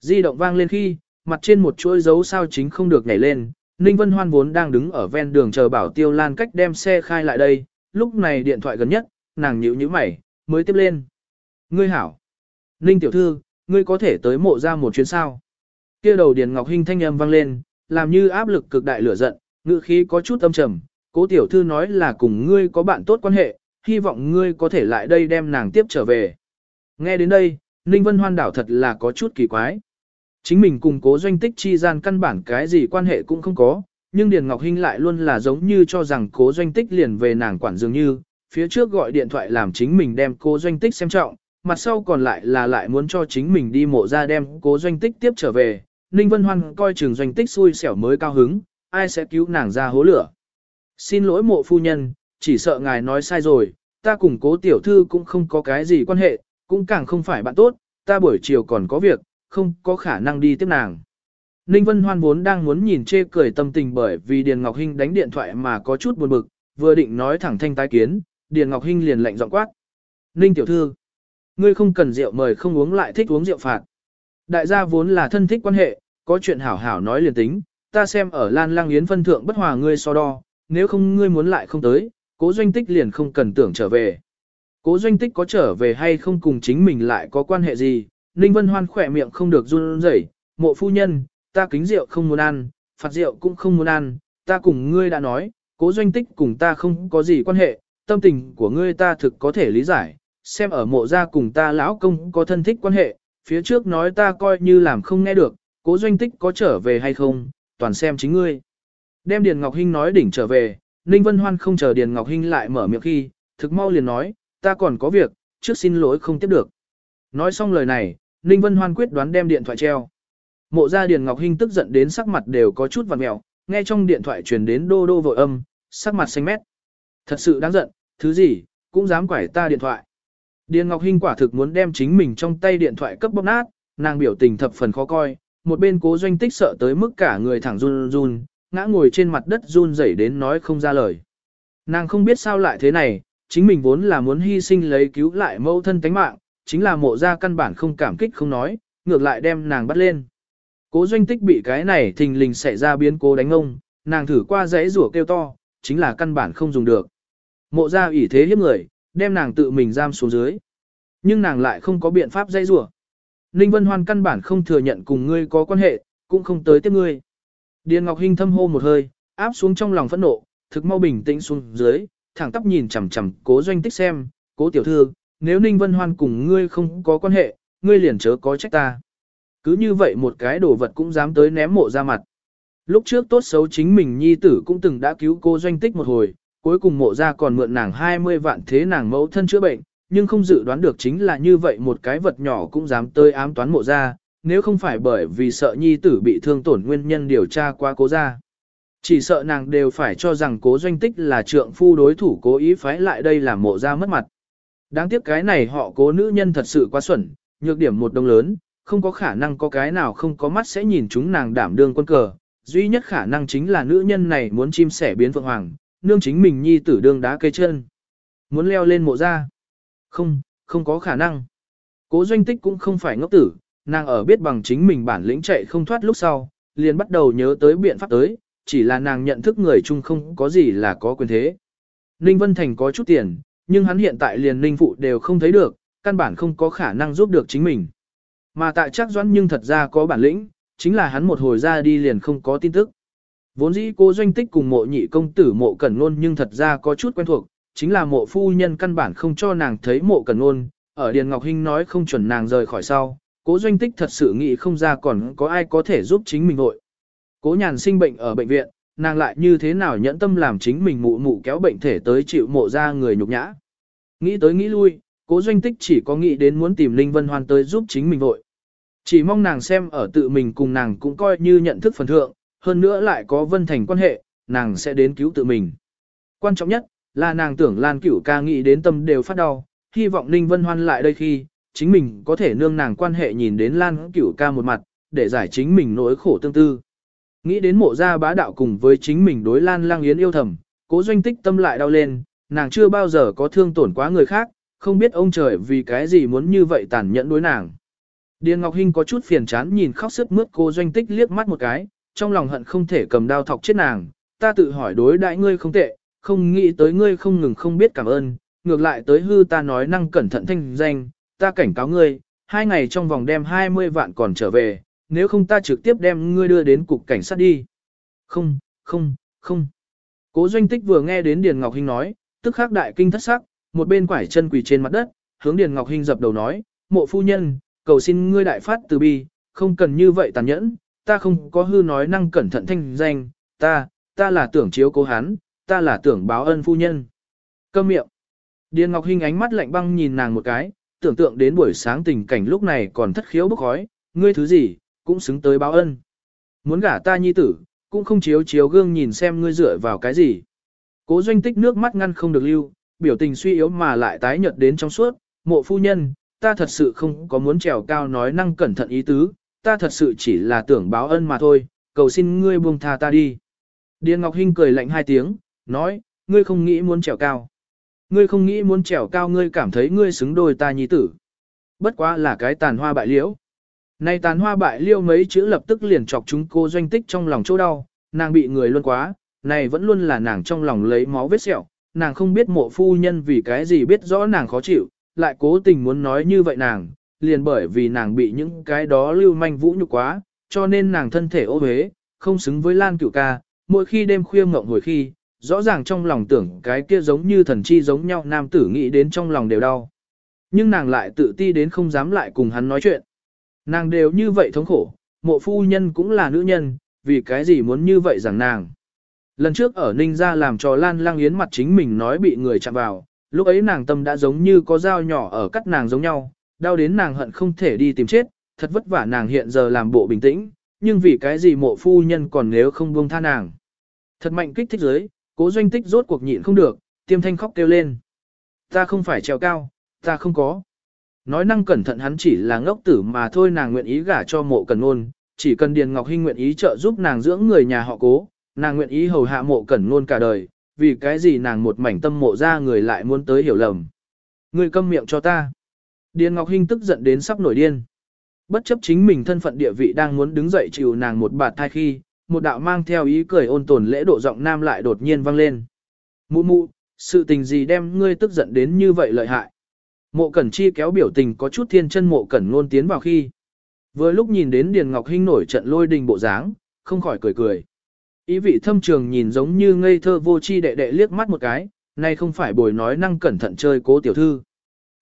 Di động vang lên khi, mặt trên một chuỗi dấu sao chính không được nhảy lên, Ninh Vân Hoan vốn đang đứng ở ven đường chờ bảo tiêu lan cách đem xe khai lại đây, lúc này điện thoại gần nhất, nàng nhíu nhíu mày, mới tiếp lên. Ngươi hảo. Ninh tiểu thư, ngươi có thể tới mộ ra một chuyến sao. kia đầu Điền Ngọc Hinh thanh âm vang lên, làm như áp lực cực đại lửa giận, ngữ khí có chút âm trầm. Cố tiểu thư nói là cùng ngươi có bạn tốt quan hệ, hy vọng ngươi có thể lại đây đem nàng tiếp trở về. Nghe đến đây, Ninh Vân Hoan đảo thật là có chút kỳ quái. Chính mình cùng cố doanh tích chi gian căn bản cái gì quan hệ cũng không có, nhưng Điền Ngọc Hinh lại luôn là giống như cho rằng cố doanh tích liền về nàng quản dường như, phía trước gọi điện thoại làm chính mình đem cố doanh tích xem trọng, mặt sau còn lại là lại muốn cho chính mình đi mộ ra đem cố doanh tích tiếp trở về. Ninh Vân Hoan coi trường doanh tích xui xẻo mới cao hứng, ai sẽ cứu nàng ra hố lửa. Xin lỗi mộ phu nhân, chỉ sợ ngài nói sai rồi, ta cùng cố tiểu thư cũng không có cái gì quan hệ, cũng càng không phải bạn tốt, ta buổi chiều còn có việc, không có khả năng đi tiếp nàng. Ninh Vân Hoan vốn đang muốn nhìn chê cười tâm tình bởi vì Điền Ngọc Hinh đánh điện thoại mà có chút buồn bực, vừa định nói thẳng thanh tái kiến, Điền Ngọc Hinh liền lạnh giọng quát. Ninh tiểu thư, ngươi không cần rượu mời không uống lại thích uống rượu phạt. Đại gia vốn là thân thích quan hệ, có chuyện hảo hảo nói liền tính, ta xem ở Lan Lang Yến phân thượng bất hòa ngươi so đo, nếu không ngươi muốn lại không tới, cố doanh tích liền không cần tưởng trở về. Cố doanh tích có trở về hay không cùng chính mình lại có quan hệ gì, Ninh Vân Hoan khỏe miệng không được run rẩy, mộ phu nhân, ta kính rượu không muốn ăn, phạt rượu cũng không muốn ăn, ta cùng ngươi đã nói, cố doanh tích cùng ta không có gì quan hệ, tâm tình của ngươi ta thực có thể lý giải, xem ở mộ gia cùng ta lão công có thân thích quan hệ, phía trước nói ta coi như làm không nghe được, cố doanh tích có trở về hay không, toàn xem chính ngươi. Đem Điền Ngọc Hinh nói đỉnh trở về, Ninh Vân Hoan không chờ Điền Ngọc Hinh lại mở miệng khi, thực mau liền nói, ta còn có việc, trước xin lỗi không tiếp được. Nói xong lời này, Ninh Vân Hoan quyết đoán đem điện thoại treo. Mộ gia Điền Ngọc Hinh tức giận đến sắc mặt đều có chút vằn mèo, nghe trong điện thoại truyền đến đô đô vội âm, sắc mặt xanh mét. Thật sự đáng giận, thứ gì, cũng dám quải ta điện thoại. Điền Ngọc Hinh quả thực muốn đem chính mình trong tay điện thoại cấp bóp nát, nàng biểu tình thập phần khó coi, một bên cố doanh tích sợ tới mức cả người thẳng run run, ngã ngồi trên mặt đất run rẩy đến nói không ra lời. Nàng không biết sao lại thế này, chính mình vốn là muốn hy sinh lấy cứu lại mẫu thân tánh mạng, chính là mộ ra căn bản không cảm kích không nói, ngược lại đem nàng bắt lên. Cố doanh tích bị cái này thình lình xảy ra biến cố đánh ông, nàng thử qua giấy rủa kêu to, chính là căn bản không dùng được. Mộ ra ủy thế hiếp người, đem nàng tự mình giam xuống dưới. Nhưng nàng lại không có biện pháp dây rủa. Ninh Vân Hoan căn bản không thừa nhận cùng ngươi có quan hệ, cũng không tới tiếp ngươi. Điền Ngọc Hinh thâm hô một hơi, áp xuống trong lòng phẫn nộ, thực mau bình tĩnh xuống dưới, thẳng tắp nhìn chằm chằm cố doanh tích xem, cố tiểu thư, nếu Ninh Vân Hoan cùng ngươi không có quan hệ, ngươi liền chớ có trách ta. Cứ như vậy một cái đồ vật cũng dám tới ném mộ ra mặt. Lúc trước tốt xấu chính mình nhi tử cũng từng đã cứu cô doanh tích một hồi, cuối cùng mộ ra còn mượn nàng 20 vạn thế nàng mẫu thân chữa bệnh, nhưng không dự đoán được chính là như vậy một cái vật nhỏ cũng dám tới ám toán mộ ra, nếu không phải bởi vì sợ nhi tử bị thương tổn nguyên nhân điều tra qua cố ra. Chỉ sợ nàng đều phải cho rằng cố doanh tích là trượng phu đối thủ cố ý phái lại đây làm mộ ra mất mặt. Đáng tiếc cái này họ cố nữ nhân thật sự quá xuẩn, nhược điểm một đồng lớn, không có khả năng có cái nào không có mắt sẽ nhìn chúng nàng đảm đương quân cờ. Duy nhất khả năng chính là nữ nhân này muốn chim sẻ biến phượng hoàng, nương chính mình nhi tử đương đá cây chân. Muốn leo lên mộ ra. Không, không có khả năng. Cố doanh tích cũng không phải ngốc tử, nàng ở biết bằng chính mình bản lĩnh chạy không thoát lúc sau, liền bắt đầu nhớ tới biện pháp tới, chỉ là nàng nhận thức người chung không có gì là có quyền thế. Ninh Vân Thành có chút tiền, nhưng hắn hiện tại liền Ninh Phụ đều không thấy được, căn bản không có khả năng giúp được chính mình. Mà tại chắc doãn nhưng thật ra có bản lĩnh, chính là hắn một hồi ra đi liền không có tin tức. Vốn dĩ cô doanh tích cùng mộ nhị công tử mộ cẩn ngôn nhưng thật ra có chút quen thuộc, chính là mộ phu nhân căn bản không cho nàng thấy mộ cẩn ngôn, ở Điền Ngọc Hinh nói không chuẩn nàng rời khỏi sau, cố doanh tích thật sự nghĩ không ra còn có ai có thể giúp chính mình vội. Cố nhàn sinh bệnh ở bệnh viện, nàng lại như thế nào nhẫn tâm làm chính mình mụ mụ kéo bệnh thể tới chịu mộ ra người nhục nhã. Nghĩ tới nghĩ lui, cố doanh tích chỉ có nghĩ đến muốn tìm Linh Vân Hoan tới giúp chính mình vội. Chỉ mong nàng xem ở tự mình cùng nàng cũng coi như nhận thức phần thượng, hơn nữa lại có vân thành quan hệ, nàng sẽ đến cứu tự mình. Quan trọng nhất, là nàng tưởng Lan Cửu ca nghĩ đến tâm đều phát đau, hy vọng Ninh Vân Hoan lại đây khi, chính mình có thể nương nàng quan hệ nhìn đến Lan Cửu ca một mặt, để giải chính mình nỗi khổ tương tư. Nghĩ đến mộ gia bá đạo cùng với chính mình đối Lan Lang Yến yêu thầm, cố doanh tích tâm lại đau lên, nàng chưa bao giờ có thương tổn quá người khác, không biết ông trời vì cái gì muốn như vậy tàn nhẫn đối nàng. Điền Ngọc Hinh có chút phiền chán nhìn khóc sức mướt cô doanh tích liếc mắt một cái, trong lòng hận không thể cầm đao thọc chết nàng, ta tự hỏi đối đại ngươi không tệ, không nghĩ tới ngươi không ngừng không biết cảm ơn, ngược lại tới hư ta nói năng cẩn thận thanh danh, ta cảnh cáo ngươi, hai ngày trong vòng đem 20 vạn còn trở về, nếu không ta trực tiếp đem ngươi đưa đến cục cảnh sát đi. Không, không, không. Cố doanh tích vừa nghe đến Điền Ngọc Hinh nói, tức khắc đại kinh thất sắc, một bên quải chân quỳ trên mặt đất, hướng Điền Ngọc Hinh dập đầu nói, mộ phu nhân, cầu xin ngươi đại phát từ bi, không cần như vậy tàn nhẫn, ta không có hư nói năng cẩn thận thanh danh, ta, ta là tưởng chiếu cố hắn, ta là tưởng báo ân phu nhân. Câm miệng. Điền Ngọc Hinh ánh mắt lạnh băng nhìn nàng một cái, tưởng tượng đến buổi sáng tình cảnh lúc này còn thất khiếu bức khói, ngươi thứ gì, cũng xứng tới báo ân. Muốn gả ta nhi tử, cũng không chiếu chiếu gương nhìn xem ngươi dựa vào cái gì. Cố doanh tích nước mắt ngăn không được lưu, biểu tình suy yếu mà lại tái nhợt đến trong suốt, mộ phu nhân, ta thật sự không có muốn trèo cao nói năng cẩn thận ý tứ, ta thật sự chỉ là tưởng báo ân mà thôi, cầu xin ngươi buông tha ta đi. Điền Ngọc Hinh cười lạnh hai tiếng, nói, ngươi không nghĩ muốn trèo cao. Ngươi không nghĩ muốn trèo cao ngươi cảm thấy ngươi xứng đôi ta nhi tử. Bất quá là cái tàn hoa bại liễu nay tán hoa bại liêu mấy chữ lập tức liền chọc chúng cô doanh tích trong lòng chỗ đau, nàng bị người luôn quá, này vẫn luôn là nàng trong lòng lấy máu vết sẹo, nàng không biết mộ phu nhân vì cái gì biết rõ nàng khó chịu, lại cố tình muốn nói như vậy nàng, liền bởi vì nàng bị những cái đó lưu manh vũ nhục quá, cho nên nàng thân thể ô uế, không xứng với Lan Cửu ca, mỗi khi đêm khuya ngộng hồi khi, rõ ràng trong lòng tưởng cái kia giống như thần chi giống nhau nam tử nghĩ đến trong lòng đều đau. Nhưng nàng lại tự ti đến không dám lại cùng hắn nói chuyện. Nàng đều như vậy thống khổ, mộ phu nhân cũng là nữ nhân, vì cái gì muốn như vậy rằng nàng. Lần trước ở Ninh gia làm trò Lan Lang Yến mặt chính mình nói bị người chạm vào, lúc ấy nàng tâm đã giống như có dao nhỏ ở cắt nàng giống nhau, đau đến nàng hận không thể đi tìm chết, thật vất vả nàng hiện giờ làm bộ bình tĩnh, nhưng vì cái gì mộ phu nhân còn nếu không buông tha nàng. Thật mạnh kích thích giới, cố doanh tích rốt cuộc nhịn không được, tiêm thanh khóc kêu lên. Ta không phải trèo cao, ta không có. Nói năng cẩn thận hắn chỉ là ngốc tử mà thôi nàng nguyện ý gả cho mộ cần ngôn, chỉ cần Điền Ngọc Hinh nguyện ý trợ giúp nàng dưỡng người nhà họ cố, nàng nguyện ý hầu hạ mộ cẩn ngôn cả đời, vì cái gì nàng một mảnh tâm mộ ra người lại muốn tới hiểu lầm. Người câm miệng cho ta. Điền Ngọc Hinh tức giận đến sắp nổi điên. Bất chấp chính mình thân phận địa vị đang muốn đứng dậy chịu nàng một bạt thai khi, một đạo mang theo ý cười ôn tồn lễ độ giọng nam lại đột nhiên vang lên. Mụ mụ, sự tình gì đem ngươi tức giận đến như vậy lợi hại. Mộ Cẩn Chi kéo biểu tình có chút thiên chân Mộ Cẩn ngôn tiến vào khi. Vừa lúc nhìn đến Điền Ngọc Hinh nổi trận lôi đình bộ dáng, không khỏi cười cười. Ý vị thâm trường nhìn giống như ngây thơ vô chi đệ đệ liếc mắt một cái, nay không phải bồi nói năng cẩn thận chơi cố tiểu thư.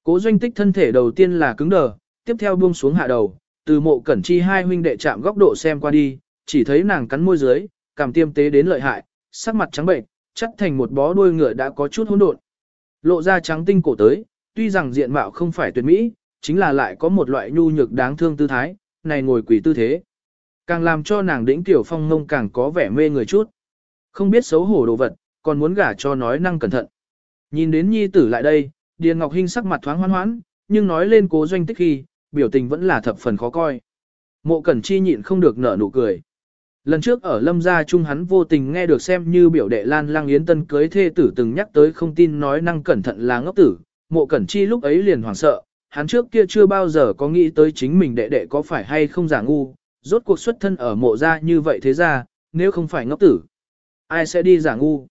Cố doanh tích thân thể đầu tiên là cứng đờ, tiếp theo buông xuống hạ đầu, từ mộ cẩn chi hai huynh đệ chạm góc độ xem qua đi, chỉ thấy nàng cắn môi dưới, cảm tiêm tế đến lợi hại, sắc mặt trắng bệnh, chắc thành một bó đuôi ngựa đã có chút hỗn độn. Lộ ra trắng tinh cổ tới, tuy rằng diện mạo không phải tuyệt mỹ, chính là lại có một loại nhu nhược đáng thương tư thái, này ngồi quỷ tư thế. Càng làm cho nàng đĩnh tiểu phong ngông càng có vẻ mê người chút. Không biết xấu hổ đồ vật, còn muốn gả cho nói năng cẩn thận. Nhìn đến nhi tử lại đây, Điền Ngọc Hinh sắc mặt thoáng hoan hoãn, nhưng nói lên cố doanh tích khi, biểu tình vẫn là thập phần khó coi. Mộ Cẩn Chi nhịn không được nở nụ cười. Lần trước ở Lâm gia Trung hắn vô tình nghe được xem như biểu đệ Lan Lang Yến Tân cưới thê tử từng nhắc tới không tin nói năng cẩn thận là ngốc tử, Mộ Cẩn Chi lúc ấy liền hoảng sợ, hắn trước kia chưa bao giờ có nghĩ tới chính mình đệ đệ có phải hay không giả ngu, rốt cuộc xuất thân ở mộ gia như vậy thế ra, nếu không phải ngốc tử, ai sẽ đi giả ngu.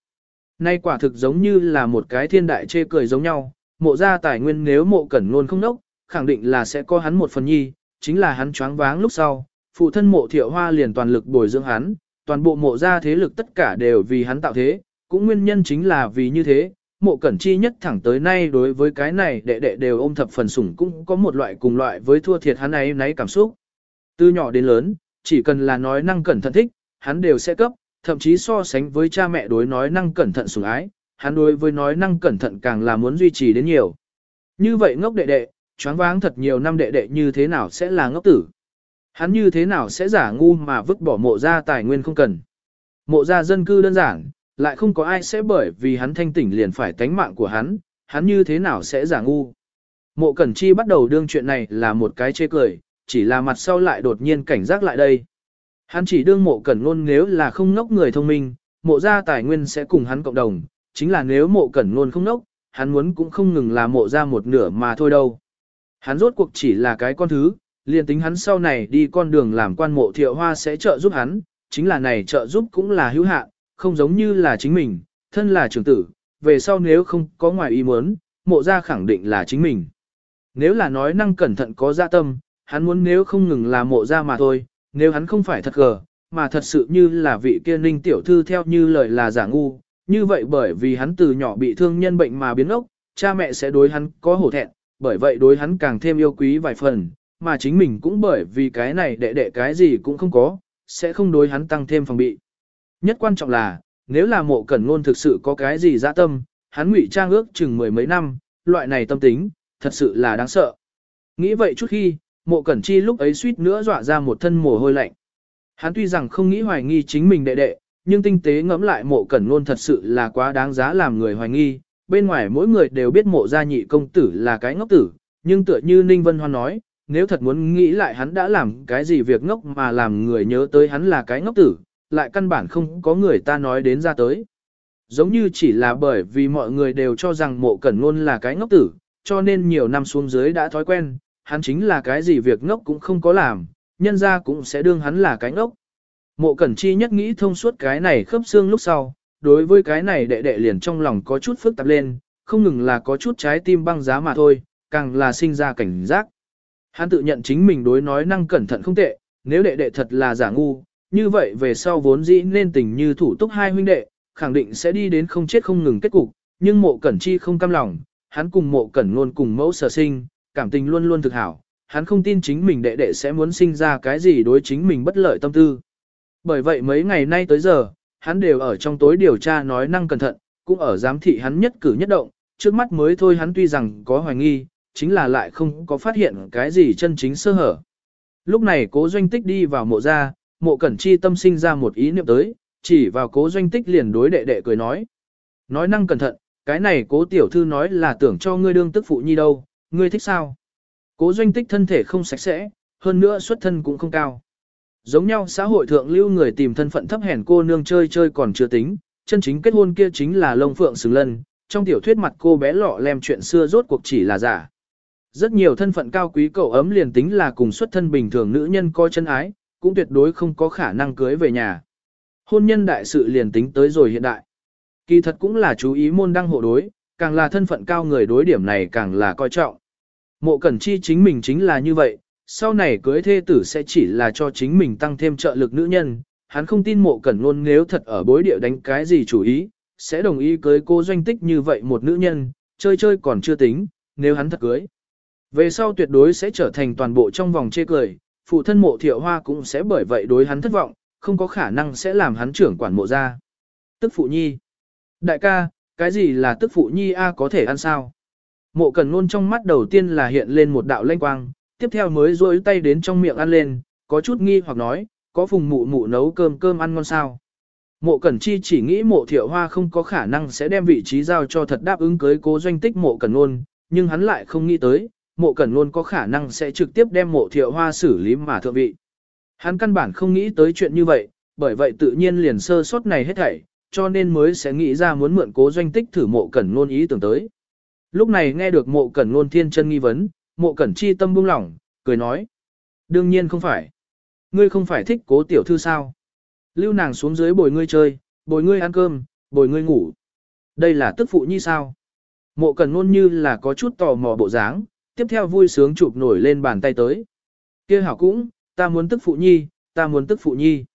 Nay quả thực giống như là một cái thiên đại chê cười giống nhau, mộ gia tài nguyên nếu mộ cẩn luôn không nốc, khẳng định là sẽ có hắn một phần nhi, chính là hắn choáng váng lúc sau, phụ thân mộ thiệu hoa liền toàn lực bồi dưỡng hắn, toàn bộ mộ gia thế lực tất cả đều vì hắn tạo thế, cũng nguyên nhân chính là vì như thế, mộ cẩn chi nhất thẳng tới nay đối với cái này đệ đệ đều ôm thập phần sủng cũng có một loại cùng loại với thua thiệt hắn ấy nấy cảm xúc. Từ nhỏ đến lớn, chỉ cần là nói năng cẩn thận thích, hắn đều sẽ cấp, thậm chí so sánh với cha mẹ đối nói năng cẩn thận sủng ái, hắn đối với nói năng cẩn thận càng là muốn duy trì đến nhiều. Như vậy ngốc đệ đệ, choáng váng thật nhiều năm đệ đệ như thế nào sẽ là ngốc tử. Hắn như thế nào sẽ giả ngu mà vứt bỏ mộ ra tài nguyên không cần. Mộ ra dân cư đơn giản, lại không có ai sẽ bởi vì hắn thanh tỉnh liền phải tánh mạng của hắn, hắn như thế nào sẽ giả ngu. Mộ Cẩn Chi bắt đầu đương chuyện này là một cái chê cười, chỉ là mặt sau lại đột nhiên cảnh giác lại đây. Hắn chỉ đương mộ cẩn Nôn nếu là không ngốc người thông minh, mộ gia tài nguyên sẽ cùng hắn cộng đồng, chính là nếu mộ cẩn Nôn không ngốc, hắn muốn cũng không ngừng là mộ gia một nửa mà thôi đâu. Hắn rốt cuộc chỉ là cái con thứ, liền tính hắn sau này đi con đường làm quan mộ thiệu hoa sẽ trợ giúp hắn, chính là này trợ giúp cũng là hữu hạn, không giống như là chính mình, thân là trưởng tử, về sau nếu không có ngoài ý muốn, mộ ra khẳng định là chính mình. Nếu là nói năng cẩn thận có dạ tâm, hắn muốn nếu không ngừng là mộ ra mà thôi, nếu hắn không phải thật gờ, mà thật sự như là vị kia ninh tiểu thư theo như lời là giả ngu, như vậy bởi vì hắn từ nhỏ bị thương nhân bệnh mà biến ốc, cha mẹ sẽ đối hắn có hổ thẹn, bởi vậy đối hắn càng thêm yêu quý vài phần, mà chính mình cũng bởi vì cái này đệ đệ cái gì cũng không có, sẽ không đối hắn tăng thêm phòng bị. Nhất quan trọng là, nếu là mộ cẩn ngôn thực sự có cái gì dã tâm, hắn ngụy trang ước chừng mười mấy năm, loại này tâm tính, thật sự là đáng sợ. Nghĩ vậy chút khi, mộ cẩn chi lúc ấy suýt nữa dọa ra một thân mồ hôi lạnh. Hắn tuy rằng không nghĩ hoài nghi chính mình đệ đệ, nhưng tinh tế ngẫm lại mộ cẩn ngôn thật sự là quá đáng giá làm người hoài nghi. Bên ngoài mỗi người đều biết mộ gia nhị công tử là cái ngốc tử, nhưng tựa như Ninh Vân Hoan nói, nếu thật muốn nghĩ lại hắn đã làm cái gì việc ngốc mà làm người nhớ tới hắn là cái ngốc tử, lại căn bản không có người ta nói đến ra tới. Giống như chỉ là bởi vì mọi người đều cho rằng mộ cẩn ngôn là cái ngốc tử, cho nên nhiều năm xuống dưới đã thói quen, hắn chính là cái gì việc ngốc cũng không có làm, nhân ra cũng sẽ đương hắn là cái ngốc. Mộ cẩn chi nhất nghĩ thông suốt cái này khớp xương lúc sau, đối với cái này đệ đệ liền trong lòng có chút phức tạp lên, không ngừng là có chút trái tim băng giá mà thôi, càng là sinh ra cảnh giác. Hắn tự nhận chính mình đối nói năng cẩn thận không tệ, nếu đệ đệ thật là giả ngu, như vậy về sau vốn dĩ nên tình như thủ túc hai huynh đệ, khẳng định sẽ đi đến không chết không ngừng kết cục, nhưng mộ cẩn chi không cam lòng, hắn cùng mộ cẩn luôn cùng mẫu sở sinh, cảm tình luôn luôn thực hảo, hắn không tin chính mình đệ đệ sẽ muốn sinh ra cái gì đối chính mình bất lợi tâm tư. Bởi vậy mấy ngày nay tới giờ, hắn đều ở trong tối điều tra nói năng cẩn thận, cũng ở giám thị hắn nhất cử nhất động, trước mắt mới thôi hắn tuy rằng có hoài nghi, chính là lại không có phát hiện cái gì chân chính sơ hở. Lúc này cố doanh tích đi vào mộ ra, mộ cẩn chi tâm sinh ra một ý niệm tới, chỉ vào cố doanh tích liền đối đệ đệ cười nói. Nói năng cẩn thận, cái này cố tiểu thư nói là tưởng cho ngươi đương tức phụ nhi đâu, ngươi thích sao? Cố doanh tích thân thể không sạch sẽ, hơn nữa xuất thân cũng không cao. Giống nhau xã hội thượng lưu người tìm thân phận thấp hèn cô nương chơi chơi còn chưa tính, chân chính kết hôn kia chính là lông phượng xứng lân, trong tiểu thuyết mặt cô bé lọ lem chuyện xưa rốt cuộc chỉ là giả. Rất nhiều thân phận cao quý cậu ấm liền tính là cùng xuất thân bình thường nữ nhân coi chân ái, cũng tuyệt đối không có khả năng cưới về nhà. Hôn nhân đại sự liền tính tới rồi hiện đại. Kỳ thật cũng là chú ý môn đăng hộ đối, càng là thân phận cao người đối điểm này càng là coi trọng. Mộ Cẩn Chi chính mình chính là như vậy, sau này cưới thê tử sẽ chỉ là cho chính mình tăng thêm trợ lực nữ nhân, hắn không tin mộ Cẩn luôn nếu thật ở bối địa đánh cái gì chủ ý, sẽ đồng ý cưới cô doanh tích như vậy một nữ nhân, chơi chơi còn chưa tính, nếu hắn thật cưới. Về sau tuyệt đối sẽ trở thành toàn bộ trong vòng chê cười, phụ thân mộ thiệu hoa cũng sẽ bởi vậy đối hắn thất vọng, không có khả năng sẽ làm hắn trưởng quản mộ ra. Tức phụ nhi. Đại ca, cái gì là tức phụ nhi A có thể ăn sao? Mộ cần luôn trong mắt đầu tiên là hiện lên một đạo lanh quang, tiếp theo mới rôi tay đến trong miệng ăn lên, có chút nghi hoặc nói, có phùng mụ mụ nấu cơm cơm ăn ngon sao? Mộ Cẩn Chi chỉ nghĩ mộ thiệu hoa không có khả năng sẽ đem vị trí giao cho thật đáp ứng cưới cố doanh tích mộ Cẩn Nôn, nhưng hắn lại không nghĩ tới, mộ Cẩn Nôn có khả năng sẽ trực tiếp đem mộ thiệu hoa xử lý mà thượng vị. Hắn căn bản không nghĩ tới chuyện như vậy, bởi vậy tự nhiên liền sơ sót này hết thảy, cho nên mới sẽ nghĩ ra muốn mượn cố doanh tích thử mộ Cẩn Nôn ý tưởng tới. Lúc này nghe được mộ Cẩn Nôn thiên chân nghi vấn, mộ Cẩn Chi tâm buông lỏng, cười nói. Đương nhiên không phải. Ngươi không phải thích cố tiểu thư sao? Lưu nàng xuống dưới bồi ngươi chơi, bồi ngươi ăn cơm, bồi ngươi ngủ. Đây là tức phụ nhi sao? Mộ Cẩn Nôn như là có chút tò mò bộ dáng, tiếp theo vui sướng chụp nổi lên bàn tay tới. kia hảo cũng, ta muốn tức phụ nhi, ta muốn tức phụ nhi.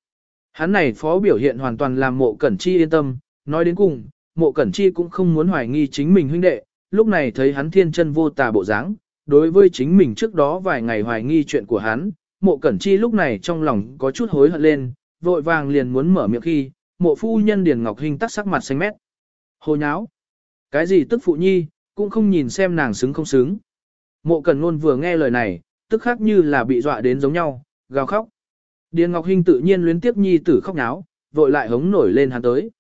Hắn này phó biểu hiện hoàn toàn làm mộ cẩn chi yên tâm, nói đến cùng, mộ cẩn chi cũng không muốn hoài nghi chính mình huynh đệ, lúc này thấy hắn thiên chân vô tà bộ dáng, đối với chính mình trước đó vài ngày hoài nghi chuyện của hắn, mộ cẩn chi lúc này trong lòng có chút hối hận lên, vội vàng liền muốn mở miệng khi, mộ phu nhân Điền Ngọc Hinh tắt sắc mặt xanh mét. Hồ nháo! Cái gì tức phụ nhi, cũng không nhìn xem nàng xứng không xứng. Mộ Cẩn Nôn vừa nghe lời này, tức khác như là bị dọa đến giống nhau, gào khóc. Điền Ngọc Hinh tự nhiên luyến tiếp nhi tử khóc náo, vội lại hống nổi lên hắn tới.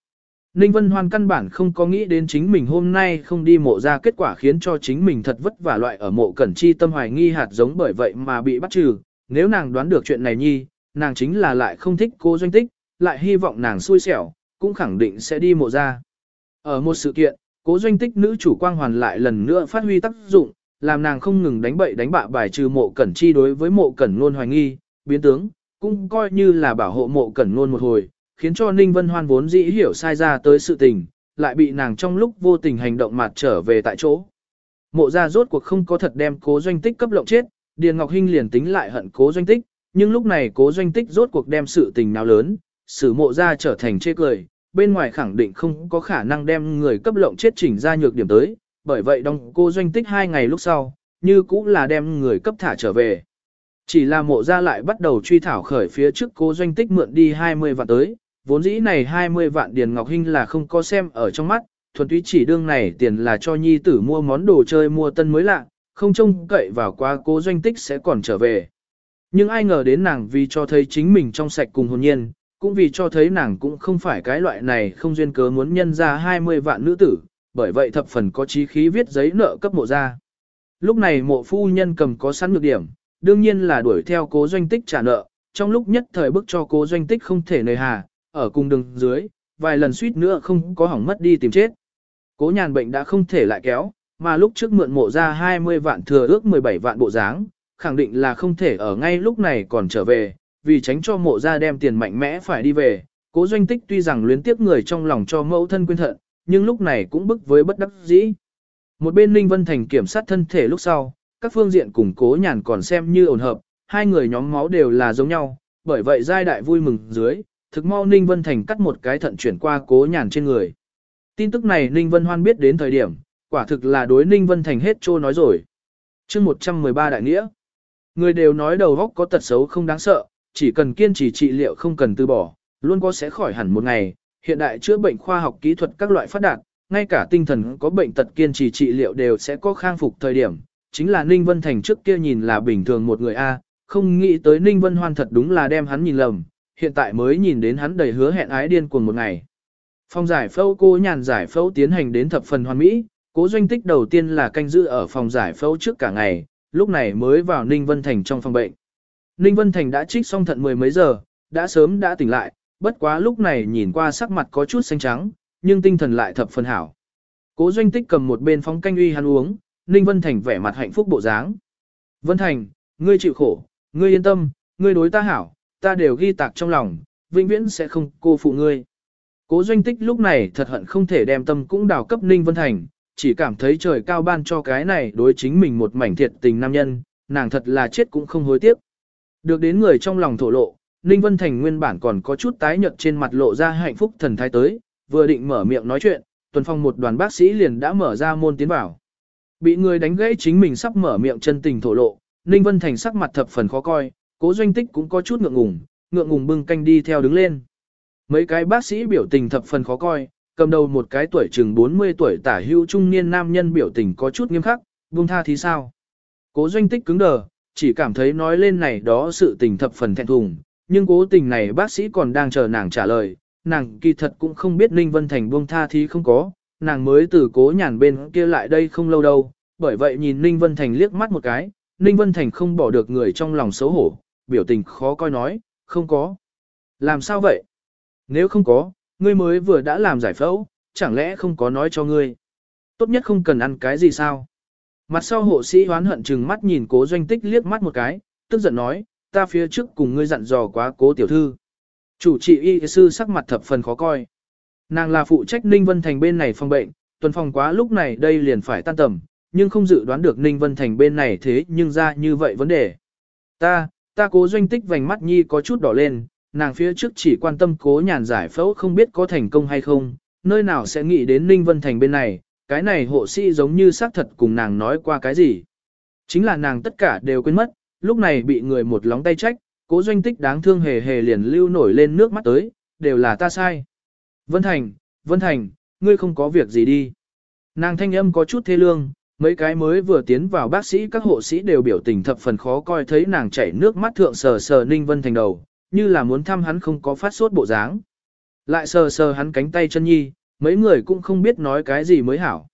Ninh Vân Hoan căn bản không có nghĩ đến chính mình hôm nay không đi mộ ra kết quả khiến cho chính mình thật vất vả loại ở mộ cẩn chi tâm hoài nghi hạt giống bởi vậy mà bị bắt trừ. Nếu nàng đoán được chuyện này nhi, nàng chính là lại không thích cô doanh tích, lại hy vọng nàng xui xẻo, cũng khẳng định sẽ đi mộ ra. Ở một sự kiện, cố doanh tích nữ chủ quang hoàn lại lần nữa phát huy tác dụng, làm nàng không ngừng đánh bậy đánh bạ bài trừ mộ cẩn chi đối với mộ cẩn luôn hoài nghi, biến tướng, cũng coi như là bảo hộ mộ cẩn luôn một hồi, khiến cho Ninh Vân Hoan vốn dĩ hiểu sai ra tới sự tình, lại bị nàng trong lúc vô tình hành động mặt trở về tại chỗ. Mộ gia rốt cuộc không có thật đem cố doanh tích cấp lộng chết, Điền Ngọc Hinh liền tính lại hận cố doanh tích, nhưng lúc này cố doanh tích rốt cuộc đem sự tình nào lớn, xử mộ gia trở thành chê cười, bên ngoài khẳng định không có khả năng đem người cấp lộng chết chỉnh ra nhược điểm tới, bởi vậy đồng cô doanh tích hai ngày lúc sau, như cũng là đem người cấp thả trở về. Chỉ là mộ ra lại bắt đầu truy thảo khởi phía trước cô doanh tích mượn đi 20 vạn tới, vốn dĩ này 20 vạn Điền Ngọc Hinh là không có xem ở trong mắt, thuần túy chỉ đương này tiền là cho nhi tử mua món đồ chơi mua tân mới lạ, không trông cậy vào qua cô doanh tích sẽ còn trở về. Nhưng ai ngờ đến nàng vì cho thấy chính mình trong sạch cùng hồn nhiên, cũng vì cho thấy nàng cũng không phải cái loại này không duyên cớ muốn nhân ra 20 vạn nữ tử, bởi vậy thập phần có chí khí viết giấy nợ cấp mộ ra. Lúc này mộ phu nhân cầm có sẵn nhược điểm, đương nhiên là đuổi theo cố doanh tích trả nợ, trong lúc nhất thời bức cho cố doanh tích không thể nề hà, ở cùng đường dưới, vài lần suýt nữa không có hỏng mất đi tìm chết. Cố nhàn bệnh đã không thể lại kéo, mà lúc trước mượn mộ ra 20 vạn thừa ước 17 vạn bộ dáng, khẳng định là không thể ở ngay lúc này còn trở về, vì tránh cho mộ ra đem tiền mạnh mẽ phải đi về. Cố doanh tích tuy rằng luyến tiếp người trong lòng cho mẫu thân quyên thận, nhưng lúc này cũng bức với bất đắc dĩ. Một bên Ninh Vân Thành kiểm sát thân thể lúc sau, các phương diện củng cố nhàn còn xem như ổn hợp, hai người nhóm máu đều là giống nhau, bởi vậy giai đại vui mừng dưới, thực mau Ninh Vân Thành cắt một cái thận chuyển qua cố nhàn trên người. Tin tức này Ninh Vân Hoan biết đến thời điểm, quả thực là đối Ninh Vân Thành hết trô nói rồi. chương 113 đại nghĩa, người đều nói đầu góc có tật xấu không đáng sợ, chỉ cần kiên trì trị liệu không cần từ bỏ, luôn có sẽ khỏi hẳn một ngày. Hiện đại chữa bệnh khoa học kỹ thuật các loại phát đạt, ngay cả tinh thần có bệnh tật kiên trì trị liệu đều sẽ có khang phục thời điểm. Chính là Ninh Vân Thành trước kia nhìn là bình thường một người A, không nghĩ tới Ninh Vân Hoan thật đúng là đem hắn nhìn lầm, hiện tại mới nhìn đến hắn đầy hứa hẹn ái điên cuồng một ngày. Phòng giải phẫu cô nhàn giải phẫu tiến hành đến thập phần hoàn mỹ, cố doanh tích đầu tiên là canh giữ ở phòng giải phẫu trước cả ngày, lúc này mới vào Ninh Vân Thành trong phòng bệnh. Ninh Vân Thành đã trích xong thận mười mấy giờ, đã sớm đã tỉnh lại, bất quá lúc này nhìn qua sắc mặt có chút xanh trắng, nhưng tinh thần lại thập phần hảo. Cố doanh tích cầm một bên phóng canh uy hắn uống, Ninh Vân Thành vẻ mặt hạnh phúc bộ dáng. Vân Thành, ngươi chịu khổ, ngươi yên tâm, ngươi đối ta hảo, ta đều ghi tạc trong lòng, vĩnh viễn sẽ không cô phụ ngươi. Cố doanh tích lúc này thật hận không thể đem tâm cũng đào cấp Ninh Vân Thành, chỉ cảm thấy trời cao ban cho cái này đối chính mình một mảnh thiệt tình nam nhân, nàng thật là chết cũng không hối tiếc. Được đến người trong lòng thổ lộ, Ninh Vân Thành nguyên bản còn có chút tái nhợt trên mặt lộ ra hạnh phúc thần thái tới, vừa định mở miệng nói chuyện, tuần phong một đoàn bác sĩ liền đã mở ra môn tiến vào. Bị người đánh gãy chính mình sắp mở miệng chân tình thổ lộ, Ninh Vân Thành sắc mặt thập phần khó coi, cố doanh tích cũng có chút ngượng ngùng, ngượng ngùng bưng canh đi theo đứng lên. Mấy cái bác sĩ biểu tình thập phần khó coi, cầm đầu một cái tuổi chừng 40 tuổi tả hữu trung niên nam nhân biểu tình có chút nghiêm khắc, buông tha thì sao. Cố doanh tích cứng đờ, chỉ cảm thấy nói lên này đó sự tình thập phần thẹn thùng, nhưng cố tình này bác sĩ còn đang chờ nàng trả lời, nàng kỳ thật cũng không biết Ninh Vân Thành buông tha thì không có, nàng mới từ cố nhàn bên kia lại đây không lâu đâu, bởi vậy nhìn Ninh Vân Thành liếc mắt một cái, Ninh Vân Thành không bỏ được người trong lòng xấu hổ, biểu tình khó coi nói, không có. Làm sao vậy? Nếu không có, ngươi mới vừa đã làm giải phẫu, chẳng lẽ không có nói cho ngươi? Tốt nhất không cần ăn cái gì sao? Mặt sau hộ sĩ hoán hận chừng mắt nhìn cố doanh tích liếc mắt một cái, tức giận nói, ta phía trước cùng ngươi dặn dò quá cố tiểu thư. Chủ trị y sư sắc mặt thập phần khó coi. Nàng là phụ trách Ninh Vân Thành bên này phòng bệnh, tuần phòng quá lúc này đây liền phải tan tầm, nhưng không dự đoán được Ninh Vân Thành bên này thế nhưng ra như vậy vấn đề. Ta, ta cố doanh tích vành mắt nhi có chút đỏ lên, nàng phía trước chỉ quan tâm cố nhàn giải phẫu không biết có thành công hay không, nơi nào sẽ nghĩ đến Ninh Vân Thành bên này, cái này hộ sĩ giống như xác thật cùng nàng nói qua cái gì. Chính là nàng tất cả đều quên mất, lúc này bị người một lóng tay trách, cố doanh tích đáng thương hề hề liền lưu nổi lên nước mắt tới, đều là ta sai. Vân Thành, Vân Thành, ngươi không có việc gì đi. Nàng thanh âm có chút thê lương, mấy cái mới vừa tiến vào bác sĩ các hộ sĩ đều biểu tình thập phần khó coi thấy nàng chảy nước mắt thượng sờ sờ Ninh Vân Thành đầu, như là muốn thăm hắn không có phát sốt bộ dáng. Lại sờ sờ hắn cánh tay chân nhi, mấy người cũng không biết nói cái gì mới hảo.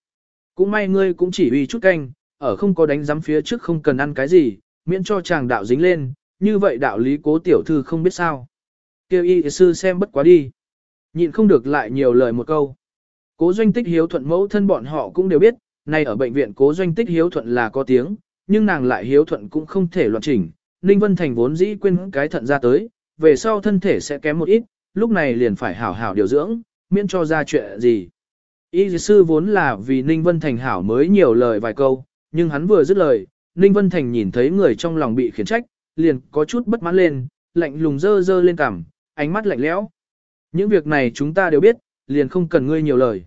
Cũng may ngươi cũng chỉ uy chút canh, ở không có đánh giám phía trước không cần ăn cái gì, miễn cho chàng đạo dính lên, như vậy đạo lý cố tiểu thư không biết sao. Kêu y sư xem bất quá đi. Nhịn không được lại nhiều lời một câu. Cố doanh tích hiếu thuận mẫu thân bọn họ cũng đều biết, nay ở bệnh viện cố doanh tích hiếu thuận là có tiếng, nhưng nàng lại hiếu thuận cũng không thể loạn chỉnh. Ninh Vân Thành vốn dĩ quên cái thận ra tới, về sau thân thể sẽ kém một ít, lúc này liền phải hảo hảo điều dưỡng, miễn cho ra chuyện gì. Y sư vốn là vì Ninh Vân Thành hảo mới nhiều lời vài câu, nhưng hắn vừa dứt lời, Ninh Vân Thành nhìn thấy người trong lòng bị khiển trách, liền có chút bất mãn lên, lạnh lùng dơ dơ lên cằm, ánh mắt lạnh lẽo. Những việc này chúng ta đều biết, liền không cần ngươi nhiều lời.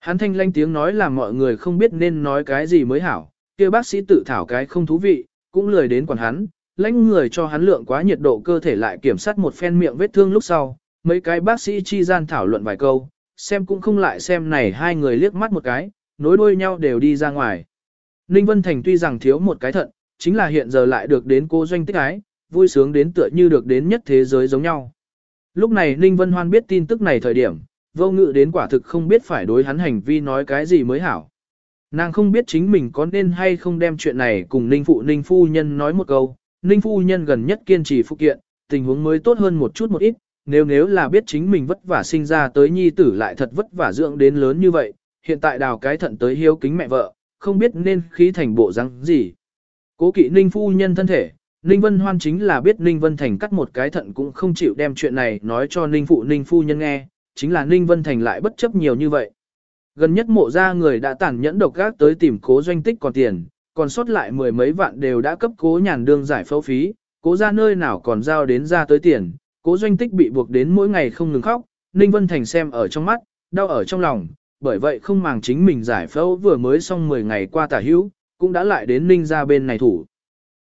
Hắn thanh lanh tiếng nói làm mọi người không biết nên nói cái gì mới hảo, kia bác sĩ tự thảo cái không thú vị, cũng lười đến quản hắn, lãnh người cho hắn lượng quá nhiệt độ cơ thể lại kiểm soát một phen miệng vết thương lúc sau, mấy cái bác sĩ chi gian thảo luận vài câu, xem cũng không lại xem này hai người liếc mắt một cái, nối đuôi nhau đều đi ra ngoài. Ninh Vân Thành tuy rằng thiếu một cái thận, chính là hiện giờ lại được đến cô doanh tích ái, vui sướng đến tựa như được đến nhất thế giới giống nhau. Lúc này Ninh Vân Hoan biết tin tức này thời điểm, vô ngự đến quả thực không biết phải đối hắn hành vi nói cái gì mới hảo. Nàng không biết chính mình có nên hay không đem chuyện này cùng Ninh Phụ Ninh Phu Nhân nói một câu, Ninh Phu Nhân gần nhất kiên trì phụ kiện, tình huống mới tốt hơn một chút một ít, nếu nếu là biết chính mình vất vả sinh ra tới nhi tử lại thật vất vả dưỡng đến lớn như vậy, hiện tại đào cái thận tới hiếu kính mẹ vợ, không biết nên khí thành bộ răng gì. Cố kỵ Ninh Phu Nhân thân thể, Ninh Vân Hoan chính là biết Ninh Vân Thành cắt một cái thận cũng không chịu đem chuyện này nói cho Ninh Phụ Ninh Phu Nhân nghe, chính là Ninh Vân Thành lại bất chấp nhiều như vậy. Gần nhất mộ ra người đã tản nhẫn độc gác tới tìm cố doanh tích còn tiền, còn sót lại mười mấy vạn đều đã cấp cố nhàn đương giải phẫu phí, cố ra nơi nào còn giao đến ra tới tiền, cố doanh tích bị buộc đến mỗi ngày không ngừng khóc, Ninh Vân Thành xem ở trong mắt, đau ở trong lòng, bởi vậy không màng chính mình giải phẫu vừa mới xong 10 ngày qua tả hữu, cũng đã lại đến Ninh ra bên này thủ.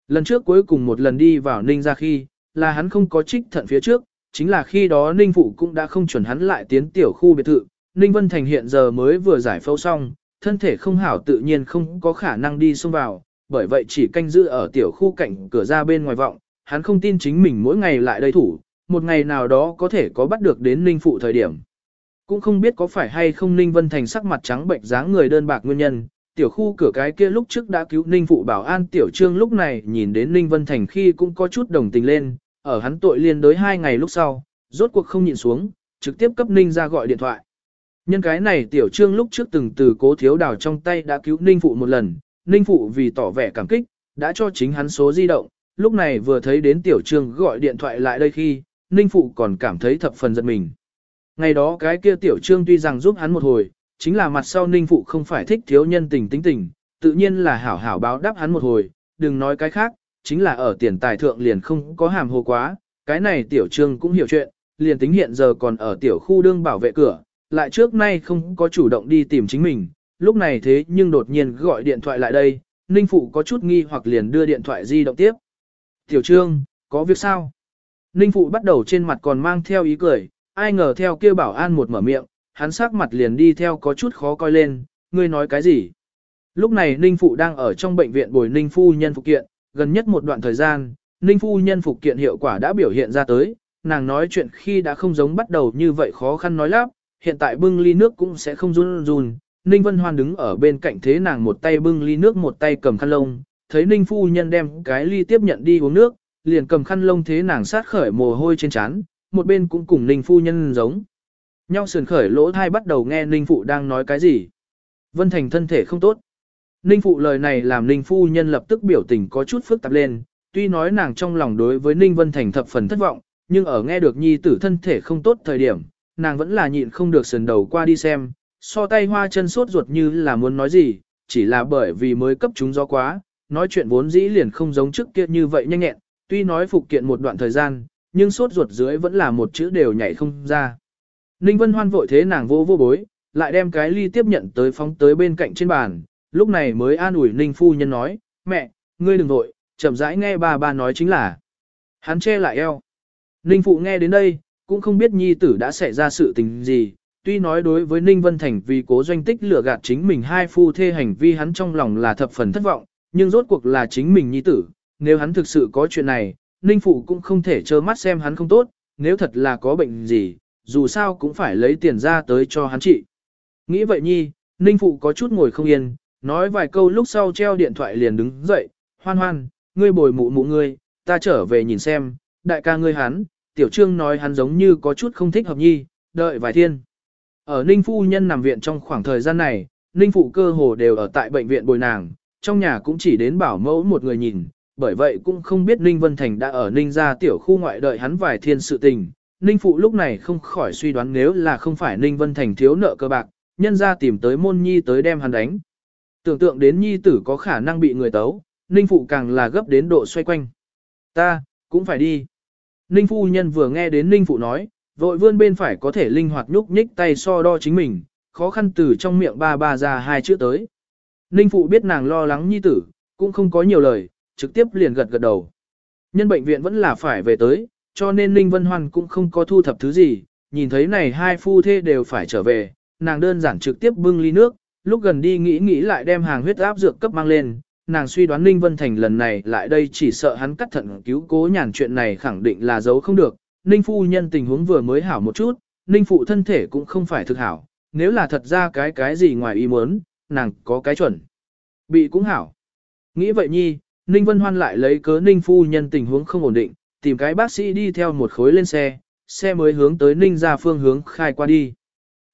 Lần trước cuối cùng một lần đi vào Ninh ra khi, là hắn không có trích thận phía trước, chính là khi đó Ninh Phụ cũng đã không chuẩn hắn lại tiến tiểu khu biệt thự, Ninh Vân Thành hiện giờ mới vừa giải phẫu xong, thân thể không hảo tự nhiên không có khả năng đi xông vào, bởi vậy chỉ canh giữ ở tiểu khu cạnh cửa ra bên ngoài vọng, hắn không tin chính mình mỗi ngày lại đây thủ, một ngày nào đó có thể có bắt được đến Ninh Phụ thời điểm. Cũng không biết có phải hay không Ninh Vân Thành sắc mặt trắng bệnh dáng người đơn bạc nguyên nhân, tiểu khu cửa cái kia lúc trước đã cứu Ninh Phụ bảo an tiểu trương lúc này nhìn đến Ninh Vân Thành khi cũng có chút đồng tình lên, ở hắn tội liên đối hai ngày lúc sau, rốt cuộc không nhịn xuống, trực tiếp cấp Ninh ra gọi điện thoại. Nhân cái này tiểu trương lúc trước từng từ cố thiếu đào trong tay đã cứu Ninh Phụ một lần, Ninh Phụ vì tỏ vẻ cảm kích, đã cho chính hắn số di động, lúc này vừa thấy đến tiểu trương gọi điện thoại lại đây khi, Ninh Phụ còn cảm thấy thập phần giận mình. Ngày đó cái kia tiểu trương tuy rằng giúp hắn một hồi, chính là mặt sau Ninh Phụ không phải thích thiếu nhân tình tính tình, tự nhiên là hảo hảo báo đáp hắn một hồi, đừng nói cái khác, chính là ở tiền tài thượng liền không có hàm hồ quá, cái này tiểu trương cũng hiểu chuyện, liền tính hiện giờ còn ở tiểu khu đương bảo vệ cửa, lại trước nay không có chủ động đi tìm chính mình, lúc này thế nhưng đột nhiên gọi điện thoại lại đây, Ninh Phụ có chút nghi hoặc liền đưa điện thoại di động tiếp. Tiểu Trương, có việc sao? Ninh Phụ bắt đầu trên mặt còn mang theo ý cười, ai ngờ theo kia bảo an một mở miệng, hắn sắc mặt liền đi theo có chút khó coi lên, ngươi nói cái gì? Lúc này Ninh Phụ đang ở trong bệnh viện bồi Ninh Phu nhân phục kiện, gần nhất một đoạn thời gian, Ninh Phu nhân phục kiện hiệu quả đã biểu hiện ra tới, nàng nói chuyện khi đã không giống bắt đầu như vậy khó khăn nói lắp, hiện tại bưng ly nước cũng sẽ không run run. Ninh Vân Hoan đứng ở bên cạnh thế nàng một tay bưng ly nước một tay cầm khăn lông, thấy Ninh Phu Nhân đem cái ly tiếp nhận đi uống nước, liền cầm khăn lông thế nàng sát khởi mồ hôi trên trán, một bên cũng cùng Ninh Phu Nhân giống. Nhau sườn khởi lỗ thai bắt đầu nghe Ninh Phụ đang nói cái gì. Vân Thành thân thể không tốt. Ninh Phụ lời này làm Ninh Phu Nhân lập tức biểu tình có chút phức tạp lên, tuy nói nàng trong lòng đối với Ninh Vân Thành thập phần thất vọng, nhưng ở nghe được nhi tử thân thể không tốt thời điểm, nàng vẫn là nhịn không được sườn đầu qua đi xem, so tay hoa chân suốt ruột như là muốn nói gì, chỉ là bởi vì mới cấp chúng do quá, nói chuyện vốn dĩ liền không giống trước kia như vậy nhanh nhẹn, tuy nói phục kiện một đoạn thời gian, nhưng sốt ruột dưới vẫn là một chữ đều nhảy không ra. Ninh Vân Hoan vội thế nàng vô vô bối, lại đem cái ly tiếp nhận tới phóng tới bên cạnh trên bàn, lúc này mới an ủi Ninh Phu Nhân nói, mẹ, ngươi đừng vội, chậm rãi nghe bà bà nói chính là. Hắn che lại eo. Ninh Phụ nghe đến đây, cũng không biết nhi tử đã xảy ra sự tình gì, tuy nói đối với Ninh Vân Thành vì cố doanh tích lừa gạt chính mình hai phu thê hành vi hắn trong lòng là thập phần thất vọng, nhưng rốt cuộc là chính mình nhi tử, nếu hắn thực sự có chuyện này, Ninh Phụ cũng không thể trơ mắt xem hắn không tốt, nếu thật là có bệnh gì, dù sao cũng phải lấy tiền ra tới cho hắn trị. Nghĩ vậy nhi, Ninh Phụ có chút ngồi không yên, nói vài câu lúc sau treo điện thoại liền đứng dậy, hoan hoan, ngươi bồi mụ mụ ngươi, ta trở về nhìn xem, đại ca ngươi hắn, tiểu trương nói hắn giống như có chút không thích hợp nhi, đợi vài thiên. Ở Ninh Phu Nhân nằm viện trong khoảng thời gian này, Ninh Phụ cơ hồ đều ở tại bệnh viện bồi nàng, trong nhà cũng chỉ đến bảo mẫu một người nhìn, bởi vậy cũng không biết Ninh Vân Thành đã ở Ninh gia tiểu khu ngoại đợi hắn vài thiên sự tình. Ninh Phụ lúc này không khỏi suy đoán nếu là không phải Ninh Vân Thành thiếu nợ cơ bạc, nhân ra tìm tới môn nhi tới đem hắn đánh. Tưởng tượng đến nhi tử có khả năng bị người tấu, Ninh Phụ càng là gấp đến độ xoay quanh. Ta, cũng phải đi. Ninh Phu Nhân vừa nghe đến Ninh Phụ nói, vội vươn bên phải có thể linh hoạt nhúc nhích tay so đo chính mình, khó khăn từ trong miệng ba ba ra hai chữ tới. Ninh Phụ biết nàng lo lắng nhi tử, cũng không có nhiều lời, trực tiếp liền gật gật đầu. Nhân bệnh viện vẫn là phải về tới, cho nên Ninh Vân Hoan cũng không có thu thập thứ gì, nhìn thấy này hai phu thê đều phải trở về, nàng đơn giản trực tiếp bưng ly nước, lúc gần đi nghĩ nghĩ lại đem hàng huyết áp dược cấp mang lên, nàng suy đoán Ninh Vân Thành lần này lại đây chỉ sợ hắn cắt thận cứu cố nhàn chuyện này khẳng định là giấu không được, Ninh phu nhân tình huống vừa mới hảo một chút, Ninh phụ thân thể cũng không phải thực hảo, nếu là thật ra cái cái gì ngoài ý muốn, nàng có cái chuẩn. Bị cũng hảo. Nghĩ vậy nhi, Ninh Vân Hoan lại lấy cớ Ninh phu nhân tình huống không ổn định, tìm cái bác sĩ đi theo một khối lên xe, xe mới hướng tới Ninh ra phương hướng khai qua đi.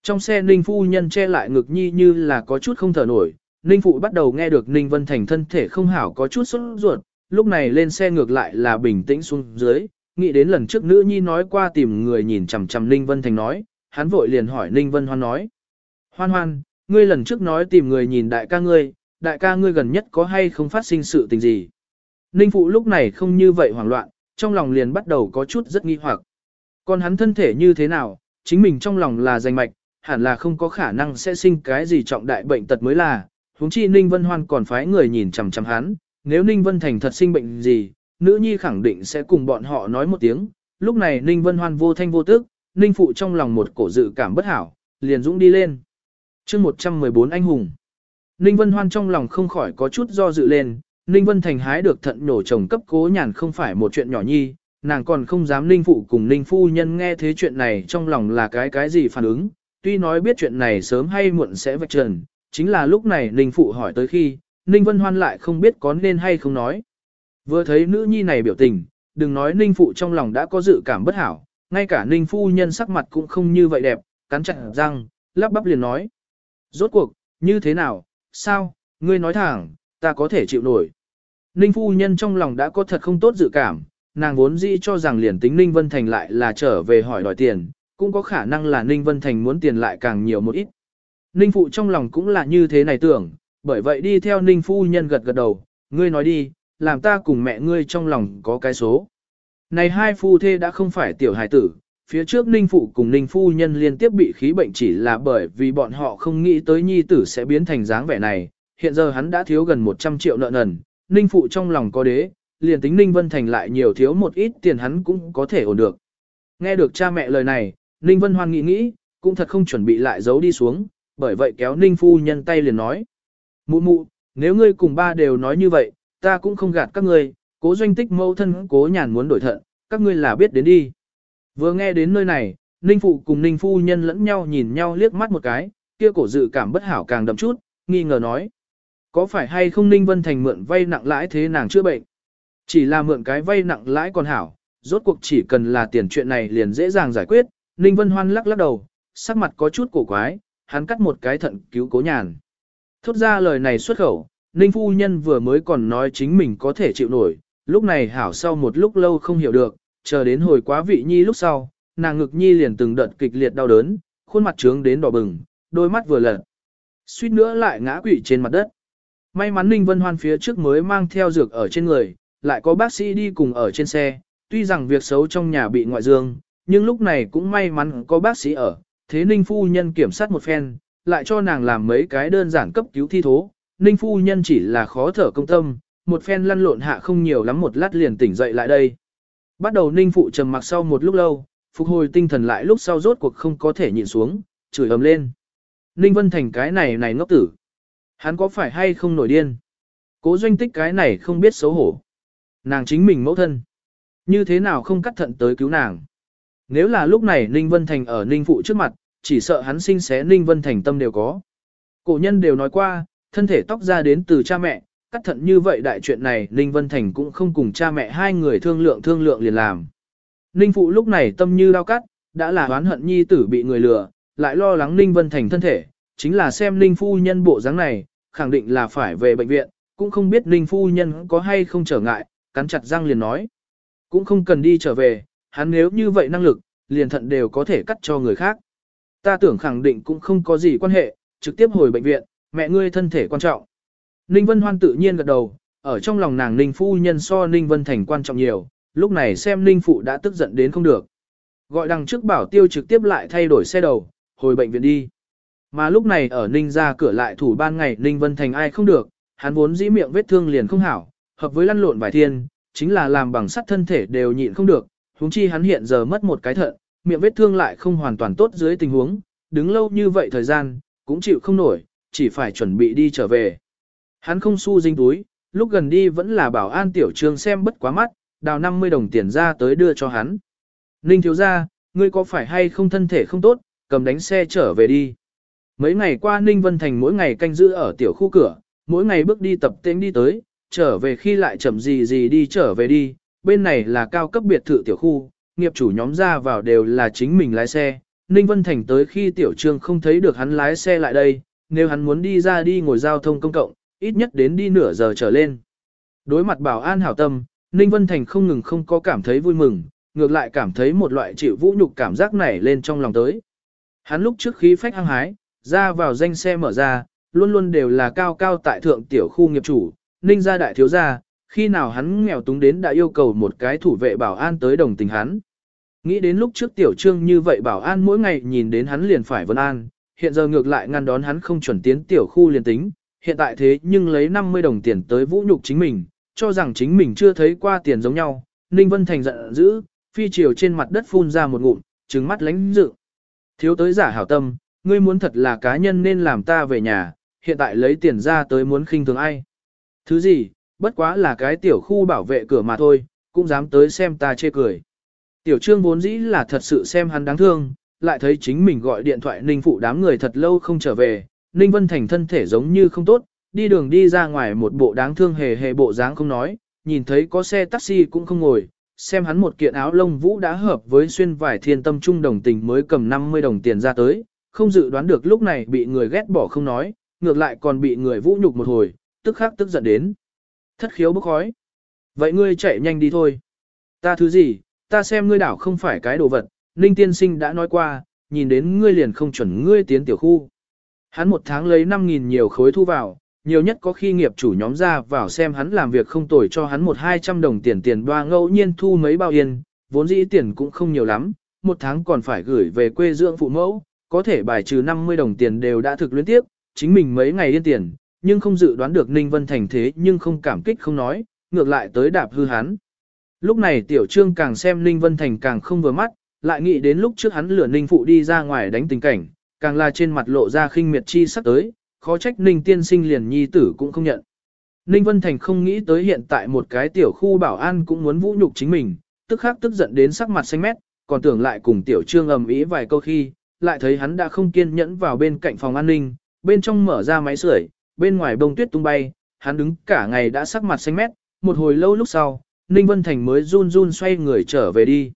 Trong xe Ninh phu nhân che lại ngực nhi như là có chút không thở nổi, Ninh phụ bắt đầu nghe được Ninh Vân Thành thân thể không hảo có chút sốt ruột, lúc này lên xe ngược lại là bình tĩnh xuống dưới, nghĩ đến lần trước nữ nhi nói qua tìm người nhìn chằm chằm Ninh Vân Thành nói, hắn vội liền hỏi Ninh Vân Hoan nói. Hoan hoan, ngươi lần trước nói tìm người nhìn đại ca ngươi, đại ca ngươi gần nhất có hay không phát sinh sự tình gì. Ninh Phụ lúc này không như vậy hoảng loạn, trong lòng liền bắt đầu có chút rất nghi hoặc. Còn hắn thân thể như thế nào, chính mình trong lòng là danh mạch, hẳn là không có khả năng sẽ sinh cái gì trọng đại bệnh tật mới là, huống chi Ninh Vân Hoan còn phái người nhìn chằm chằm hắn, nếu Ninh Vân Thành thật sinh bệnh gì, nữ nhi khẳng định sẽ cùng bọn họ nói một tiếng. Lúc này Ninh Vân Hoan vô thanh vô tức, Ninh Phụ trong lòng một cổ dự cảm bất hảo, liền dũng đi lên. chương 114 anh hùng. Ninh Vân Hoan trong lòng không khỏi có chút do dự lên, Ninh Vân Thành hái được thận nổ chồng cấp cố nhàn không phải một chuyện nhỏ nhi, nàng còn không dám Ninh Phụ cùng Ninh Phu Nhân nghe thế chuyện này trong lòng là cái cái gì phản ứng, tuy nói biết chuyện này sớm hay muộn sẽ vạch trần, chính là lúc này Ninh Phụ hỏi tới khi, Ninh Vân Hoan lại không biết có nên hay không nói. Vừa thấy nữ nhi này biểu tình, đừng nói Ninh Phụ trong lòng đã có dự cảm bất hảo, ngay cả Ninh Phu Nhân sắc mặt cũng không như vậy đẹp, cắn chặt răng, lắp bắp liền nói. Rốt cuộc, như thế nào, sao, ngươi nói thẳng, ta có thể chịu nổi. Ninh Phu Nhân trong lòng đã có thật không tốt dự cảm, nàng vốn dĩ cho rằng liền tính Ninh Vân Thành lại là trở về hỏi đòi tiền, cũng có khả năng là Ninh Vân Thành muốn tiền lại càng nhiều một ít. Ninh Phụ trong lòng cũng là như thế này tưởng, bởi vậy đi theo Ninh Phu Nhân gật gật đầu, ngươi nói đi, làm ta cùng mẹ ngươi trong lòng có cái số. Này hai phu thê đã không phải tiểu hài tử, phía trước Ninh Phụ cùng Ninh Phu Nhân liên tiếp bị khí bệnh chỉ là bởi vì bọn họ không nghĩ tới nhi tử sẽ biến thành dáng vẻ này, hiện giờ hắn đã thiếu gần 100 triệu nợ nần, Ninh Phụ trong lòng có đế, liền tính Ninh Vân Thành lại nhiều thiếu một ít tiền hắn cũng có thể ổn được. Nghe được cha mẹ lời này, Ninh Vân Hoan nghĩ nghĩ, cũng thật không chuẩn bị lại giấu đi xuống, bởi vậy kéo Ninh Phu Nhân tay liền nói. Mụ mụ, nếu ngươi cùng ba đều nói như vậy, ta cũng không gạt các ngươi, cố doanh tích mâu thân cố nhàn muốn đổi thận, các ngươi là biết đến đi. Vừa nghe đến nơi này, Ninh Phụ cùng Ninh Phu Nhân lẫn nhau nhìn nhau liếc mắt một cái, kia cổ dự cảm bất hảo càng đậm chút, nghi ngờ nói. Có phải hay không Ninh Vân Thành mượn vay nặng lãi thế nàng chữa bệnh? Chỉ là mượn cái vay nặng lãi còn hảo, rốt cuộc chỉ cần là tiền chuyện này liền dễ dàng giải quyết. Ninh Vân Hoan lắc lắc đầu, sắc mặt có chút cổ quái, hắn cắt một cái thận cứu cố nhàn. Thốt ra lời này xuất khẩu, Ninh Phu Nhân vừa mới còn nói chính mình có thể chịu nổi, lúc này hảo sau một lúc lâu không hiểu được, chờ đến hồi quá vị nhi lúc sau, nàng ngực nhi liền từng đợt kịch liệt đau đớn, khuôn mặt trướng đến đỏ bừng, đôi mắt vừa lật. Suýt nữa lại ngã quỵ trên mặt đất. May mắn Ninh Vân Hoan phía trước mới mang theo dược ở trên người, lại có bác sĩ đi cùng ở trên xe, tuy rằng việc xấu trong nhà bị ngoại dương, nhưng lúc này cũng may mắn có bác sĩ ở, thế Ninh Phu Nhân kiểm soát một phen, lại cho nàng làm mấy cái đơn giản cấp cứu thi thố, Ninh Phu Nhân chỉ là khó thở công tâm, một phen lăn lộn hạ không nhiều lắm một lát liền tỉnh dậy lại đây. Bắt đầu Ninh Phụ trầm mặc sau một lúc lâu, phục hồi tinh thần lại lúc sau rốt cuộc không có thể nhìn xuống, chửi ầm lên. Ninh Vân Thành cái này này ngốc tử. Hắn có phải hay không nổi điên? Cố doanh tích cái này không biết xấu hổ. Nàng chính mình mẫu thân. Như thế nào không cắt thận tới cứu nàng? Nếu là lúc này Ninh Vân Thành ở Ninh Phụ trước mặt, chỉ sợ hắn sinh xé Ninh Vân Thành tâm đều có. Cổ nhân đều nói qua, thân thể tóc ra đến từ cha mẹ, cắt thận như vậy đại chuyện này Ninh Vân Thành cũng không cùng cha mẹ hai người thương lượng thương lượng liền làm. Ninh Phụ lúc này tâm như đau cắt, đã là oán hận nhi tử bị người lừa, lại lo lắng Ninh Vân Thành thân thể, chính là xem Ninh phu nhân bộ dáng này, khẳng định là phải về bệnh viện, cũng không biết Ninh phu nhân có hay không trở ngại, cắn chặt răng liền nói. Cũng không cần đi trở về, hắn nếu như vậy năng lực, liền thận đều có thể cắt cho người khác. Ta tưởng khẳng định cũng không có gì quan hệ, trực tiếp hồi bệnh viện, mẹ ngươi thân thể quan trọng. Ninh Vân Hoan tự nhiên gật đầu, ở trong lòng nàng Ninh phu nhân so Ninh Vân Thành quan trọng nhiều, lúc này xem Ninh phụ đã tức giận đến không được. Gọi đằng trước bảo tiêu trực tiếp lại thay đổi xe đầu, hồi bệnh viện đi. Mà lúc này ở Ninh ra cửa lại thủ ban ngày Ninh Vân Thành ai không được, hắn vốn dĩ miệng vết thương liền không hảo, hợp với lăn lộn vài thiên, chính là làm bằng sắt thân thể đều nhịn không được, huống chi hắn hiện giờ mất một cái thận, miệng vết thương lại không hoàn toàn tốt dưới tình huống, đứng lâu như vậy thời gian, cũng chịu không nổi, chỉ phải chuẩn bị đi trở về. Hắn không xu dinh túi, lúc gần đi vẫn là bảo an tiểu trương xem bất quá mắt, đào 50 đồng tiền ra tới đưa cho hắn. Ninh thiếu ra, ngươi có phải hay không thân thể không tốt, cầm đánh xe trở về đi. Mấy ngày qua Ninh Vân Thành mỗi ngày canh giữ ở tiểu khu cửa, mỗi ngày bước đi tập tên đi tới, trở về khi lại chậm gì gì đi trở về đi, bên này là cao cấp biệt thự tiểu khu, nghiệp chủ nhóm ra vào đều là chính mình lái xe. Ninh Vân Thành tới khi tiểu trương không thấy được hắn lái xe lại đây, nếu hắn muốn đi ra đi ngồi giao thông công cộng, ít nhất đến đi nửa giờ trở lên. Đối mặt bảo an hảo tâm, Ninh Vân Thành không ngừng không có cảm thấy vui mừng, ngược lại cảm thấy một loại chịu vũ nhục cảm giác nảy lên trong lòng tới. Hắn lúc trước khí phách hăng hái, ra vào danh xe mở ra, luôn luôn đều là cao cao tại thượng tiểu khu nghiệp chủ, Ninh gia đại thiếu gia, khi nào hắn nghèo túng đến đã yêu cầu một cái thủ vệ bảo an tới đồng tình hắn. Nghĩ đến lúc trước tiểu trương như vậy bảo an mỗi ngày nhìn đến hắn liền phải vân an, hiện giờ ngược lại ngăn đón hắn không chuẩn tiến tiểu khu liền tính, hiện tại thế nhưng lấy 50 đồng tiền tới vũ nhục chính mình, cho rằng chính mình chưa thấy qua tiền giống nhau. Ninh Vân Thành giận dữ, phi chiều trên mặt đất phun ra một ngụm, trừng mắt lánh dự. Thiếu tới giả hảo tâm, ngươi muốn thật là cá nhân nên làm ta về nhà, hiện tại lấy tiền ra tới muốn khinh thường ai. Thứ gì, bất quá là cái tiểu khu bảo vệ cửa mà thôi, cũng dám tới xem ta chê cười. Tiểu trương vốn dĩ là thật sự xem hắn đáng thương, lại thấy chính mình gọi điện thoại Ninh phụ đám người thật lâu không trở về, Ninh Vân Thành thân thể giống như không tốt, đi đường đi ra ngoài một bộ đáng thương hề hề bộ dáng không nói, nhìn thấy có xe taxi cũng không ngồi, xem hắn một kiện áo lông vũ đã hợp với xuyên vải thiên tâm trung đồng tình mới cầm 50 đồng tiền ra tới, không dự đoán được lúc này bị người ghét bỏ không nói, ngược lại còn bị người vũ nhục một hồi, tức khắc tức giận đến. Thất khiếu bốc khói. Vậy ngươi chạy nhanh đi thôi. Ta thứ gì, ta xem ngươi đảo không phải cái đồ vật, Ninh tiên sinh đã nói qua, nhìn đến ngươi liền không chuẩn ngươi tiến tiểu khu. Hắn một tháng lấy 5.000 nhiều khối thu vào, nhiều nhất có khi nghiệp chủ nhóm ra vào xem hắn làm việc không tồi cho hắn một hai trăm đồng tiền tiền đoa ngẫu nhiên thu mấy bao yên, vốn dĩ tiền cũng không nhiều lắm, một tháng còn phải gửi về quê dưỡng phụ mẫu, có thể bài trừ 50 đồng tiền đều đã thực luyến tiếp, chính mình mấy ngày yên tiền, nhưng không dự đoán được Ninh Vân Thành thế nhưng không cảm kích không nói, ngược lại tới đạp hư hắn. Lúc này Tiểu Trương càng xem Ninh Vân Thành càng không vừa mắt, lại nghĩ đến lúc trước hắn lửa Ninh Phụ đi ra ngoài đánh tình cảnh, càng là trên mặt lộ ra khinh miệt chi sắc tới, khó trách Ninh tiên sinh liền nhi tử cũng không nhận. Ninh Vân Thành không nghĩ tới hiện tại một cái tiểu khu bảo an cũng muốn vũ nhục chính mình, tức khắc tức giận đến sắc mặt xanh mét, còn tưởng lại cùng tiểu trương ầm ĩ vài câu khi, lại thấy hắn đã không kiên nhẫn vào bên cạnh phòng an ninh, bên trong mở ra máy sưởi, bên ngoài bông tuyết tung bay, hắn đứng cả ngày đã sắc mặt xanh mét, một hồi lâu lúc sau, Ninh Vân Thành mới run run xoay người trở về đi.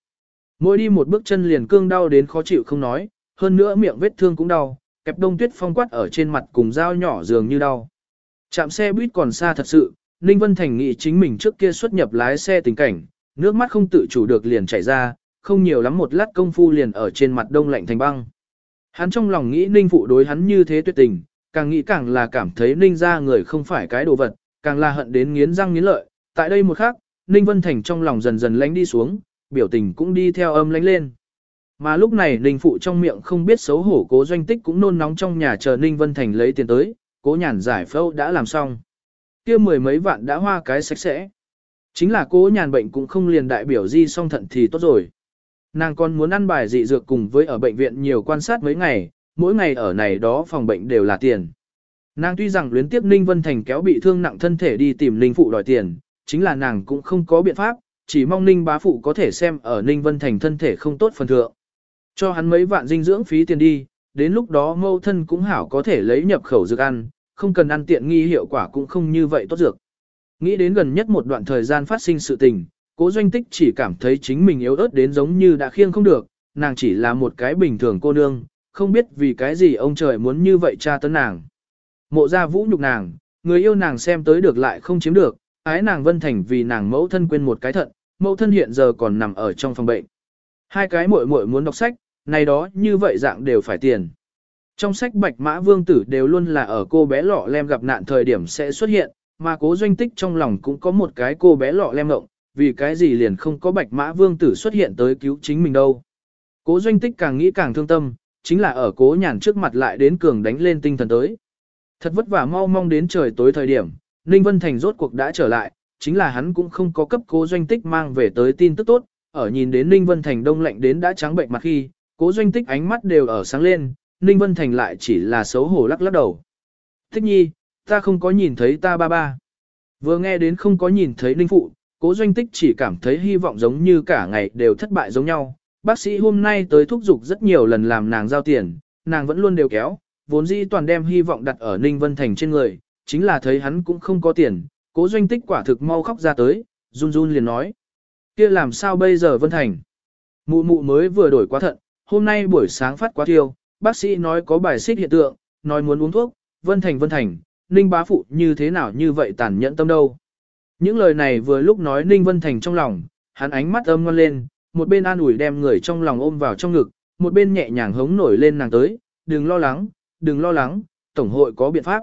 Mỗi đi một bước chân liền cương đau đến khó chịu không nói, hơn nữa miệng vết thương cũng đau, kẹp đông tuyết phong quát ở trên mặt cùng dao nhỏ dường như đau. Chạm xe buýt còn xa thật sự, Ninh Vân Thành nghĩ chính mình trước kia xuất nhập lái xe tình cảnh, nước mắt không tự chủ được liền chảy ra, không nhiều lắm một lát công phu liền ở trên mặt đông lạnh thành băng. Hắn trong lòng nghĩ Ninh phụ đối hắn như thế tuyệt tình, càng nghĩ càng là cảm thấy Ninh ra người không phải cái đồ vật, càng là hận đến nghiến răng nghiến lợi. Tại đây một khắc, Ninh Vân Thành trong lòng dần dần lánh đi xuống, biểu tình cũng đi theo âm lánh lên. Mà lúc này Ninh Phụ trong miệng không biết xấu hổ cố doanh tích cũng nôn nóng trong nhà chờ Ninh Vân Thành lấy tiền tới, cố nhàn giải phẫu đã làm xong. kia mười mấy vạn đã hoa cái sạch sẽ. Chính là cố nhàn bệnh cũng không liền đại biểu di song thận thì tốt rồi. Nàng còn muốn ăn bài dị dược cùng với ở bệnh viện nhiều quan sát mấy ngày, mỗi ngày ở này đó phòng bệnh đều là tiền. Nàng tuy rằng luyến tiếp Ninh Vân Thành kéo bị thương nặng thân thể đi tìm Ninh Phụ đòi tiền, chính là nàng cũng không có biện pháp, chỉ mong Ninh bá phụ có thể xem ở Ninh Vân Thành thân thể không tốt phần thượng. Cho hắn mấy vạn dinh dưỡng phí tiền đi, đến lúc đó mâu thân cũng hảo có thể lấy nhập khẩu dược ăn, không cần ăn tiện nghi hiệu quả cũng không như vậy tốt dược. Nghĩ đến gần nhất một đoạn thời gian phát sinh sự tình, cố doanh tích chỉ cảm thấy chính mình yếu ớt đến giống như đã khiêng không được, nàng chỉ là một cái bình thường cô nương, không biết vì cái gì ông trời muốn như vậy tra tấn nàng. Mộ gia vũ nhục nàng, người yêu nàng xem tới được lại không chiếm được, ái nàng Vân Thành vì nàng mẫu thân quên một cái thận, mẫu thân hiện giờ còn nằm ở trong phòng bệnh. Hai cái muội muội muốn đọc sách, này đó như vậy dạng đều phải tiền. Trong sách Bạch Mã Vương Tử đều luôn là ở cô bé lọ lem gặp nạn thời điểm sẽ xuất hiện, mà cố doanh tích trong lòng cũng có một cái cô bé lọ lem ngộng, vì cái gì liền không có Bạch Mã Vương Tử xuất hiện tới cứu chính mình đâu. Cố doanh tích càng nghĩ càng thương tâm, chính là ở cố nhàn trước mặt lại đến cường đánh lên tinh thần tới. Thật vất vả mau mong đến trời tối thời điểm, Ninh Vân Thành rốt cuộc đã trở lại, chính là hắn cũng không có cấp cố doanh tích mang về tới tin tức tốt, ở nhìn đến Ninh Vân Thành đông lạnh đến đã trắng bệnh mặt khi, cố doanh tích ánh mắt đều ở sáng lên, Ninh Vân Thành lại chỉ là xấu hổ lắc lắc đầu. Tích nhi, ta không có nhìn thấy ta ba ba. Vừa nghe đến không có nhìn thấy Ninh Phụ, cố doanh tích chỉ cảm thấy hy vọng giống như cả ngày đều thất bại giống nhau. Bác sĩ hôm nay tới thúc giục rất nhiều lần làm nàng giao tiền, nàng vẫn luôn đều kéo, vốn dĩ toàn đem hy vọng đặt ở Ninh Vân Thành trên người, chính là thấy hắn cũng không có tiền, cố doanh tích quả thực mau khóc ra tới, run run liền nói. kia làm sao bây giờ Vân Thành? Mụ mụ mới vừa đổi quá thận, hôm nay buổi sáng phát quá tiêu, bác sĩ nói có bài xích hiện tượng, nói muốn uống thuốc, Vân Thành Vân Thành, Ninh bá phụ như thế nào như vậy tàn nhẫn tâm đâu. Những lời này vừa lúc nói Ninh Vân Thành trong lòng, hắn ánh mắt âm ngon lên, một bên an ủi đem người trong lòng ôm vào trong ngực, một bên nhẹ nhàng hống nổi lên nàng tới, đừng lo lắng, đừng lo lắng, Tổng hội có biện pháp.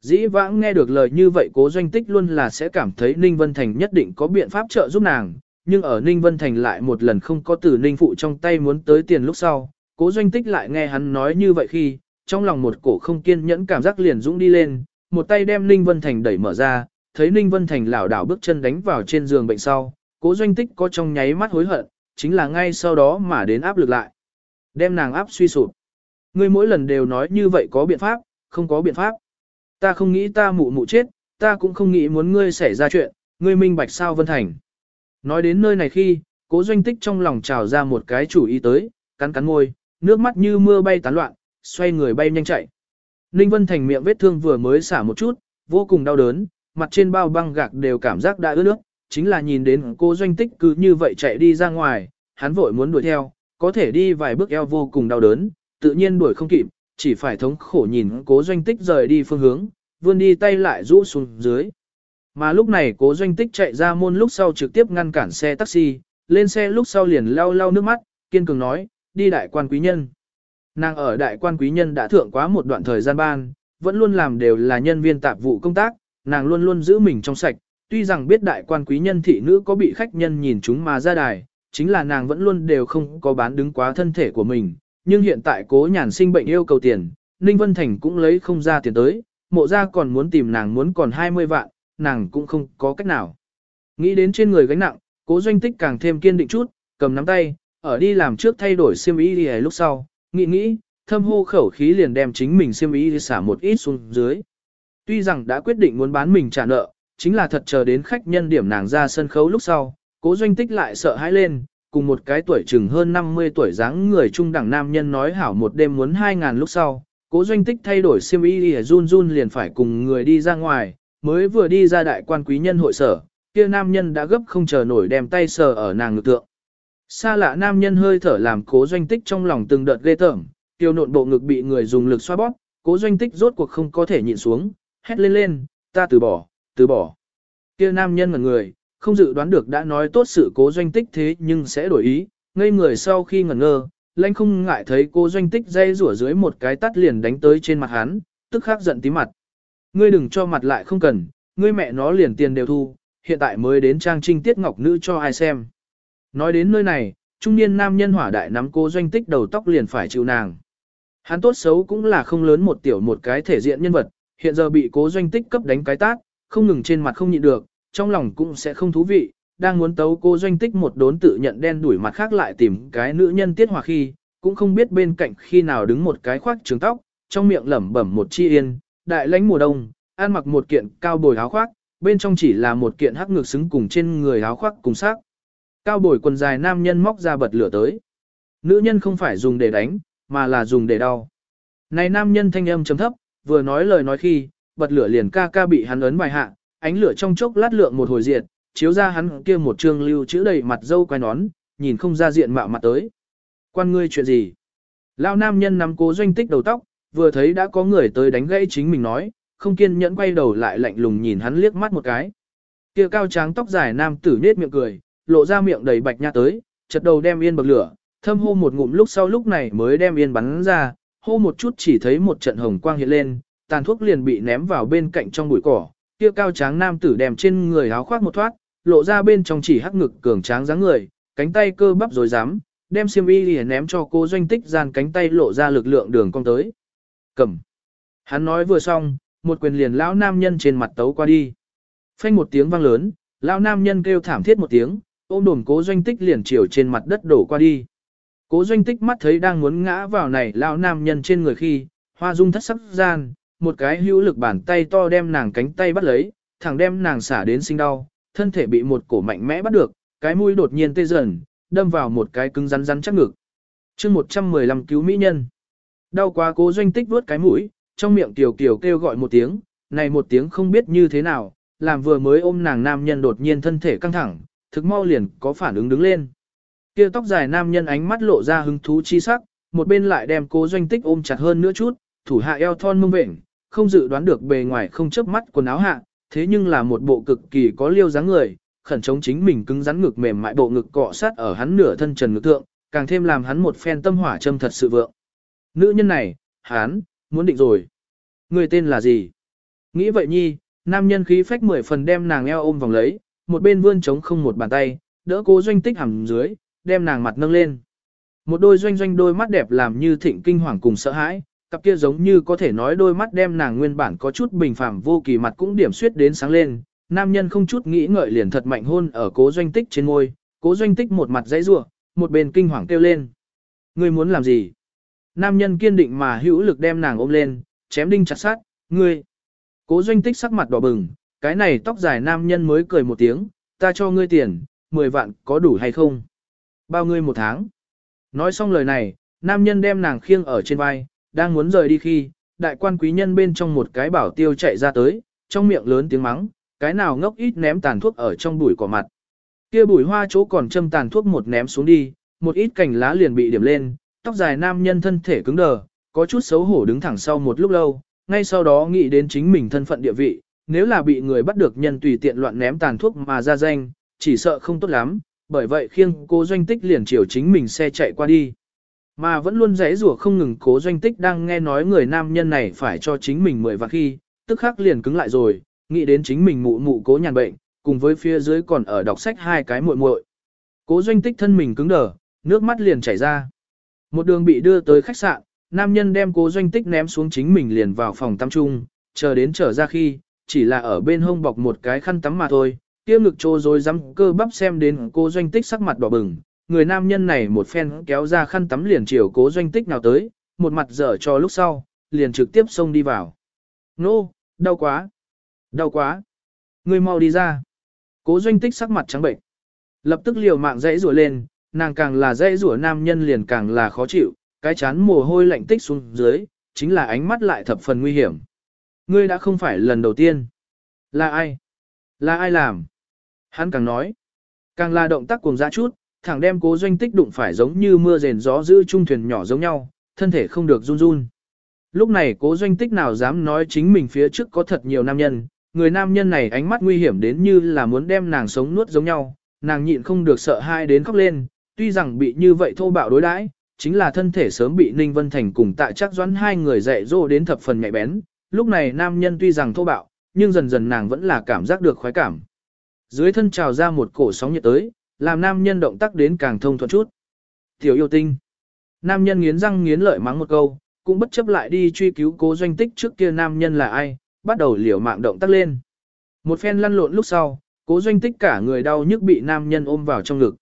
Dĩ vãng nghe được lời như vậy cố doanh tích luôn là sẽ cảm thấy Ninh Vân Thành nhất định có biện pháp trợ giúp nàng, nhưng ở Ninh Vân Thành lại một lần không có từ Ninh Phụ trong tay muốn tới tiền lúc sau, cố doanh tích lại nghe hắn nói như vậy khi, trong lòng một cổ không kiên nhẫn cảm giác liền dũng đi lên, một tay đem Ninh Vân Thành đẩy mở ra, thấy Ninh Vân Thành lảo đảo bước chân đánh vào trên giường bệnh sau, cố doanh tích có trong nháy mắt hối hận, chính là ngay sau đó mà đến áp lực lại. Đem nàng áp suy sụp. Ngươi mỗi lần đều nói như vậy có biện pháp, không có biện pháp. Ta không nghĩ ta mụ mụ chết, ta cũng không nghĩ muốn ngươi xảy ra chuyện, ngươi minh bạch sao Vân Thành. Nói đến nơi này khi, cố doanh tích trong lòng trào ra một cái chủ ý tới, cắn cắn môi, nước mắt như mưa bay tán loạn, xoay người bay nhanh chạy. Ninh Vân Thành miệng vết thương vừa mới xả một chút, vô cùng đau đớn, mặt trên bao băng gạc đều cảm giác đã ướt nước, chính là nhìn đến cô doanh tích cứ như vậy chạy đi ra ngoài, hắn vội muốn đuổi theo, có thể đi vài bước eo vô cùng đau đớn, tự nhiên đuổi không kịp, chỉ phải thống khổ nhìn cố doanh tích rời đi phương hướng, vươn đi tay lại rũ xuống dưới. Mà lúc này cố doanh tích chạy ra môn lúc sau trực tiếp ngăn cản xe taxi, lên xe lúc sau liền lau lau nước mắt, kiên cường nói, đi đại quan quý nhân. Nàng ở đại quan quý nhân đã thượng quá một đoạn thời gian ban, vẫn luôn làm đều là nhân viên tạp vụ công tác, nàng luôn luôn giữ mình trong sạch, tuy rằng biết đại quan quý nhân thị nữ có bị khách nhân nhìn chúng mà ra đài, chính là nàng vẫn luôn đều không có bán đứng quá thân thể của mình, nhưng hiện tại cố nhàn sinh bệnh yêu cầu tiền, Ninh Vân Thành cũng lấy không ra tiền tới, mộ ra còn muốn tìm nàng muốn còn 20 vạn, nàng cũng không có cách nào. Nghĩ đến trên người gánh nặng, cố doanh tích càng thêm kiên định chút, cầm nắm tay, ở đi làm trước thay đổi xiêm y đi lúc sau, nghĩ nghĩ, thâm hô khẩu khí liền đem chính mình xiêm y đi xả một ít xuống dưới. Tuy rằng đã quyết định muốn bán mình trả nợ, chính là thật chờ đến khách nhân điểm nàng ra sân khấu lúc sau, cố doanh tích lại sợ hãi lên, cùng một cái tuổi chừng hơn 50 tuổi dáng người trung đẳng nam nhân nói hảo một đêm muốn 2.000 lúc sau, cố doanh tích thay đổi xiêm y đi run run liền phải cùng người đi ra ngoài, mới vừa đi ra đại quan quý nhân hội sở, kia nam nhân đã gấp không chờ nổi đem tay sờ ở nàng ngực tượng. Xa lạ nam nhân hơi thở làm cố doanh tích trong lòng từng đợt ghê tởm, tiêu nộn bộ ngực bị người dùng lực xoa bóp, cố doanh tích rốt cuộc không có thể nhịn xuống, hét lên lên, ta từ bỏ, từ bỏ. Kia nam nhân ngẩn người, không dự đoán được đã nói tốt sự cố doanh tích thế nhưng sẽ đổi ý, ngây người sau khi ngẩn ngơ, lãnh không ngại thấy cố doanh tích dây rủa dưới một cái tắt liền đánh tới trên mặt hắn, tức khắc giận tí mặt. Ngươi đừng cho mặt lại không cần, ngươi mẹ nó liền tiền đều thu, hiện tại mới đến trang trinh tiết ngọc nữ cho ai xem. Nói đến nơi này, trung niên nam nhân hỏa đại nắm cô doanh tích đầu tóc liền phải chịu nàng. Hắn tốt xấu cũng là không lớn một tiểu một cái thể diện nhân vật, hiện giờ bị cố doanh tích cấp đánh cái tát, không ngừng trên mặt không nhịn được, trong lòng cũng sẽ không thú vị, đang muốn tấu cô doanh tích một đốn tự nhận đen đuổi mặt khác lại tìm cái nữ nhân tiết hòa khi, cũng không biết bên cạnh khi nào đứng một cái khoác trường tóc, trong miệng lẩm bẩm một chi yên, đại lãnh mùa đông, ăn mặc một kiện cao bồi áo khoác, bên trong chỉ là một kiện hắc ngược xứng cùng trên người áo khoác cùng sắc. Cao bồi quần dài nam nhân móc ra bật lửa tới. Nữ nhân không phải dùng để đánh, mà là dùng để đau. Này nam nhân thanh âm chấm thấp, vừa nói lời nói khi, bật lửa liền ca ca bị hắn ấn bài hạ, ánh lửa trong chốc lát lượng một hồi diệt, chiếu ra hắn kia một trương lưu chữ đầy mặt dâu quai nón, nhìn không ra diện mạo mặt tới. Quan ngươi chuyện gì? Lao nam nhân nắm cố doanh tích đầu tóc, vừa thấy đã có người tới đánh gãy chính mình nói, không kiên nhẫn quay đầu lại lạnh lùng nhìn hắn liếc mắt một cái. Kia cao tráng tóc dài nam tử nết miệng cười, lộ ra miệng đầy bạch nha tới, chật đầu đem yên bậc lửa, thâm hô một ngụm lúc sau lúc này mới đem yên bắn ra, hô một chút chỉ thấy một trận hồng quang hiện lên, tàn thuốc liền bị ném vào bên cạnh trong bụi cỏ, kia cao tráng nam tử đem trên người áo khoác một thoát, lộ ra bên trong chỉ hắc ngực cường tráng dáng người, cánh tay cơ bắp rồi dám, đem xiêm y liền ném cho cô doanh tích gian cánh tay lộ ra lực lượng đường cong tới. Cầm. Hắn nói vừa xong, một quyền liền lão nam nhân trên mặt tấu qua đi. Phanh một tiếng vang lớn, lão nam nhân kêu thảm thiết một tiếng, ôm đồn cố doanh tích liền chiều trên mặt đất đổ qua đi. Cố doanh tích mắt thấy đang muốn ngã vào này lão nam nhân trên người khi, hoa dung thất sắc gian, một cái hữu lực bàn tay to đem nàng cánh tay bắt lấy, thẳng đem nàng xả đến sinh đau, thân thể bị một cổ mạnh mẽ bắt được, cái mũi đột nhiên tê dần, đâm vào một cái cứng rắn rắn chắc ngực. chương 115 cứu mỹ nhân. Đau quá cố doanh tích vuốt cái mũi, trong miệng tiểu kiểu kêu gọi một tiếng, này một tiếng không biết như thế nào, làm vừa mới ôm nàng nam nhân đột nhiên thân thể căng thẳng, thực mau liền có phản ứng đứng lên. Kia tóc dài nam nhân ánh mắt lộ ra hứng thú chi sắc, một bên lại đem cố doanh tích ôm chặt hơn nữa chút, thủ hạ eo thon mông vệnh, không dự đoán được bề ngoài không chớp mắt quần áo hạ, thế nhưng là một bộ cực kỳ có liêu dáng người, khẩn chống chính mình cứng rắn ngực mềm mại bộ ngực cọ sát ở hắn nửa thân trần ngực thượng, càng thêm làm hắn một phen tâm hỏa châm thật sự vượng. Nữ nhân này, hắn, muốn định rồi. Người tên là gì? Nghĩ vậy nhi, nam nhân khí phách mười phần đem nàng eo ôm vòng lấy, một bên vươn trống không một bàn tay, đỡ cố doanh tích hẳn dưới, đem nàng mặt nâng lên. Một đôi doanh doanh đôi mắt đẹp làm như thịnh kinh hoàng cùng sợ hãi, cặp kia giống như có thể nói đôi mắt đem nàng nguyên bản có chút bình phẳng vô kỳ mặt cũng điểm suyết đến sáng lên, nam nhân không chút nghĩ ngợi liền thật mạnh hôn ở cố doanh tích trên môi, cố doanh tích một mặt dãy rủa, một bên kinh hoàng kêu lên. Ngươi muốn làm gì? Nam nhân kiên định mà hữu lực đem nàng ôm lên, chém đinh chặt sát, ngươi. Cố doanh tích sắc mặt đỏ bừng, cái này tóc dài nam nhân mới cười một tiếng, ta cho ngươi tiền, 10 vạn có đủ hay không? Bao ngươi một tháng? Nói xong lời này, nam nhân đem nàng khiêng ở trên vai, đang muốn rời đi khi, đại quan quý nhân bên trong một cái bảo tiêu chạy ra tới, trong miệng lớn tiếng mắng, cái nào ngốc ít ném tàn thuốc ở trong bụi cỏ mặt. Kia bụi hoa chỗ còn châm tàn thuốc một ném xuống đi, một ít cành lá liền bị điểm lên, tóc dài nam nhân thân thể cứng đờ, có chút xấu hổ đứng thẳng sau một lúc lâu, ngay sau đó nghĩ đến chính mình thân phận địa vị, nếu là bị người bắt được nhân tùy tiện loạn ném tàn thuốc mà ra danh, chỉ sợ không tốt lắm, bởi vậy khiêng cố doanh tích liền chiều chính mình xe chạy qua đi. Mà vẫn luôn rẽ rủa không ngừng cố doanh tích đang nghe nói người nam nhân này phải cho chính mình mười vạn khi, tức khắc liền cứng lại rồi, nghĩ đến chính mình mụ mụ cố nhàn bệnh, cùng với phía dưới còn ở đọc sách hai cái muội muội. Cố doanh tích thân mình cứng đờ, nước mắt liền chảy ra. Một đường bị đưa tới khách sạn, nam nhân đem cố doanh tích ném xuống chính mình liền vào phòng tắm chung, chờ đến trở ra khi, chỉ là ở bên hông bọc một cái khăn tắm mà thôi, kia ngực trô rồi dám cơ bắp xem đến cô doanh tích sắc mặt đỏ bừng, người nam nhân này một phen kéo ra khăn tắm liền chiều cố doanh tích nào tới, một mặt dở cho lúc sau, liền trực tiếp xông đi vào. Nô, đau quá, đau quá, người mau đi ra. Cố doanh tích sắc mặt trắng bệnh. Lập tức liều mạng dãy rủa lên, nàng càng là dễ rủa nam nhân liền càng là khó chịu, cái chán mồ hôi lạnh tích xuống dưới, chính là ánh mắt lại thập phần nguy hiểm. Ngươi đã không phải lần đầu tiên. Là ai? Là ai làm? Hắn càng nói. Càng là động tác cuồng dã chút, thẳng đem cố doanh tích đụng phải giống như mưa rền gió giữ trung thuyền nhỏ giống nhau, thân thể không được run run. Lúc này cố doanh tích nào dám nói chính mình phía trước có thật nhiều nam nhân, người nam nhân này ánh mắt nguy hiểm đến như là muốn đem nàng sống nuốt giống nhau, nàng nhịn không được sợ hai đến khóc lên, tuy rằng bị như vậy thô bạo đối đãi, chính là thân thể sớm bị Ninh Vân Thành cùng tại chắc doãn hai người dạy dỗ đến thập phần nhạy bén, lúc này nam nhân tuy rằng thô bạo, nhưng dần dần nàng vẫn là cảm giác được khoái cảm. Dưới thân trào ra một cổ sóng nhiệt tới, làm nam nhân động tác đến càng thông thuận chút. Tiểu yêu tinh. Nam nhân nghiến răng nghiến lợi mắng một câu, cũng bất chấp lại đi truy cứu cố doanh tích trước kia nam nhân là ai, bắt đầu liều mạng động tác lên. Một phen lăn lộn lúc sau, cố doanh tích cả người đau nhức bị nam nhân ôm vào trong ngực.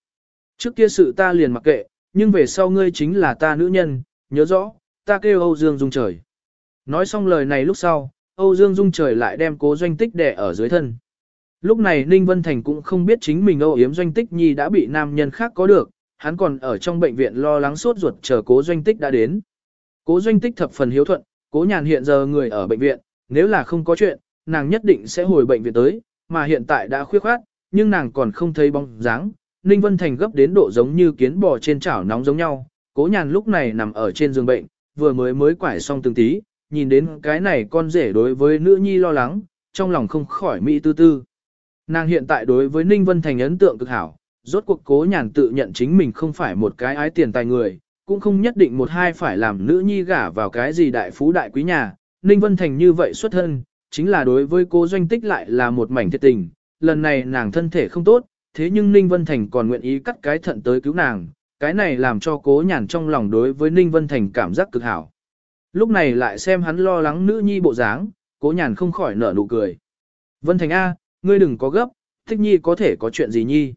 Trước kia sự ta liền mặc kệ, nhưng về sau ngươi chính là ta nữ nhân, nhớ rõ, ta kêu Âu Dương Dung trời. Nói xong lời này lúc sau, Âu Dương Dung trời lại đem cố doanh tích đè ở dưới thân. Lúc này Ninh Vân Thành cũng không biết chính mình âu yếm doanh tích nhi đã bị nam nhân khác có được, hắn còn ở trong bệnh viện lo lắng suốt ruột chờ cố doanh tích đã đến. Cố doanh tích thập phần hiếu thuận, cố nhàn hiện giờ người ở bệnh viện, nếu là không có chuyện, nàng nhất định sẽ hồi bệnh viện tới, mà hiện tại đã khuyết khoát, nhưng nàng còn không thấy bóng dáng. Ninh Vân Thành gấp đến độ giống như kiến bò trên chảo nóng giống nhau, Cố nhàn lúc này nằm ở trên giường bệnh, vừa mới mới quải xong từng tí, nhìn đến cái này con rể đối với nữ nhi lo lắng, trong lòng không khỏi mỹ tư tư. Nàng hiện tại đối với Ninh Vân Thành ấn tượng cực hảo, rốt cuộc cố nhàn tự nhận chính mình không phải một cái ái tiền tài người, cũng không nhất định một hai phải làm nữ nhi gả vào cái gì đại phú đại quý nhà. Ninh Vân Thành như vậy xuất thân, chính là đối với cô doanh tích lại là một mảnh thiệt tình, lần này nàng thân thể không tốt, thế nhưng Ninh Vân Thành còn nguyện ý cắt cái thận tới cứu nàng, cái này làm cho cố nhàn trong lòng đối với Ninh Vân Thành cảm giác cực hảo. Lúc này lại xem hắn lo lắng nữ nhi bộ dáng, cố nhàn không khỏi nở nụ cười. Vân Thành A, ngươi đừng có gấp, thích nhi có thể có chuyện gì nhi.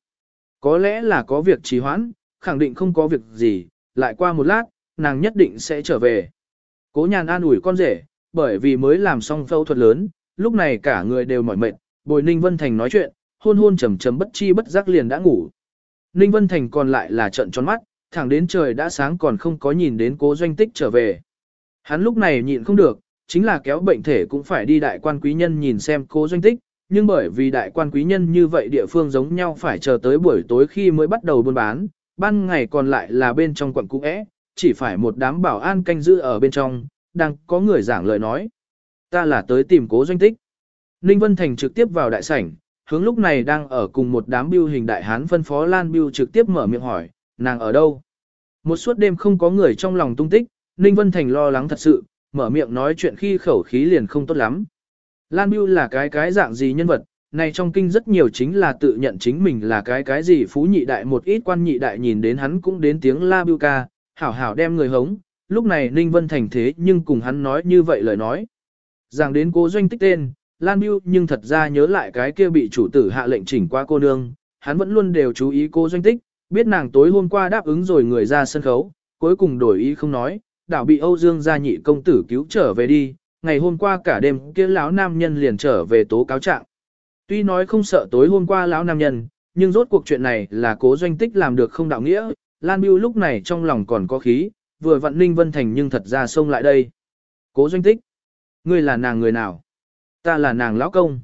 Có lẽ là có việc trì hoãn, khẳng định không có việc gì, lại qua một lát, nàng nhất định sẽ trở về. Cố nhàn an ủi con rể, bởi vì mới làm xong phẫu thuật lớn, lúc này cả người đều mỏi mệt, bồi Ninh Vân Thành nói chuyện, hôn hôn trầm trầm bất chi bất giác liền đã ngủ. Ninh Vân Thành còn lại là trận tròn mắt, thẳng đến trời đã sáng còn không có nhìn đến cố doanh tích trở về. Hắn lúc này nhịn không được, chính là kéo bệnh thể cũng phải đi đại quan quý nhân nhìn xem cố doanh tích, nhưng bởi vì đại quan quý nhân như vậy địa phương giống nhau phải chờ tới buổi tối khi mới bắt đầu buôn bán, ban ngày còn lại là bên trong quận cũ é, chỉ phải một đám bảo an canh giữ ở bên trong, đang có người giảng lời nói. Ta là tới tìm cố doanh tích. Ninh Vân Thành trực tiếp vào đại sảnh, hướng lúc này đang ở cùng một đám biêu hình đại hán phân phó Lan Biêu trực tiếp mở miệng hỏi, nàng ở đâu? Một suốt đêm không có người trong lòng tung tích, Ninh Vân Thành lo lắng thật sự, mở miệng nói chuyện khi khẩu khí liền không tốt lắm. Lan Biêu là cái cái dạng gì nhân vật, này trong kinh rất nhiều chính là tự nhận chính mình là cái cái gì phú nhị đại một ít quan nhị đại nhìn đến hắn cũng đến tiếng La Biêu ca, hảo hảo đem người hống, lúc này Ninh Vân Thành thế nhưng cùng hắn nói như vậy lời nói. Giảng đến cố doanh tích tên, Lan Biêu nhưng thật ra nhớ lại cái kia bị chủ tử hạ lệnh chỉnh qua cô nương, hắn vẫn luôn đều chú ý cô doanh tích, biết nàng tối hôm qua đáp ứng rồi người ra sân khấu, cuối cùng đổi ý không nói, đảo bị Âu Dương gia nhị công tử cứu trở về đi, ngày hôm qua cả đêm kia lão nam nhân liền trở về tố cáo trạng. Tuy nói không sợ tối hôm qua lão nam nhân, nhưng rốt cuộc chuyện này là cố doanh tích làm được không đạo nghĩa, Lan Biêu lúc này trong lòng còn có khí, vừa vặn Ninh Vân Thành nhưng thật ra xông lại đây. Cố doanh tích, ngươi là nàng người nào? Ta là nàng lão công.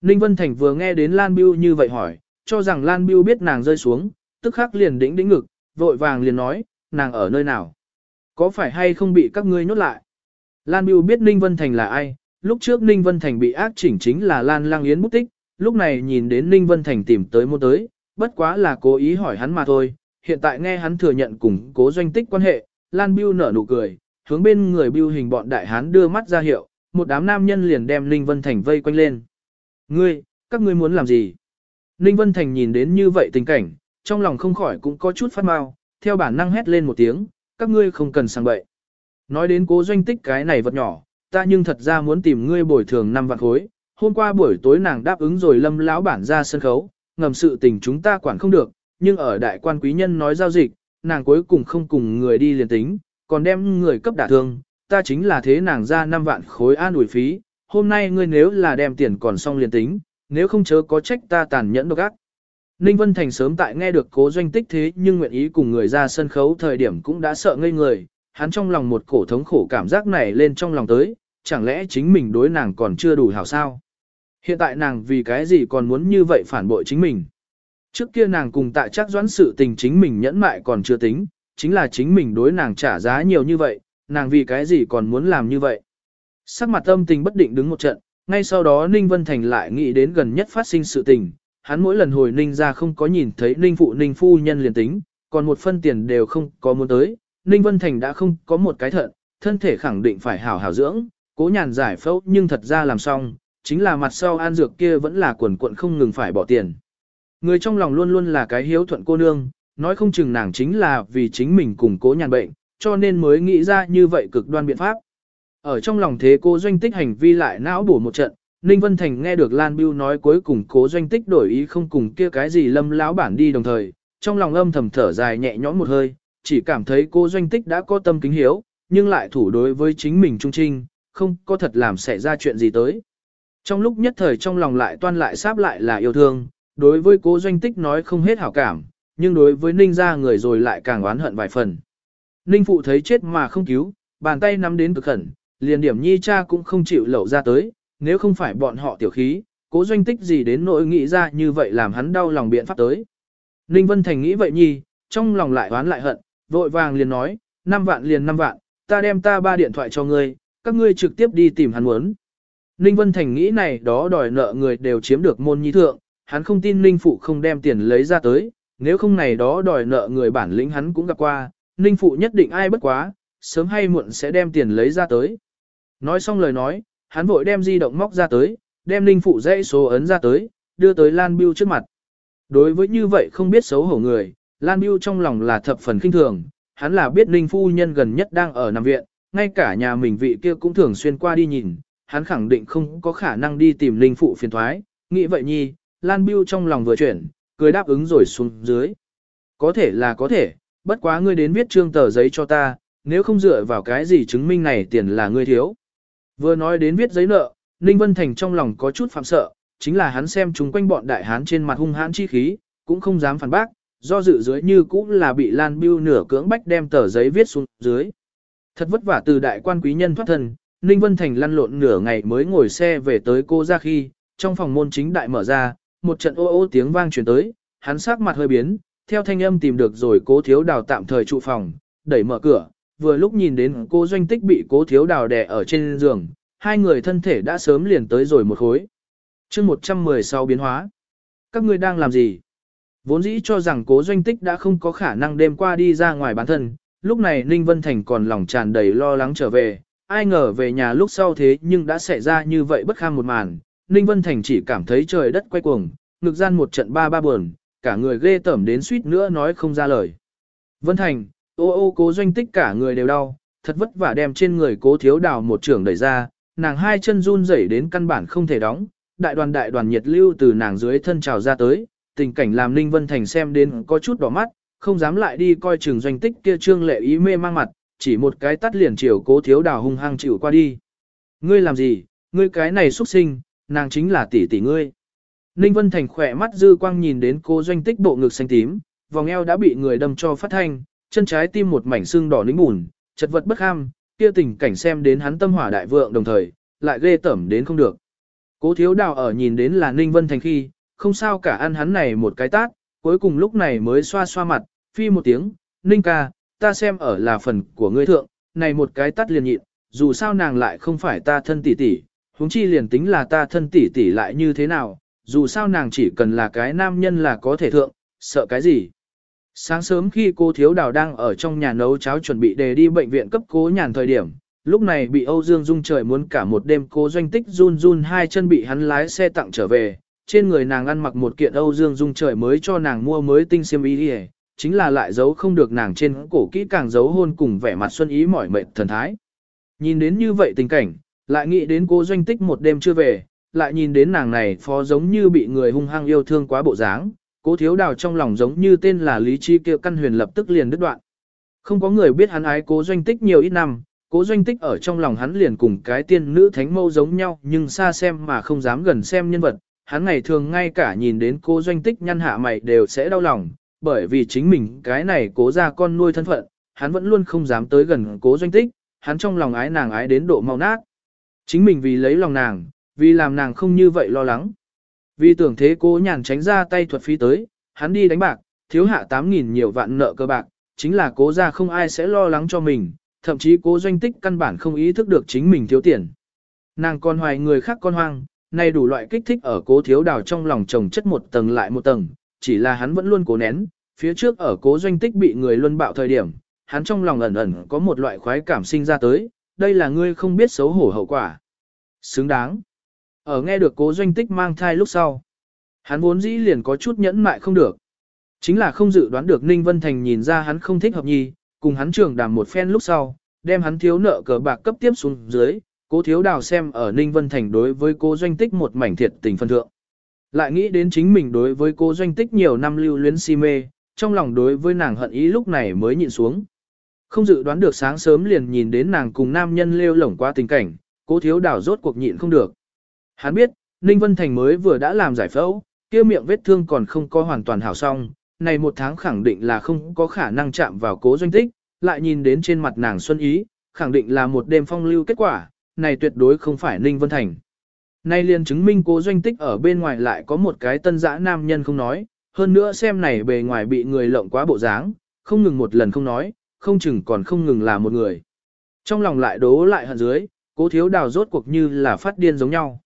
Ninh Vân Thành vừa nghe đến Lan Biêu như vậy hỏi, cho rằng Lan Biêu biết nàng rơi xuống, tức khắc liền đĩnh đĩnh ngực, vội vàng liền nói, nàng ở nơi nào? Có phải hay không bị các ngươi nhốt lại? Lan Biêu biết Ninh Vân Thành là ai, lúc trước Ninh Vân Thành bị ác chỉnh chính là Lan Lang Yến bút tích, lúc này nhìn đến Ninh Vân Thành tìm tới mua tới, bất quá là cố ý hỏi hắn mà thôi, hiện tại nghe hắn thừa nhận cùng cố doanh tích quan hệ, Lan Biêu nở nụ cười, hướng bên người Biêu hình bọn đại hán đưa mắt ra hiệu, một đám nam nhân liền đem Ninh Vân Thành vây quanh lên. Ngươi, các ngươi muốn làm gì? Ninh Vân Thành nhìn đến như vậy tình cảnh, trong lòng không khỏi cũng có chút phát mau, theo bản năng hét lên một tiếng, các ngươi không cần sang bậy. Nói đến cố doanh tích cái này vật nhỏ, ta nhưng thật ra muốn tìm ngươi bồi thường năm vạn khối. Hôm qua buổi tối nàng đáp ứng rồi lâm lão bản ra sân khấu, ngầm sự tình chúng ta quản không được, nhưng ở đại quan quý nhân nói giao dịch, nàng cuối cùng không cùng người đi liền tính, còn đem người cấp đả thương, ta chính là thế nàng ra 5 vạn khối an ủi phí, hôm nay ngươi nếu là đem tiền còn xong liền tính, nếu không chớ có trách ta tàn nhẫn độc ác. Ninh Vân Thành sớm tại nghe được cố doanh tích thế nhưng nguyện ý cùng người ra sân khấu thời điểm cũng đã sợ ngây người, hắn trong lòng một cổ thống khổ cảm giác này lên trong lòng tới, chẳng lẽ chính mình đối nàng còn chưa đủ hảo sao? Hiện tại nàng vì cái gì còn muốn như vậy phản bội chính mình? Trước kia nàng cùng tại chắc doãn sự tình chính mình nhẫn mại còn chưa tính, chính là chính mình đối nàng trả giá nhiều như vậy, nàng vì cái gì còn muốn làm như vậy. Sắc mặt âm tình bất định đứng một trận, ngay sau đó Ninh Vân Thành lại nghĩ đến gần nhất phát sinh sự tình, hắn mỗi lần hồi Ninh ra không có nhìn thấy Ninh phụ Ninh phu nhân liền tính, còn một phân tiền đều không có muốn tới, Ninh Vân Thành đã không có một cái thận, thân thể khẳng định phải hảo hảo dưỡng, cố nhàn giải phẫu nhưng thật ra làm xong, chính là mặt sau an dược kia vẫn là quần quận không ngừng phải bỏ tiền. Người trong lòng luôn luôn là cái hiếu thuận cô nương, nói không chừng nàng chính là vì chính mình cùng cố nhàn bệnh, cho nên mới nghĩ ra như vậy cực đoan biện pháp. Ở trong lòng thế cô doanh tích hành vi lại não bổ một trận, Ninh Vân Thành nghe được Lan Biêu nói cuối cùng cố doanh tích đổi ý không cùng kia cái gì lâm lão bản đi đồng thời, trong lòng âm thầm thở dài nhẹ nhõm một hơi, chỉ cảm thấy cô doanh tích đã có tâm kính hiếu, nhưng lại thủ đối với chính mình trung trinh, không có thật làm xảy ra chuyện gì tới. Trong lúc nhất thời trong lòng lại toan lại sáp lại là yêu thương, đối với cố doanh tích nói không hết hảo cảm, nhưng đối với ninh gia người rồi lại càng oán hận vài phần. Ninh phụ thấy chết mà không cứu, bàn tay nắm đến cực khẩn, liền điểm nhi cha cũng không chịu lẩu ra tới, nếu không phải bọn họ tiểu khí, cố doanh tích gì đến nỗi nghĩ ra như vậy làm hắn đau lòng biện pháp tới. Ninh Vân Thành nghĩ vậy nhi, trong lòng lại oán lại hận, Vội vàng liền nói, 5 vạn liền 5 vạn, ta đem ta ba điện thoại cho ngươi, các ngươi trực tiếp đi tìm hắn muốn. Ninh Vân Thành nghĩ này đó đòi nợ người đều chiếm được môn nhi thượng, hắn không tin Ninh Phụ không đem tiền lấy ra tới, nếu không này đó đòi nợ người bản lĩnh hắn cũng gặp qua, Ninh Phụ nhất định ai bất quá, sớm hay muộn sẽ đem tiền lấy ra tới. Nói xong lời nói, hắn vội đem di động móc ra tới, đem Ninh Phụ dãy số ấn ra tới, đưa tới Lan Biêu trước mặt. Đối với như vậy không biết xấu hổ người, Lan Biêu trong lòng là thập phần kinh thường, hắn là biết Ninh Phu Nhân gần nhất đang ở nằm viện, ngay cả nhà mình vị kia cũng thường xuyên qua đi nhìn, hắn khẳng định không có khả năng đi tìm Ninh Phụ phiền thoái, nghĩ vậy nhi, Lan Biêu trong lòng vừa chuyển, cười đáp ứng rồi xuống dưới. Có thể là có thể, bất quá ngươi đến viết trương tờ giấy cho ta, nếu không dựa vào cái gì chứng minh này tiền là ngươi thiếu. Vừa nói đến viết giấy nợ, Ninh Vân Thành trong lòng có chút phạm sợ, chính là hắn xem chúng quanh bọn đại hán trên mặt hung hãn chi khí, cũng không dám phản bác, do dự dưới như cũng là bị Lan Biêu nửa cưỡng bách đem tờ giấy viết xuống dưới. Thật vất vả từ đại quan quý nhân thoát thân, Ninh Vân Thành lăn lộn nửa ngày mới ngồi xe về tới cô ra khi, trong phòng môn chính đại mở ra, một trận ô ô tiếng vang truyền tới, hắn sắc mặt hơi biến, theo thanh âm tìm được rồi cố thiếu đào tạm thời trụ phòng, đẩy mở cửa, vừa lúc nhìn đến cô doanh tích bị cố thiếu đào đè ở trên giường, hai người thân thể đã sớm liền tới rồi một khối. chương 116 biến hóa. Các ngươi đang làm gì? Vốn dĩ cho rằng cố doanh tích đã không có khả năng đêm qua đi ra ngoài bán thân, lúc này Ninh Vân Thành còn lòng tràn đầy lo lắng trở về, ai ngờ về nhà lúc sau thế nhưng đã xảy ra như vậy bất kham một màn, Ninh Vân Thành chỉ cảm thấy trời đất quay cuồng, ngực gian một trận ba ba buồn, cả người ghê tởm đến suýt nữa nói không ra lời. Vân Thành, ô ô cố doanh tích cả người đều đau, thật vất vả đem trên người cố thiếu đào một trưởng đẩy ra, nàng hai chân run rẩy đến căn bản không thể đóng, đại đoàn đại đoàn nhiệt lưu từ nàng dưới thân trào ra tới, tình cảnh làm Ninh Vân Thành xem đến có chút đỏ mắt, không dám lại đi coi trường doanh tích kia trương lệ ý mê mang mặt, chỉ một cái tắt liền chiều cố thiếu đào hung hăng chịu qua đi. Ngươi làm gì, ngươi cái này xuất sinh, nàng chính là tỷ tỷ ngươi. Ninh Vân Thành khỏe mắt dư quang nhìn đến cô doanh tích bộ ngực xanh tím, vòng eo đã bị người đâm cho phát thanh, chân trái tim một mảnh xương đỏ nính bùn, chật vật bất ham, kia tình cảnh xem đến hắn tâm hỏa đại vượng đồng thời, lại ghê tẩm đến không được. Cố thiếu đào ở nhìn đến là Ninh Vân Thành khi, không sao cả ăn hắn này một cái tát, cuối cùng lúc này mới xoa xoa mặt, phi một tiếng, Ninh ca, ta xem ở là phần của ngươi thượng, này một cái tát liền nhịn, dù sao nàng lại không phải ta thân tỷ tỷ, huống chi liền tính là ta thân tỷ tỷ lại như thế nào, dù sao nàng chỉ cần là cái nam nhân là có thể thượng, sợ cái gì. Sáng sớm khi cô thiếu đào đang ở trong nhà nấu cháo chuẩn bị đề đi bệnh viện cấp cố nhàn thời điểm, lúc này bị Âu Dương Dung trời muốn cả một đêm cô doanh tích run run hai chân bị hắn lái xe tặng trở về, trên người nàng ăn mặc một kiện Âu Dương Dung trời mới cho nàng mua mới tinh xiêm y đi chính là lại giấu không được nàng trên cổ kỹ càng giấu hôn cùng vẻ mặt xuân ý mỏi mệt thần thái. Nhìn đến như vậy tình cảnh, lại nghĩ đến cô doanh tích một đêm chưa về, lại nhìn đến nàng này phó giống như bị người hung hăng yêu thương quá bộ dáng, cố thiếu đào trong lòng giống như tên là lý chi kia căn huyền lập tức liền đứt đoạn. Không có người biết hắn ái cố doanh tích nhiều ít năm, cố doanh tích ở trong lòng hắn liền cùng cái tiên nữ thánh mâu giống nhau nhưng xa xem mà không dám gần xem nhân vật. Hắn ngày thường ngay cả nhìn đến cố doanh tích nhăn hạ mày đều sẽ đau lòng, bởi vì chính mình cái này cố ra con nuôi thân phận, hắn vẫn luôn không dám tới gần cố doanh tích, hắn trong lòng ái nàng ái đến độ mau nát. Chính mình vì lấy lòng nàng, vì làm nàng không như vậy lo lắng. Vì tưởng thế cố nhàn tránh ra tay thuật phí tới, hắn đi đánh bạc, thiếu hạ 8.000 nhiều vạn nợ cơ bạc, chính là cố ra không ai sẽ lo lắng cho mình, thậm chí cố doanh tích căn bản không ý thức được chính mình thiếu tiền. Nàng còn hoài người khác con hoang, nay đủ loại kích thích ở cố thiếu đào trong lòng chồng chất một tầng lại một tầng, chỉ là hắn vẫn luôn cố nén, phía trước ở cố doanh tích bị người luân bạo thời điểm, hắn trong lòng ẩn ẩn có một loại khoái cảm sinh ra tới, đây là ngươi không biết xấu hổ hậu quả. Xứng đáng. Ở nghe được cố doanh tích mang thai lúc sau. Hắn vốn dĩ liền có chút nhẫn mại không được. Chính là không dự đoán được Ninh Vân Thành nhìn ra hắn không thích hợp nhi, cùng hắn trưởng đàm một phen lúc sau, đem hắn thiếu nợ cờ bạc cấp tiếp xuống dưới, cố thiếu đào xem ở Ninh Vân Thành đối với cô doanh tích một mảnh thiệt tình phân thượng. Lại nghĩ đến chính mình đối với cô doanh tích nhiều năm lưu luyến si mê, trong lòng đối với nàng hận ý lúc này mới nhịn xuống. Không dự đoán được sáng sớm liền nhìn đến nàng cùng nam nhân lêu lổng qua tình cảnh, cố thiếu đào rốt cuộc nhịn không được. Hắn biết, Ninh Vân Thành mới vừa đã làm giải phẫu, kia miệng vết thương còn không có hoàn toàn hảo xong, này một tháng khẳng định là không có khả năng chạm vào cố doanh tích, lại nhìn đến trên mặt nàng xuân ý, khẳng định là một đêm phong lưu kết quả, này tuyệt đối không phải Ninh Vân Thành. Nay liền chứng minh cố doanh tích ở bên ngoài lại có một cái tân dã nam nhân không nói, hơn nữa xem này bề ngoài bị người lộng quá bộ dáng, không ngừng một lần không nói, không chừng còn không ngừng là một người. Trong lòng lại đố lại hận dưới, cố thiếu đào rốt cuộc như là phát điên giống nhau.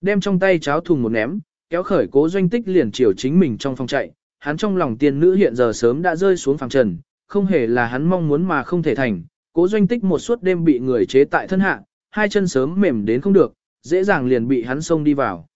Đem trong tay cháo thùng một ném, kéo khởi cố doanh tích liền chiều chính mình trong phòng chạy, hắn trong lòng tiên nữ hiện giờ sớm đã rơi xuống phòng trần, không hề là hắn mong muốn mà không thể thành, cố doanh tích một suốt đêm bị người chế tại thân hạ, hai chân sớm mềm đến không được, dễ dàng liền bị hắn xông đi vào.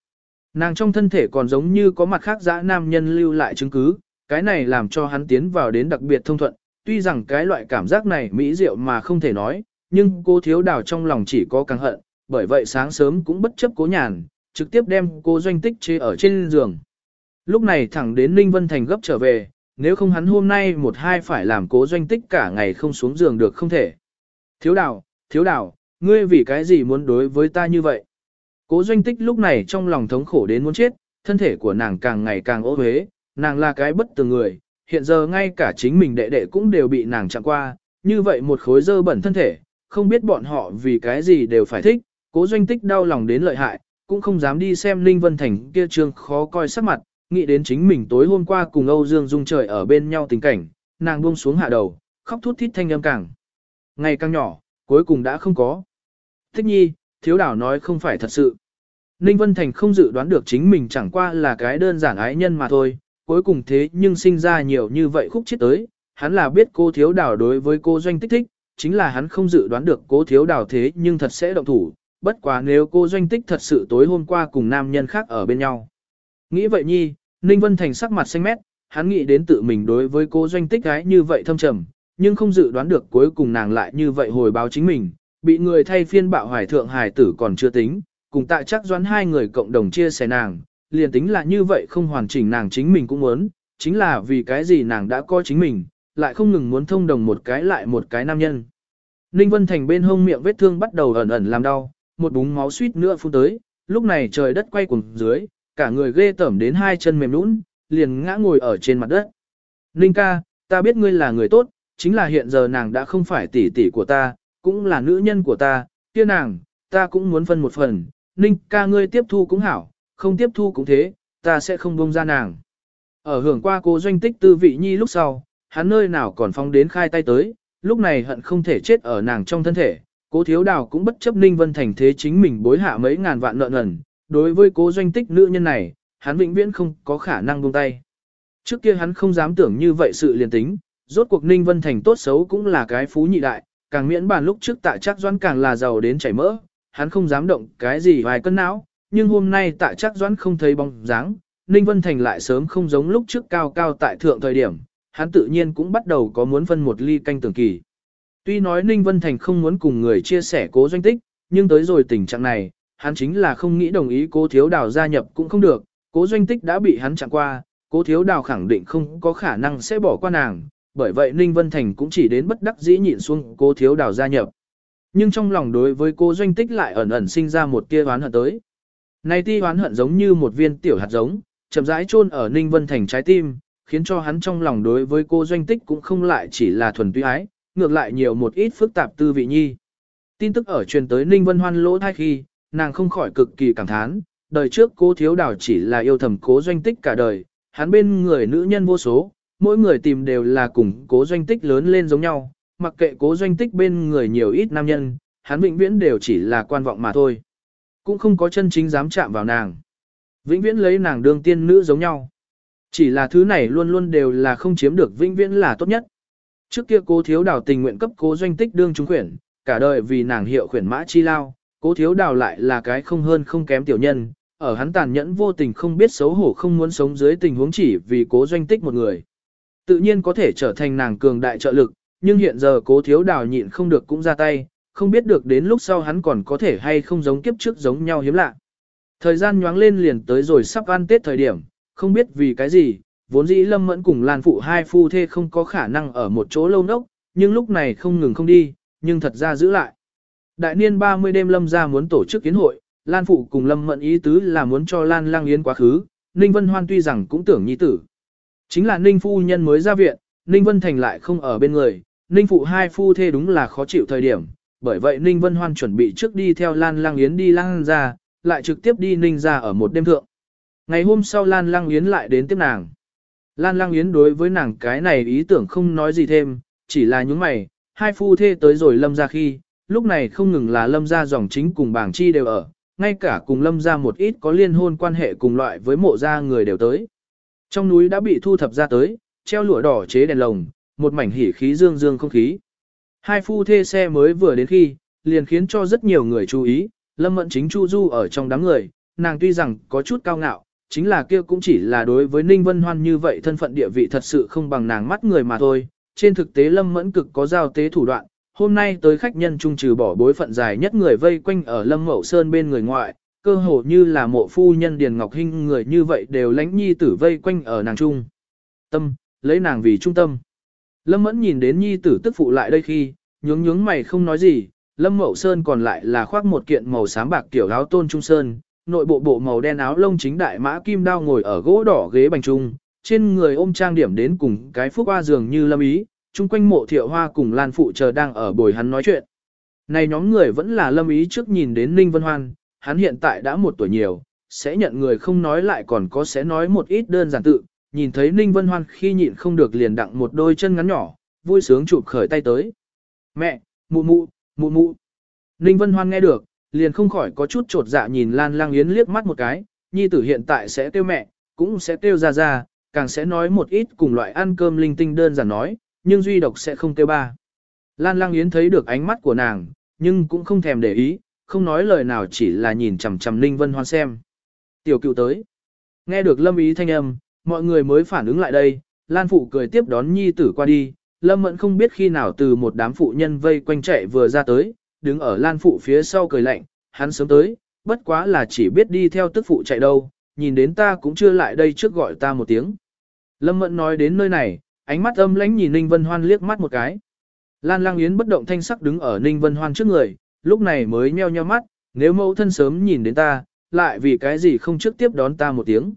Nàng trong thân thể còn giống như có mặt khác dã nam nhân lưu lại chứng cứ, cái này làm cho hắn tiến vào đến đặc biệt thông thuận, tuy rằng cái loại cảm giác này mỹ diệu mà không thể nói, nhưng cô thiếu đào trong lòng chỉ có càng hận, bởi vậy sáng sớm cũng bất chấp cố nhàn, trực tiếp đem cô doanh tích chế ở trên giường. Lúc này thẳng đến Ninh Vân Thành gấp trở về, nếu không hắn hôm nay một hai phải làm cố doanh tích cả ngày không xuống giường được không thể. Thiếu đào, thiếu đào, ngươi vì cái gì muốn đối với ta như vậy? Cố doanh tích lúc này trong lòng thống khổ đến muốn chết, thân thể của nàng càng ngày càng ố huế, nàng là cái bất tường người, hiện giờ ngay cả chính mình đệ đệ cũng đều bị nàng chạm qua, như vậy một khối dơ bẩn thân thể, không biết bọn họ vì cái gì đều phải thích, cố doanh tích đau lòng đến lợi hại, cũng không dám đi xem Ninh Vân Thành kia trương khó coi sắc mặt, nghĩ đến chính mình tối hôm qua cùng Âu Dương Dung trời ở bên nhau tình cảnh, nàng buông xuống hạ đầu, khóc thút thít thanh âm càng. Ngày càng nhỏ, cuối cùng đã không có. Thích nhi, thiếu đảo nói không phải thật sự. Ninh Vân Thành không dự đoán được chính mình chẳng qua là cái đơn giản ái nhân mà thôi, cuối cùng thế nhưng sinh ra nhiều như vậy khúc chết tới, hắn là biết cô thiếu đảo đối với cô doanh tích thích, chính là hắn không dự đoán được cô thiếu đảo thế nhưng thật sẽ động thủ, bất quá nếu cô doanh tích thật sự tối hôm qua cùng nam nhân khác ở bên nhau. Nghĩ vậy nhi, Ninh Vân Thành sắc mặt xanh mét, hắn nghĩ đến tự mình đối với cô doanh tích gái như vậy thâm trầm, nhưng không dự đoán được cuối cùng nàng lại như vậy hồi báo chính mình, bị người thay phiên bạo hoài thượng hài tử còn chưa tính, cùng tại chắc doãn hai người cộng đồng chia sẻ nàng, liền tính là như vậy không hoàn chỉnh nàng chính mình cũng muốn, chính là vì cái gì nàng đã coi chính mình, lại không ngừng muốn thông đồng một cái lại một cái nam nhân. Ninh Vân Thành bên hông miệng vết thương bắt đầu ẩn ẩn làm đau, một búng máu suýt nữa phun tới, lúc này trời đất quay cuồng dưới, cả người ghê tởm đến hai chân mềm nũng, liền ngã ngồi ở trên mặt đất. Ninh ca, ta biết ngươi là người tốt, chính là hiện giờ nàng đã không phải tỷ tỷ của ta, cũng là nữ nhân của ta, kia nàng, ta cũng muốn phân một phần, Ninh ca ngươi tiếp thu cũng hảo, không tiếp thu cũng thế, ta sẽ không buông ra nàng. Ở hưởng qua cô doanh tích tư vị nhi lúc sau, hắn nơi nào còn phong đến khai tay tới, lúc này hận không thể chết ở nàng trong thân thể. Cố thiếu đào cũng bất chấp Ninh Vân Thành thế chính mình bối hạ mấy ngàn vạn nợ nần, đối với cố doanh tích nữ nhân này, hắn vĩnh viễn không có khả năng buông tay. Trước kia hắn không dám tưởng như vậy sự liền tính, rốt cuộc Ninh Vân Thành tốt xấu cũng là cái phú nhị đại, càng miễn bàn lúc trước tại chắc doãn càng là giàu đến chảy mỡ, hắn không dám động cái gì vài cân não, nhưng hôm nay tại chắc doãn không thấy bóng dáng, Ninh Vân Thành lại sớm không giống lúc trước cao cao tại thượng thời điểm, hắn tự nhiên cũng bắt đầu có muốn phân một ly canh tưởng kỳ. Tuy nói Ninh Vân Thành không muốn cùng người chia sẻ cố doanh tích, nhưng tới rồi tình trạng này, hắn chính là không nghĩ đồng ý cố thiếu đào gia nhập cũng không được, cố doanh tích đã bị hắn chặn qua, cố thiếu đào khẳng định không có khả năng sẽ bỏ qua nàng, bởi vậy Ninh Vân Thành cũng chỉ đến bất đắc dĩ nhịn xuống cố thiếu đào gia nhập. Nhưng trong lòng đối với Cố doanh tích lại ẩn ẩn sinh ra một tia oán hận tới. Này ti oán hận giống như một viên tiểu hạt giống, chậm rãi chôn ở Ninh Vân Thành trái tim, khiến cho hắn trong lòng đối với cô doanh tích cũng không lại chỉ là thuần túy ái, ngược lại nhiều một ít phức tạp tư vị nhi. Tin tức ở truyền tới Ninh Vân Hoan lỗ thai khi, nàng không khỏi cực kỳ cảm thán, đời trước cô thiếu đảo chỉ là yêu thầm cố doanh tích cả đời, hắn bên người nữ nhân vô số, mỗi người tìm đều là cùng cố doanh tích lớn lên giống nhau, mặc kệ cố doanh tích bên người nhiều ít nam nhân, hắn vĩnh viễn đều chỉ là quan vọng mà thôi. Cũng không có chân chính dám chạm vào nàng. Vĩnh viễn lấy nàng đương tiên nữ giống nhau. Chỉ là thứ này luôn luôn đều là không chiếm được vĩnh viễn là tốt nhất. Trước kia cố thiếu đào tình nguyện cấp cố doanh tích đương trúng khuyển, cả đời vì nàng hiệu khuyển mã chi lao, cố thiếu đào lại là cái không hơn không kém tiểu nhân, ở hắn tàn nhẫn vô tình không biết xấu hổ không muốn sống dưới tình huống chỉ vì cố doanh tích một người. Tự nhiên có thể trở thành nàng cường đại trợ lực, nhưng hiện giờ cố thiếu đào nhịn không được cũng ra tay, không biết được đến lúc sau hắn còn có thể hay không giống kiếp trước giống nhau hiếm lạ. Thời gian nhoáng lên liền tới rồi sắp ăn tết thời điểm, không biết vì cái gì, vốn dĩ lâm mẫn cùng Lan Phụ hai phu thê không có khả năng ở một chỗ lâu nốc, nhưng lúc này không ngừng không đi, nhưng thật ra giữ lại. Đại niên 30 đêm lâm ra muốn tổ chức kiến hội, Lan Phụ cùng lâm mẫn ý tứ là muốn cho Lan lang yến quá khứ, Ninh Vân Hoan tuy rằng cũng tưởng nhi tử. Chính là Ninh Phu Nhân mới ra viện, Ninh Vân Thành lại không ở bên người, Ninh Phụ hai phu thê đúng là khó chịu thời điểm, bởi vậy Ninh Vân Hoan chuẩn bị trước đi theo Lan Lang Yến đi Lan ra, lại trực tiếp đi Ninh ra ở một đêm thượng. Ngày hôm sau Lan Lang Yến lại đến tiếp nàng. Lan Lang Yến đối với nàng cái này ý tưởng không nói gì thêm, chỉ là những mày, hai phu thê tới rồi lâm ra khi, lúc này không ngừng là lâm ra dòng chính cùng bảng chi đều ở, ngay cả cùng lâm ra một ít có liên hôn quan hệ cùng loại với mộ gia người đều tới. Trong núi đã bị thu thập ra tới, treo lụa đỏ chế đèn lồng, một mảnh hỉ khí dương dương không khí. Hai phu thê xe mới vừa đến khi, liền khiến cho rất nhiều người chú ý, lâm mẫn chính chu du ở trong đám người, nàng tuy rằng có chút cao ngạo, chính là kia cũng chỉ là đối với Ninh Vân Hoan như vậy thân phận địa vị thật sự không bằng nàng mắt người mà thôi. Trên thực tế Lâm Mẫn cực có giao tế thủ đoạn, hôm nay tới khách nhân trung trừ bỏ bối phận dài nhất người vây quanh ở Lâm Mậu Sơn bên người ngoại, cơ hồ như là mộ phu nhân Điền Ngọc Hinh người như vậy đều lánh nhi tử vây quanh ở nàng trung. Tâm, lấy nàng vì trung tâm. Lâm Mẫn nhìn đến nhi tử tức phụ lại đây khi, nhướng nhướng mày không nói gì, Lâm Mậu Sơn còn lại là khoác một kiện màu xám bạc tiểu áo tôn trung sơn, nội bộ bộ màu đen áo lông chính đại mã kim đao ngồi ở gỗ đỏ ghế bành trung, trên người ôm trang điểm đến cùng cái phúc hoa dường như lâm ý, chung quanh mộ thiệu hoa cùng Lan Phụ chờ đang ở bồi hắn nói chuyện. Này nhóm người vẫn là lâm ý trước nhìn đến Ninh Vân Hoan, hắn hiện tại đã một tuổi nhiều, sẽ nhận người không nói lại còn có sẽ nói một ít đơn giản tự, nhìn thấy Ninh Vân Hoan khi nhịn không được liền đặng một đôi chân ngắn nhỏ, vui sướng chụp khởi tay tới. Mẹ, mụ mụ, mụ mụ. Ninh Vân Hoan nghe được, liền không khỏi có chút trột dạ nhìn Lan Lang Yến liếc mắt một cái, nhi tử hiện tại sẽ kêu mẹ, cũng sẽ kêu ra ra, càng sẽ nói một ít cùng loại ăn cơm linh tinh đơn giản nói, nhưng duy độc sẽ không kêu ba. Lan Lang Yến thấy được ánh mắt của nàng, nhưng cũng không thèm để ý, không nói lời nào chỉ là nhìn chằm chằm Ninh Vân Hoan xem. Tiểu cựu tới. Nghe được Lâm Ý thanh âm, mọi người mới phản ứng lại đây, Lan Phụ cười tiếp đón nhi tử qua đi, Lâm Mẫn không biết khi nào từ một đám phụ nhân vây quanh chạy vừa ra tới, đứng ở Lan Phụ phía sau cười lạnh, hắn sớm tới, bất quá là chỉ biết đi theo tức phụ chạy đâu, nhìn đến ta cũng chưa lại đây trước gọi ta một tiếng. Lâm Mẫn nói đến nơi này, ánh mắt âm lãnh nhìn Ninh Vân Hoan liếc mắt một cái. Lan Lang Yến bất động thanh sắc đứng ở Ninh Vân Hoan trước người, lúc này mới nheo nheo mắt, nếu mẫu thân sớm nhìn đến ta, lại vì cái gì không trước tiếp đón ta một tiếng.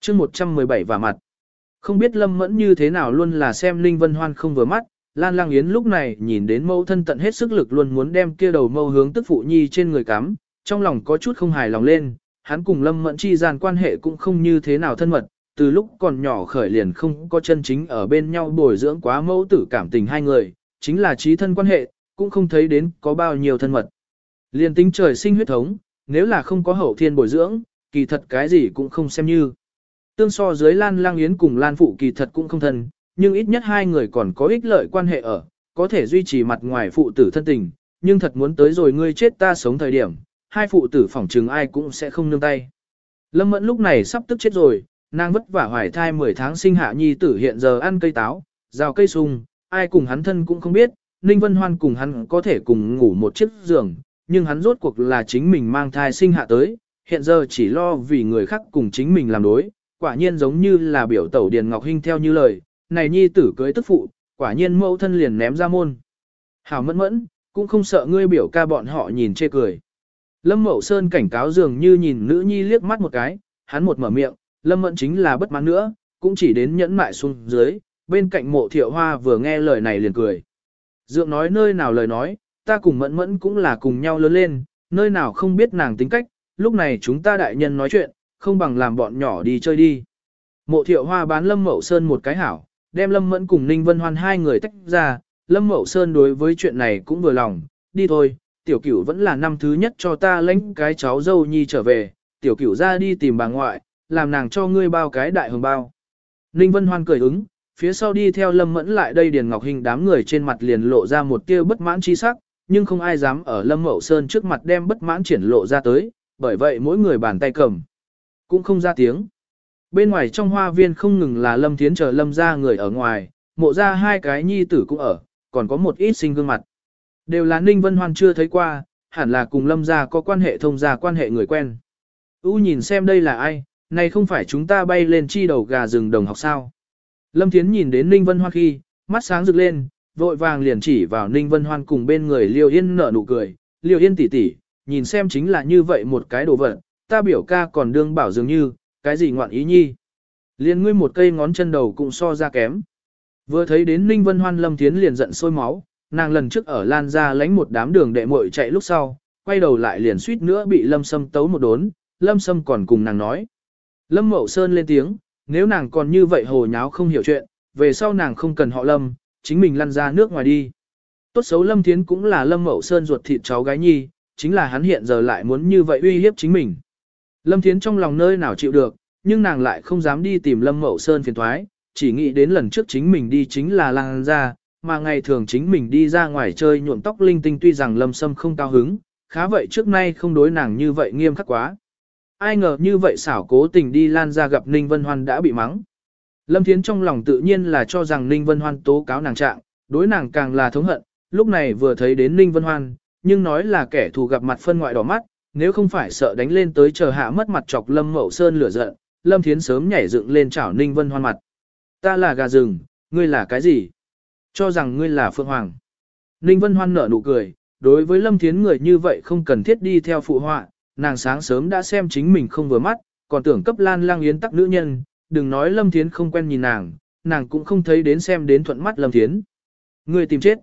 chương 117 và mặt. Không biết Lâm Mẫn như thế nào luôn là xem Ninh Vân Hoan không vừa mắt, Lan Lang Yến lúc này nhìn đến Mâu thân tận hết sức lực luôn muốn đem kia đầu mâu hướng tức phụ nhi trên người cắm, trong lòng có chút không hài lòng lên, hắn cùng Lâm Mẫn chi gian quan hệ cũng không như thế nào thân mật, từ lúc còn nhỏ khởi liền không có chân chính ở bên nhau bồi dưỡng quá mẫu tử cảm tình hai người, chính là trí thân quan hệ, cũng không thấy đến có bao nhiêu thân mật. Liền tính trời sinh huyết thống, nếu là không có hậu thiên bồi dưỡng, kỳ thật cái gì cũng không xem như. Tương so dưới Lan Lang Yến cùng Lan Phụ kỳ thật cũng không thân, nhưng ít nhất hai người còn có ích lợi quan hệ ở, có thể duy trì mặt ngoài phụ tử thân tình, nhưng thật muốn tới rồi ngươi chết ta sống thời điểm, hai phụ tử phỏng chừng ai cũng sẽ không nương tay. Lâm Mẫn lúc này sắp tức chết rồi, nàng vất vả hoài thai 10 tháng sinh hạ nhi tử hiện giờ ăn cây táo, rào cây sung, ai cùng hắn thân cũng không biết, Ninh Vân Hoan cùng hắn có thể cùng ngủ một chiếc giường, nhưng hắn rốt cuộc là chính mình mang thai sinh hạ tới, hiện giờ chỉ lo vì người khác cùng chính mình làm đối, quả nhiên giống như là biểu tẩu Điền Ngọc Hinh theo như lời, này nhi tử cưới tức phụ, quả nhiên mẫu thân liền ném ra môn. Hảo mẫn mẫn, cũng không sợ ngươi biểu ca bọn họ nhìn chê cười. Lâm Mậu Sơn cảnh cáo dường như nhìn nữ nhi liếc mắt một cái, hắn một mở miệng, Lâm Mẫn chính là bất mãn nữa, cũng chỉ đến nhẫn mại xuống dưới, bên cạnh mộ thiệu hoa vừa nghe lời này liền cười. Dượng nói nơi nào lời nói, ta cùng Mẫn Mẫn cũng là cùng nhau lớn lên, nơi nào không biết nàng tính cách, lúc này chúng ta đại nhân nói chuyện, không bằng làm bọn nhỏ đi chơi đi. Mộ thiệu hoa bán Lâm Mậu Sơn một cái hảo, đem Lâm Mẫn cùng Ninh Vân Hoan hai người tách ra, Lâm Mậu Sơn đối với chuyện này cũng vừa lòng, đi thôi, tiểu cửu vẫn là năm thứ nhất cho ta lãnh cái cháu dâu nhi trở về, tiểu cửu ra đi tìm bà ngoại, làm nàng cho ngươi bao cái đại hồng bao. Ninh Vân Hoan cười ứng, phía sau đi theo Lâm Mẫn lại đây Điền Ngọc Hình đám người trên mặt liền lộ ra một tia bất mãn chi sắc, nhưng không ai dám ở Lâm Mậu Sơn trước mặt đem bất mãn triển lộ ra tới, bởi vậy mỗi người bàn tay cầm, cũng không ra tiếng. Bên ngoài trong hoa viên không ngừng là Lâm Thiến chờ Lâm ra người ở ngoài, mộ ra hai cái nhi tử cũng ở, còn có một ít sinh gương mặt. Đều là Ninh Vân Hoan chưa thấy qua, hẳn là cùng Lâm ra có quan hệ thông gia quan hệ người quen. U nhìn xem đây là ai, này không phải chúng ta bay lên chi đầu gà rừng đồng học sao. Lâm Thiến nhìn đến Ninh Vân Hoan khi, mắt sáng rực lên, vội vàng liền chỉ vào Ninh Vân Hoan cùng bên người Liêu Yên nở nụ cười, Liêu Yên tỷ tỷ, nhìn xem chính là như vậy một cái đồ vật, ta biểu ca còn đương bảo dường như, cái gì ngoạn ý nhi. Liên ngươi một cây ngón chân đầu cũng so ra kém. Vừa thấy đến Ninh Vân Hoan Lâm Thiến liền giận sôi máu, nàng lần trước ở Lan ra lánh một đám đường đệ muội chạy lúc sau, quay đầu lại liền suýt nữa bị Lâm Sâm tấu một đốn, Lâm Sâm còn cùng nàng nói. Lâm Mậu Sơn lên tiếng, nếu nàng còn như vậy hồ nháo không hiểu chuyện, về sau nàng không cần họ Lâm, chính mình lăn ra nước ngoài đi. Tốt xấu Lâm Thiến cũng là Lâm Mậu Sơn ruột thịt cháu gái nhi, chính là hắn hiện giờ lại muốn như vậy uy hiếp chính mình. Lâm Thiến trong lòng nơi nào chịu được, nhưng nàng lại không dám đi tìm Lâm Mậu Sơn phiền thoái, chỉ nghĩ đến lần trước chính mình đi chính là lang ra, mà ngày thường chính mình đi ra ngoài chơi nhuộm tóc linh tinh tuy rằng Lâm Sâm không cao hứng, khá vậy trước nay không đối nàng như vậy nghiêm khắc quá. Ai ngờ như vậy xảo cố tình đi lan ra gặp Ninh Vân Hoan đã bị mắng. Lâm Thiến trong lòng tự nhiên là cho rằng Ninh Vân Hoan tố cáo nàng trạng, đối nàng càng là thống hận, lúc này vừa thấy đến Ninh Vân Hoan, nhưng nói là kẻ thù gặp mặt phân ngoại đỏ mắt, nếu không phải sợ đánh lên tới chờ hạ mất mặt chọc Lâm Mậu Sơn lửa giận, Lâm Thiến sớm nhảy dựng lên chảo Ninh Vân Hoan mặt. Ta là gà rừng, ngươi là cái gì? Cho rằng ngươi là Phượng Hoàng. Ninh Vân Hoan nở nụ cười, đối với Lâm Thiến người như vậy không cần thiết đi theo phụ họa, nàng sáng sớm đã xem chính mình không vừa mắt, còn tưởng cấp Lan Lang Yến tắc nữ nhân, đừng nói Lâm Thiến không quen nhìn nàng, nàng cũng không thấy đến xem đến thuận mắt Lâm Thiến. Ngươi tìm chết.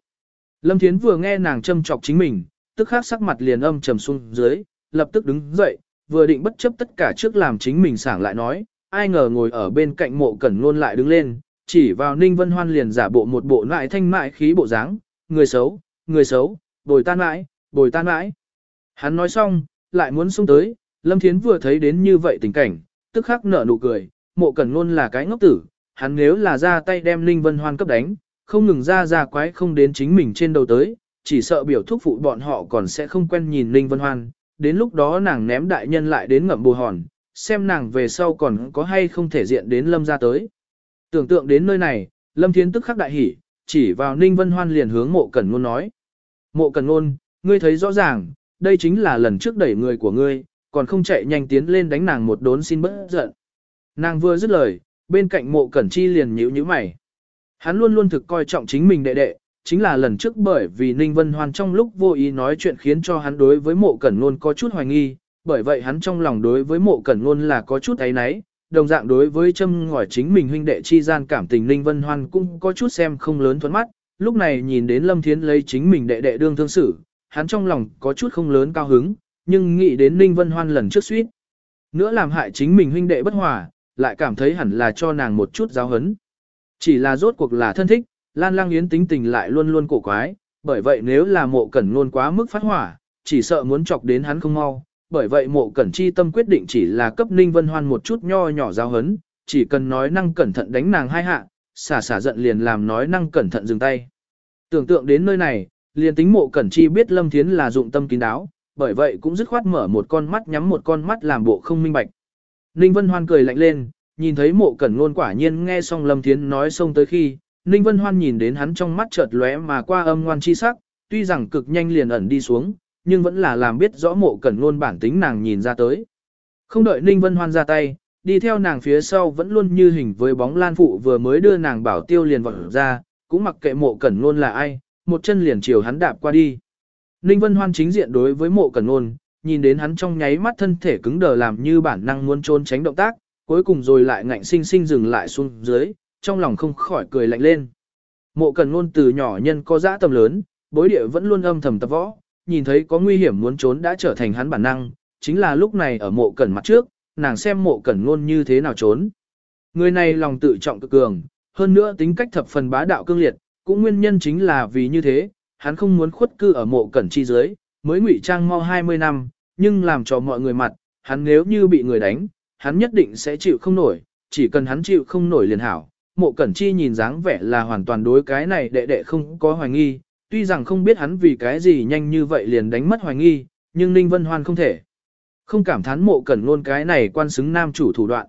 Lâm Thiến vừa nghe nàng châm chọc chính mình, tức khắc sắc mặt liền âm trầm xuống dưới, lập tức đứng dậy, vừa định bất chấp tất cả trước làm chính mình sảng lại nói, ai ngờ ngồi ở bên cạnh mộ cẩn luôn lại đứng lên, chỉ vào Ninh Vân Hoan liền giả bộ một bộ lại thanh mại khí bộ dáng, người xấu, người xấu, bồi tan mãi, bồi tan mãi. Hắn nói xong, lại muốn xuống tới, Lâm Thiến vừa thấy đến như vậy tình cảnh, tức khắc nở nụ cười, mộ cẩn luôn là cái ngốc tử, hắn nếu là ra tay đem Ninh Vân Hoan cấp đánh, không ngừng ra ra quái không đến chính mình trên đầu tới, chỉ sợ biểu thúc phụ bọn họ còn sẽ không quen nhìn Ninh Vân Hoan, đến lúc đó nàng ném đại nhân lại đến ngậm bù hòn, xem nàng về sau còn có hay không thể diện đến Lâm ra tới. Tưởng tượng đến nơi này, Lâm Thiến tức khắc đại hỉ, chỉ vào Ninh Vân Hoan liền hướng mộ cẩn ngôn nói. Mộ cẩn ngôn, ngươi thấy rõ ràng, đây chính là lần trước đẩy người của ngươi, còn không chạy nhanh tiến lên đánh nàng một đốn xin bớt giận. Nàng vừa dứt lời, bên cạnh mộ cẩn chi liền nhíu nhíu mày. Hắn luôn luôn thực coi trọng chính mình đệ đệ, chính là lần trước bởi vì Ninh Vân Hoan trong lúc vô ý nói chuyện khiến cho hắn đối với mộ cẩn ngôn có chút hoài nghi, bởi vậy hắn trong lòng đối với mộ cẩn ngôn là có chút ấy náy, đồng dạng đối với châm ngòi chính mình huynh đệ chi gian cảm tình Ninh Vân Hoan cũng có chút xem không lớn thuẫn mắt, lúc này nhìn đến Lâm Thiến lấy chính mình đệ đệ đương thương xử, hắn trong lòng có chút không lớn cao hứng, nhưng nghĩ đến Ninh Vân Hoan lần trước suýt. Nữa làm hại chính mình huynh đệ bất hòa, lại cảm thấy hẳn là cho nàng một chút giáo hấn. Chỉ là rốt cuộc là thân thích, Lan Lang Yến tính tình lại luôn luôn cổ quái, bởi vậy nếu là mộ cẩn luôn quá mức phát hỏa, chỉ sợ muốn chọc đến hắn không mau. Bởi vậy mộ cẩn chi tâm quyết định chỉ là cấp Ninh Vân Hoan một chút nho nhỏ giáo hấn, chỉ cần nói năng cẩn thận đánh nàng hai hạ, xả xả giận liền làm nói năng cẩn thận dừng tay. Tưởng tượng đến nơi này, liền tính mộ cẩn chi biết Lâm Thiến là dụng tâm kín đáo, bởi vậy cũng dứt khoát mở một con mắt nhắm một con mắt làm bộ không minh bạch. Ninh Vân Hoan cười lạnh lên, nhìn thấy mộ cẩn ngôn quả nhiên nghe xong Lâm Thiến nói xong tới khi, Ninh Vân Hoan nhìn đến hắn trong mắt chợt lóe mà qua âm ngoan chi sắc, tuy rằng cực nhanh liền ẩn đi xuống, nhưng vẫn là làm biết rõ mộ cẩn ngôn bản tính nàng nhìn ra tới. Không đợi Ninh Vân Hoan ra tay, đi theo nàng phía sau vẫn luôn như hình với bóng lan phụ vừa mới đưa nàng bảo tiêu liền vọt ra, cũng mặc kệ mộ cẩn ngôn là ai, một chân liền chiều hắn đạp qua đi. Ninh Vân Hoan chính diện đối với mộ cẩn ngôn, nhìn đến hắn trong nháy mắt thân thể cứng đờ làm như bản năng muốn trốn tránh động tác, cuối cùng rồi lại ngạnh sinh sinh dừng lại xuống dưới, trong lòng không khỏi cười lạnh lên. Mộ cần ngôn từ nhỏ nhân có dã tầm lớn, bối địa vẫn luôn âm thầm tập võ, nhìn thấy có nguy hiểm muốn trốn đã trở thành hắn bản năng, chính là lúc này ở mộ cẩn mặt trước, nàng xem mộ cẩn ngôn như thế nào trốn. Người này lòng tự trọng cực cường, hơn nữa tính cách thập phần bá đạo cương liệt, cũng nguyên nhân chính là vì như thế, hắn không muốn khuất cư ở mộ cẩn chi dưới, mới ngụy trang mau 20 năm, nhưng làm cho mọi người mặt, hắn nếu như bị người đánh, hắn nhất định sẽ chịu không nổi, chỉ cần hắn chịu không nổi liền hảo. Mộ Cẩn Chi nhìn dáng vẻ là hoàn toàn đối cái này đệ đệ không có hoài nghi, tuy rằng không biết hắn vì cái gì nhanh như vậy liền đánh mất hoài nghi, nhưng Ninh Vân Hoan không thể. Không cảm thán mộ cẩn luôn cái này quan xứng nam chủ thủ đoạn.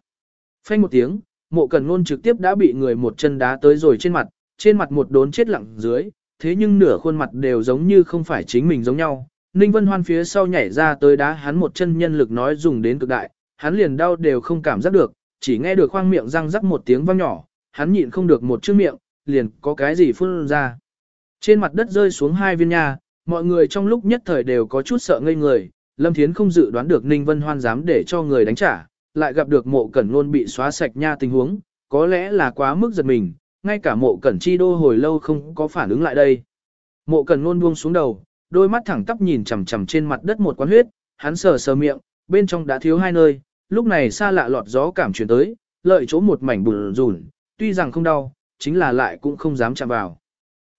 Phanh một tiếng, mộ cẩn luôn trực tiếp đã bị người một chân đá tới rồi trên mặt, trên mặt một đốn chết lặng dưới, thế nhưng nửa khuôn mặt đều giống như không phải chính mình giống nhau. Ninh Vân Hoan phía sau nhảy ra tới đá hắn một chân nhân lực nói dùng đến cực đại, hắn liền đau đều không cảm giác được, chỉ nghe được khoang miệng răng rắc một tiếng vang nhỏ, hắn nhịn không được một chữ miệng, liền có cái gì phun ra. Trên mặt đất rơi xuống hai viên nha, mọi người trong lúc nhất thời đều có chút sợ ngây người, Lâm Thiến không dự đoán được Ninh Vân Hoan dám để cho người đánh trả, lại gặp được mộ cẩn luôn bị xóa sạch nha tình huống, có lẽ là quá mức giật mình, ngay cả mộ cẩn chi đô hồi lâu không có phản ứng lại đây. Mộ cẩn luôn buông xuống đầu, đôi mắt thẳng tắp nhìn chằm chằm trên mặt đất một quán huyết, hắn sờ sờ miệng, bên trong đã thiếu hai nơi, lúc này xa lạ lọt gió cảm chuyển tới, lợi chỗ một mảnh bùn rùn, tuy rằng không đau, chính là lại cũng không dám chạm vào.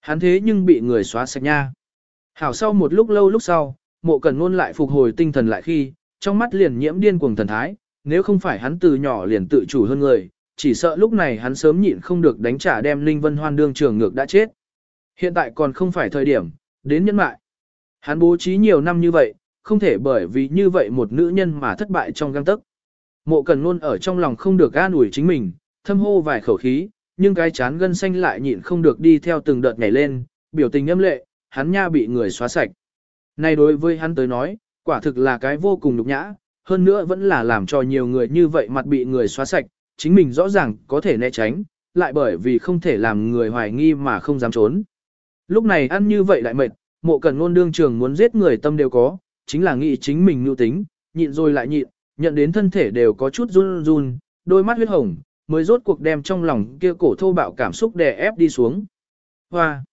Hắn thế nhưng bị người xóa sạch nha. Hảo sau một lúc lâu lúc sau, mộ cần ngôn lại phục hồi tinh thần lại khi, trong mắt liền nhiễm điên cuồng thần thái, nếu không phải hắn từ nhỏ liền tự chủ hơn người, chỉ sợ lúc này hắn sớm nhịn không được đánh trả đem Linh Vân Hoan đương trường ngược đã chết. Hiện tại còn không phải thời điểm, đến nhân mại. Hắn bố trí nhiều năm như vậy, không thể bởi vì như vậy một nữ nhân mà thất bại trong găng tức. Mộ cần luôn ở trong lòng không được an ủi chính mình, thâm hô vài khẩu khí, nhưng cái chán gân xanh lại nhịn không được đi theo từng đợt nhảy lên, biểu tình âm lệ, hắn nha bị người xóa sạch. Này đối với hắn tới nói, quả thực là cái vô cùng nhục nhã, hơn nữa vẫn là làm cho nhiều người như vậy mặt bị người xóa sạch, chính mình rõ ràng có thể né tránh, lại bởi vì không thể làm người hoài nghi mà không dám trốn. Lúc này ăn như vậy lại mệt, mộ cần ngôn đương trường muốn giết người tâm đều có, chính là nghĩ chính mình nưu tính, nhịn rồi lại nhịn, nhận đến thân thể đều có chút run run, đôi mắt huyết hồng, mới rốt cuộc đem trong lòng kia cổ thô bạo cảm xúc đè ép đi xuống. Hoa!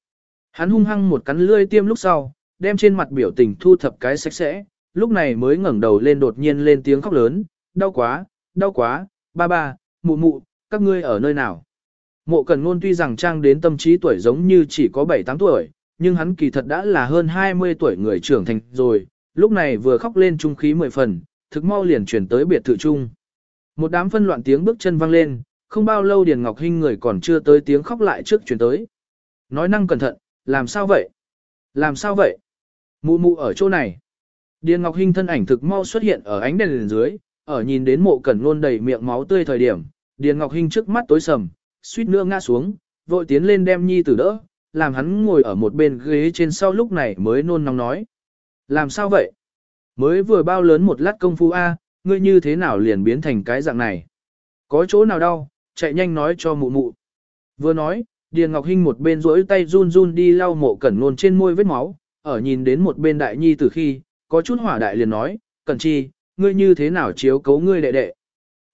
Hắn hung hăng một cắn lươi tiêm lúc sau, đem trên mặt biểu tình thu thập cái sạch sẽ, lúc này mới ngẩng đầu lên đột nhiên lên tiếng khóc lớn, đau quá, đau quá, ba ba, mụ mụ, các ngươi ở nơi nào? Mộ Cần Ngôn tuy rằng trang đến tâm trí tuổi giống như chỉ có 7-8 tuổi, nhưng hắn kỳ thật đã là hơn 20 tuổi người trưởng thành rồi, lúc này vừa khóc lên trung khí mười phần, thực mau liền chuyển tới biệt thự trung. Một đám phân loạn tiếng bước chân vang lên, không bao lâu Điền Ngọc Hinh người còn chưa tới tiếng khóc lại trước chuyển tới. Nói năng cẩn thận, làm sao vậy? Làm sao vậy? Mụ mụ ở chỗ này. Điền Ngọc Hinh thân ảnh thực mau xuất hiện ở ánh đèn dưới, ở nhìn đến mộ cẩn luôn đầy miệng máu tươi thời điểm, Điền Ngọc Hinh trước mắt tối sầm, suýt nữa ngã xuống, vội tiến lên đem nhi tử đỡ, làm hắn ngồi ở một bên ghế trên sau lúc này mới nôn nóng nói. Làm sao vậy? Mới vừa bao lớn một lát công phu A, ngươi như thế nào liền biến thành cái dạng này? Có chỗ nào đau, chạy nhanh nói cho mụ mụ. Vừa nói, Điền Ngọc Hinh một bên rỗi tay run run đi lau mộ cẩn nôn trên môi vết máu, ở nhìn đến một bên đại nhi từ khi, có chút hỏa đại liền nói, cẩn chi, ngươi như thế nào chiếu cấu ngươi đệ đệ.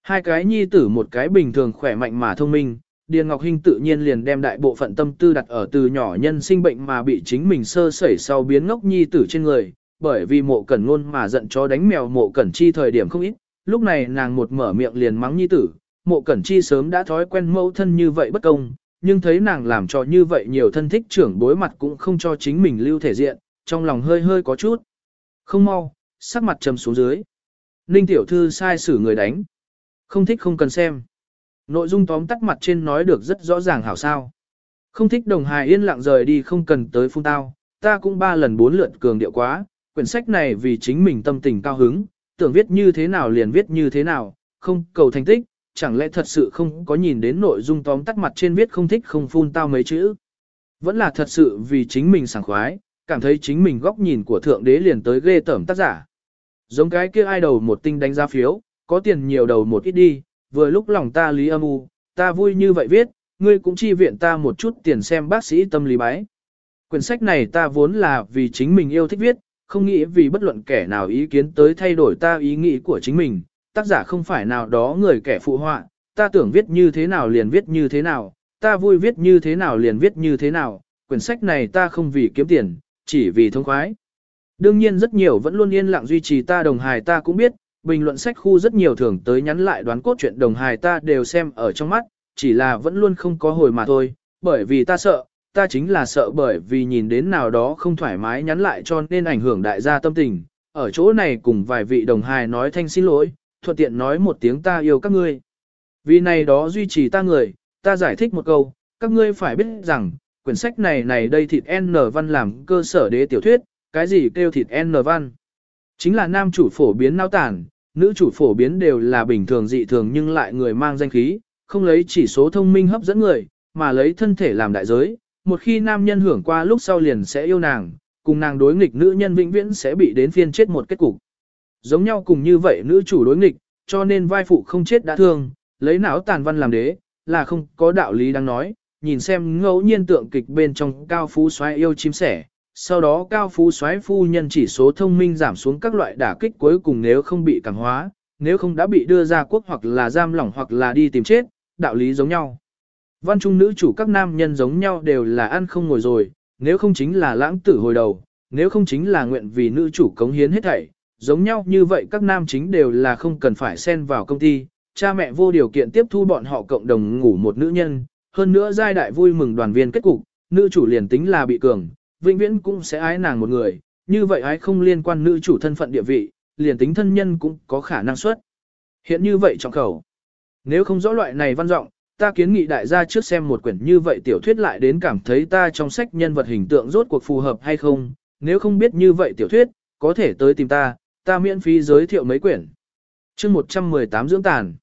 Hai cái nhi tử một cái bình thường khỏe mạnh mà thông minh, Điền Ngọc Hinh tự nhiên liền đem đại bộ phận tâm tư đặt ở từ nhỏ nhân sinh bệnh mà bị chính mình sơ sẩy sau biến ngốc nhi tử trên người, bởi vì mộ cẩn ngôn mà giận chó đánh mèo mộ cẩn chi thời điểm không ít, lúc này nàng một mở miệng liền mắng nhi tử, mộ cẩn chi sớm đã thói quen mẫu thân như vậy bất công, nhưng thấy nàng làm cho như vậy nhiều thân thích trưởng bối mặt cũng không cho chính mình lưu thể diện, trong lòng hơi hơi có chút. Không mau, sắc mặt trầm xuống dưới. Ninh tiểu thư sai xử người đánh. Không thích không cần xem. Nội dung tóm tắt mặt trên nói được rất rõ ràng hảo sao. Không thích đồng hài yên lặng rời đi không cần tới phun tao, ta cũng ba lần bốn lượt cường điệu quá, quyển sách này vì chính mình tâm tình cao hứng, tưởng viết như thế nào liền viết như thế nào, không cầu thành tích, chẳng lẽ thật sự không có nhìn đến nội dung tóm tắt mặt trên viết không thích không phun tao mấy chữ. Vẫn là thật sự vì chính mình sảng khoái, cảm thấy chính mình góc nhìn của thượng đế liền tới ghê tởm tác giả. Giống cái kia ai đầu một tinh đánh giá phiếu, có tiền nhiều đầu một ít đi, vừa lúc lòng ta lý âm u, ta vui như vậy viết, ngươi cũng chi viện ta một chút tiền xem bác sĩ tâm lý bái. Quyển sách này ta vốn là vì chính mình yêu thích viết, không nghĩ vì bất luận kẻ nào ý kiến tới thay đổi ta ý nghĩ của chính mình, tác giả không phải nào đó người kẻ phụ họa, ta tưởng viết như thế nào liền viết như thế nào, ta vui viết như thế nào liền viết như thế nào, quyển sách này ta không vì kiếm tiền, chỉ vì thông khoái. Đương nhiên rất nhiều vẫn luôn yên lặng duy trì ta đồng hài ta cũng biết, bình luận sách khu rất nhiều thường tới nhắn lại đoán cốt chuyện đồng hài ta đều xem ở trong mắt, chỉ là vẫn luôn không có hồi mà thôi, bởi vì ta sợ, ta chính là sợ bởi vì nhìn đến nào đó không thoải mái nhắn lại cho nên ảnh hưởng đại gia tâm tình, ở chỗ này cùng vài vị đồng hài nói thanh xin lỗi, thuận tiện nói một tiếng ta yêu các ngươi. Vì này đó duy trì ta người, ta giải thích một câu, các ngươi phải biết rằng, quyển sách này này đây thịt N văn làm cơ sở đế tiểu thuyết, cái gì kêu thịt N văn. Chính là nam chủ phổ biến nao tản, nữ chủ phổ biến đều là bình thường dị thường nhưng lại người mang danh khí, không lấy chỉ số thông minh hấp dẫn người, mà lấy thân thể làm đại giới. Một khi nam nhân hưởng qua lúc sau liền sẽ yêu nàng, cùng nàng đối nghịch nữ nhân vĩnh viễn sẽ bị đến phiên chết một kết cục. Giống nhau cùng như vậy nữ chủ đối nghịch, cho nên vai phụ không chết đã thương, lấy não tàn văn làm đế, là không có đạo lý đang nói, nhìn xem ngẫu nhiên tượng kịch bên trong cao phú xoáy yêu chim sẻ, sau đó cao phú xoáy phu nhân chỉ số thông minh giảm xuống các loại đả kích cuối cùng nếu không bị cảm hóa, nếu không đã bị đưa ra quốc hoặc là giam lỏng hoặc là đi tìm chết, đạo lý giống nhau. Văn trung nữ chủ các nam nhân giống nhau đều là ăn không ngồi rồi, nếu không chính là lãng tử hồi đầu, nếu không chính là nguyện vì nữ chủ cống hiến hết thảy, giống nhau như vậy các nam chính đều là không cần phải xen vào công ty, cha mẹ vô điều kiện tiếp thu bọn họ cộng đồng ngủ một nữ nhân, hơn nữa giai đại vui mừng đoàn viên kết cục, nữ chủ liền tính là bị cường, vĩnh viễn cũng sẽ ái nàng một người, như vậy ái không liên quan nữ chủ thân phận địa vị, liền tính thân nhân cũng có khả năng xuất. Hiện như vậy trọng khẩu. Nếu không rõ loại này văn giọng, ta kiến nghị đại gia trước xem một quyển như vậy tiểu thuyết lại đến cảm thấy ta trong sách nhân vật hình tượng rốt cuộc phù hợp hay không, nếu không biết như vậy tiểu thuyết, có thể tới tìm ta, ta miễn phí giới thiệu mấy quyển. chương 118 dưỡng tàn.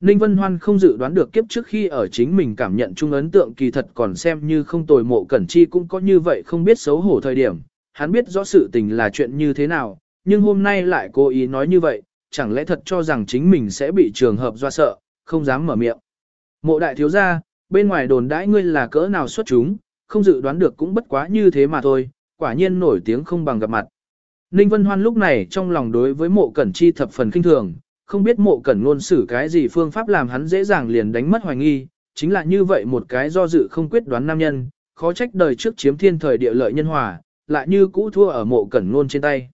Ninh Vân Hoan không dự đoán được kiếp trước khi ở chính mình cảm nhận chung ấn tượng kỳ thật còn xem như không tồi mộ cẩn chi cũng có như vậy không biết xấu hổ thời điểm. Hắn biết rõ sự tình là chuyện như thế nào, nhưng hôm nay lại cố ý nói như vậy, chẳng lẽ thật cho rằng chính mình sẽ bị trường hợp do sợ, không dám mở miệng. Mộ đại thiếu gia, bên ngoài đồn đãi ngươi là cỡ nào xuất chúng, không dự đoán được cũng bất quá như thế mà thôi, quả nhiên nổi tiếng không bằng gặp mặt. Ninh Vân Hoan lúc này trong lòng đối với mộ cẩn chi thập phần kinh thường, không biết mộ cẩn luôn xử cái gì phương pháp làm hắn dễ dàng liền đánh mất hoài nghi, chính là như vậy một cái do dự không quyết đoán nam nhân, khó trách đời trước chiếm thiên thời địa lợi nhân hòa, lại như cũ thua ở mộ cẩn luôn trên tay.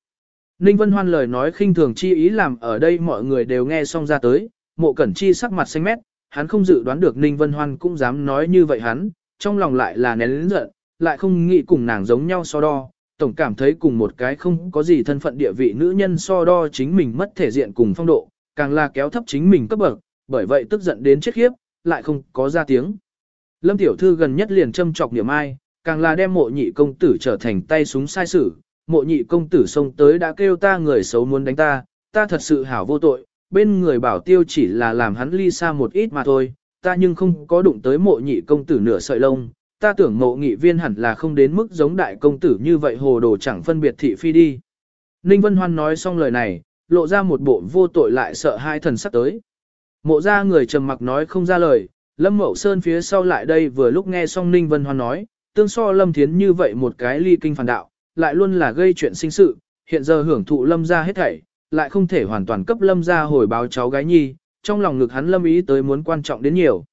Ninh Vân Hoan lời nói khinh thường chi ý làm ở đây mọi người đều nghe xong ra tới, mộ cẩn chi sắc mặt xanh mét, hắn không dự đoán được Ninh Vân Hoan cũng dám nói như vậy hắn, trong lòng lại là nén lĩnh giận, lại không nghĩ cùng nàng giống nhau so đo, tổng cảm thấy cùng một cái không có gì thân phận địa vị nữ nhân so đo chính mình mất thể diện cùng phong độ, càng là kéo thấp chính mình cấp bậc, bởi vậy tức giận đến chết khiếp, lại không có ra tiếng. Lâm tiểu thư gần nhất liền châm chọc niệm ai, càng là đem mộ nhị công tử trở thành tay súng sai sử, mộ nhị công tử xông tới đã kêu ta người xấu muốn đánh ta, ta thật sự hảo vô tội, bên người bảo tiêu chỉ là làm hắn ly xa một ít mà thôi, ta nhưng không có đụng tới mộ nhị công tử nửa sợi lông, ta tưởng mộ nghị viên hẳn là không đến mức giống đại công tử như vậy hồ đồ chẳng phân biệt thị phi đi. Ninh Vân Hoan nói xong lời này, lộ ra một bộ vô tội lại sợ hai thần sắc tới. Mộ ra người trầm mặc nói không ra lời, Lâm Mậu Sơn phía sau lại đây vừa lúc nghe xong Ninh Vân Hoan nói, tương so Lâm Thiến như vậy một cái ly kinh phản đạo, lại luôn là gây chuyện sinh sự, hiện giờ hưởng thụ Lâm ra hết thảy, lại không thể hoàn toàn cấp Lâm ra hồi báo cháu gái nhi, trong lòng ngực hắn Lâm ý tới muốn quan trọng đến nhiều.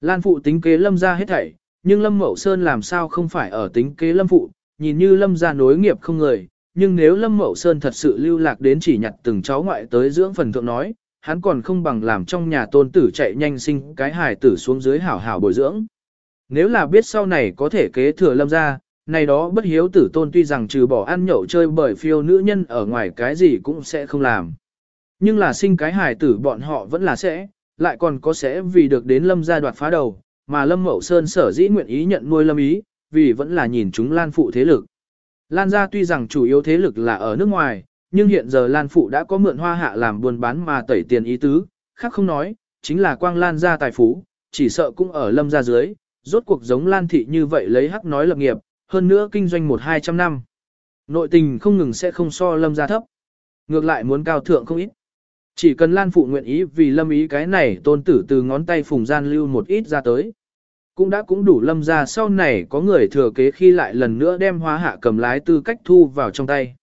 Lan phụ tính kế Lâm ra hết thảy, nhưng Lâm Mậu Sơn làm sao không phải ở tính kế Lâm phụ, nhìn như Lâm ra nối nghiệp không người, nhưng nếu Lâm Mậu Sơn thật sự lưu lạc đến chỉ nhặt từng cháu ngoại tới dưỡng phần thượng nói, hắn còn không bằng làm trong nhà tôn tử chạy nhanh sinh cái hài tử xuống dưới hảo hảo bồi dưỡng. Nếu là biết sau này có thể kế thừa Lâm ra, này đó bất hiếu tử tôn tuy rằng trừ bỏ ăn nhậu chơi bởi phiêu nữ nhân ở ngoài cái gì cũng sẽ không làm. Nhưng là sinh cái hài tử bọn họ vẫn là sẽ, lại còn có sẽ vì được đến Lâm gia đoạt phá đầu, mà Lâm Mậu Sơn sở dĩ nguyện ý nhận nuôi Lâm ý, vì vẫn là nhìn chúng Lan Phụ thế lực. Lan gia tuy rằng chủ yếu thế lực là ở nước ngoài, nhưng hiện giờ Lan Phụ đã có mượn hoa hạ làm buôn bán mà tẩy tiền ý tứ, khác không nói, chính là quang Lan gia tài phú, chỉ sợ cũng ở Lâm gia dưới, rốt cuộc giống Lan Thị như vậy lấy hắc nói lập nghiệp, hơn nữa kinh doanh một hai trăm năm. Nội tình không ngừng sẽ không so Lâm gia thấp, ngược lại muốn cao thượng không ít. Chỉ cần Lan Phụ nguyện ý vì Lâm ý cái này tôn tử từ ngón tay phùng gian lưu một ít ra tới cũng đã cũng đủ lâm ra sau này có người thừa kế khi lại lần nữa đem hóa hạ cầm lái tư cách thu vào trong tay.